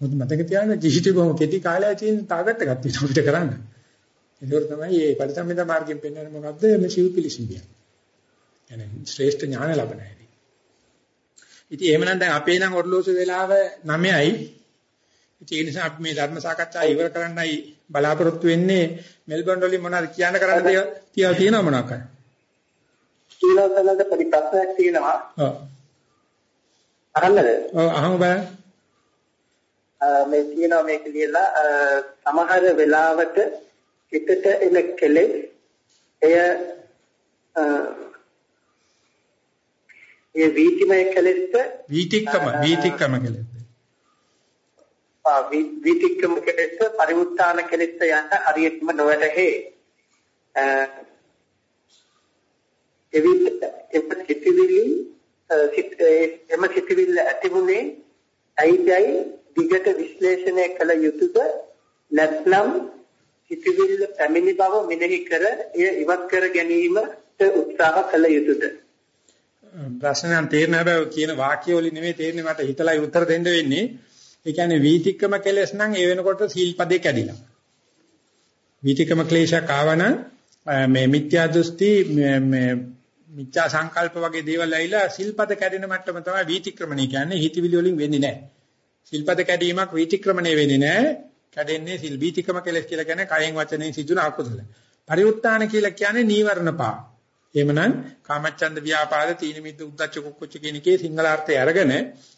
මොකද මතක තියාගන්න ජීවිතේ බොහොම කෙටි කාලයක් තියෙන තාගත් එකක් තියෙනවා අපිට කරන්න. ඒක තමයි මේ පරිසම්මිත මාර්ගයෙන් පෙන්වන්නේ මොකද්ද මේ සිව්පිලිසිඹිය. يعني ශ්‍රේෂ්ඨ ඥාන ලැබන හැටි. ඉතින් එහෙමනම් දැන් අපේ නම් ඔර්ලෝසු වෙලාව 9යි. ඉතින් ඒ නිසා අපි මේ ධර්ම සාකච්ඡා ඉවර කරන්නයි බලාපොරොත්තු වෙන්නේ මෙල්බන් වලින් මොනවද කියන්න කරන්න තියලා තියෙනව මොනවාද? ඊළඟට පොඩි ප්‍රශ්නයක් තියෙනවා. ඔව්. අහන්නද? ඔව් අහමු බලන්න. මේ කියනවා මේක ලියලා සමහර වෙලාවට හිතට එන කෙලෙස් එය ඒ වීතිමය කෙලෙස්ට වීතික්කම වීතික්කම කෙලෙස්. ආ වීතික්කම කෙලෙස්ට පරිඋත්ථාන කෙලෙස්ට යන්න හරියටම නොවැටහේ. එවිට එම සිතිවිලි එම සිතිවිල්ල ඇතිුනේ ඇයිදයි දිගට විශ්ලේෂණය කළ යුතුද නැත්නම් සිතිවිල්ල පැමිණි බව මෙනෙහි කර එය ඉවත් කර ගැනීමට උත්සාහ කළ යුතුද ප්‍රශ්නයන් තේරෙන හැබැයි කියන වාක්‍ය වලින් නෙමෙයි තේරෙන්නේ මට හිතලා උත්තර දෙන්න වෙන්නේ ඒ කියන්නේ වීතික්කම කෙලස් නම් ඒ වෙනකොට සීල්පදේ කැඩිලා වීතික්කම ක්ලේශයක් ආවනම් මේ මිත්‍යා දෘෂ්ටි මේ මිත්‍යා සංකල්ප වගේ දේවල් ඇවිල්ලා සිල්පද කැඩෙන මට්ටම තමයි වීතික්‍රමණය කියන්නේ හිතවිලි වලින් වෙන්නේ නැහැ. සිල්පද කැඩීමක් වීතික්‍රමණය වෙන්නේ නැහැ. කැඩෙන්නේ සිල් වීතික්‍රම කෙලස් කියලා කියන්නේ කයෙන් වචනෙන් සිදුන අකුසල. පරිඋත්තාන කියලා කියන්නේ නීවරණ පහ. එහෙමනම් කාමච්ඡන්ද ව්‍යාපාද තීන මිද්ද උද්දච්ච කුක්කුච්ච කියන එකේ සිංහල අර්ථය අරගෙන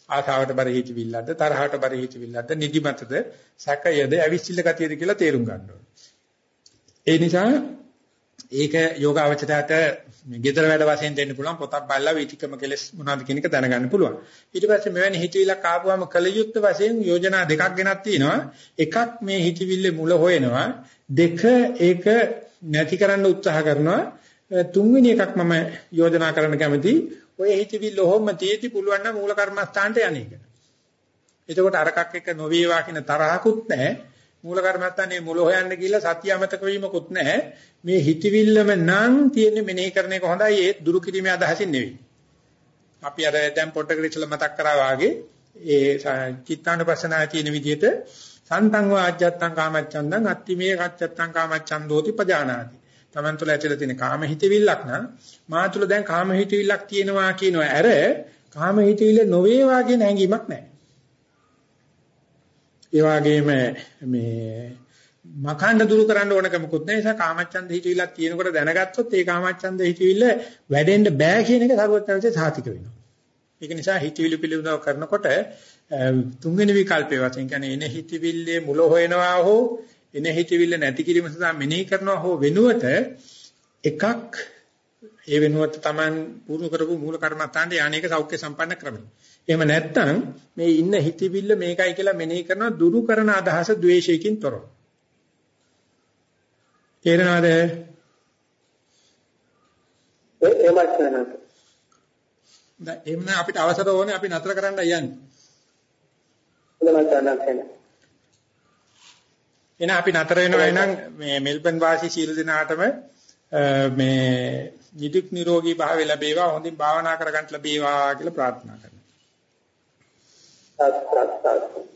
ආසාවට බර හිතවිල්ලක්ද තරහට බර හිතවිල්ලක්ද නිදිමතද සැකයද අවිශ්චිල්ල ගතියද කියලා තේරුම් ගන්න ඕනේ. ඒ නිසා ඒක යෝගාවචරයට මේ gedara වැඩ වශයෙන් දෙන්න පුළුවන් පොතක් බලලා වීතිකම කෙලස් මොනවද කියන එක දැනගන්න පුළුවන්. ඊට පස්සේ මෙවැනි හිතවිල්ලක් ආපුවම කලයුත්ත වශයෙන් යෝජනා දෙකක් ගෙනත් තියෙනවා. එකක් මේ හිතවිල්ලේ මුල හොයනවා. දෙක ඒක නැති කරන්න උත්සාහ කරනවා. තුන්වෙනි එකක් මම යෝජනා කරන්න කැමති ඔය හිතවිල්ල ඔහොම තියෙති පුළුවන් නම් මූල කර්මස්ථානට යන්නේක. එතකොට අරකක් එක නොවේවා කියන තරහකුත් නැහැ. මූල කර්මස්ථානේ මුල හොයන්න ගිහිල්ලා සතිය අමතක වීමකුත් නැහැ. මේ හිතවිල්ලම නම් තියෙන්නේ මෙනෙහි කරන එක හොඳයි ඒ දුරු කිරීමේ අදහසින් නෙවෙයි. අපි අර දැන් පොට්ටකට ඉස්සලා මතක් කරා වාගේ ඒ චිත්තානුපස්සනාවේ තියෙන විදිහට සන්තං වාජ්ජත්තං කාමච්ඡන්දං අත්තිමේ කච්චත්තං කාමච්ඡන්දෝති පජානාති. Taman තුල ඇතුළේ තියෙන කාම හිතවිල්ලක් නම් මා තුල දැන් කාම හිතවිල්ලක් තියෙනවා කියනවා ඇර කාම හිතවිල්ල නොවේවා කියන හැඟීමක් නැහැ. ඒ වගේම මේ මකණ්ඩ දුරු කරන්න ඕනකමකුත් නැහැ. ඒ නිසා කාමච්ඡන්ද හිතවිල්ලක් තියෙනකොට දැනගත්තොත් ඒ කාමච්ඡන්ද හිතවිල්ල වැඩෙන්න බෑ කියන එක සරුවත්තරන්සේ සාතික වෙනවා. ඒක නිසා හිතවිලි පිළිබඳව කරනකොට තුන්වෙනි විකල්පේ වශයෙන් කියන්නේ එන හිතවිල්ලේ මුල හොයනවා හෝ එන හිතවිල්ල නැති කිරීම සඳහා මෙනෙහි කරනවා හෝ වෙනුවට එකක් ඒ වෙනුවට Taman පුරුදු කරපු මූල කර්මත්තාන්ට යන්නේක සෞඛ්‍ය සම්පන්න ක්‍රමයි. එහෙම නැත්නම් මේ ඉන්න හිතවිල්ල මේකයි කියලා මෙනෙහි කරනවා දුරු කරන අදහස ද්වේෂයකින් තොරව. තේරෙනවද? එහෙමයි සනන්ත. දැන් එහෙනම් අපිට අවසර ඕනේ අපි නතර කරන්න යන්නේ. එහෙමයි සනන්ත. එහෙනම් අපි නතර වෙනවා එහෙනම් මේ මෙල්බන් වාසී සීල දිනාටම මේ නිදුක් නිරෝගී භාවය ලැබේවා හොඳින් භාවනා කරගන්න ලැබේවා කියලා ප්‍රාර්ථනා කරනවා. සත් සත් සත්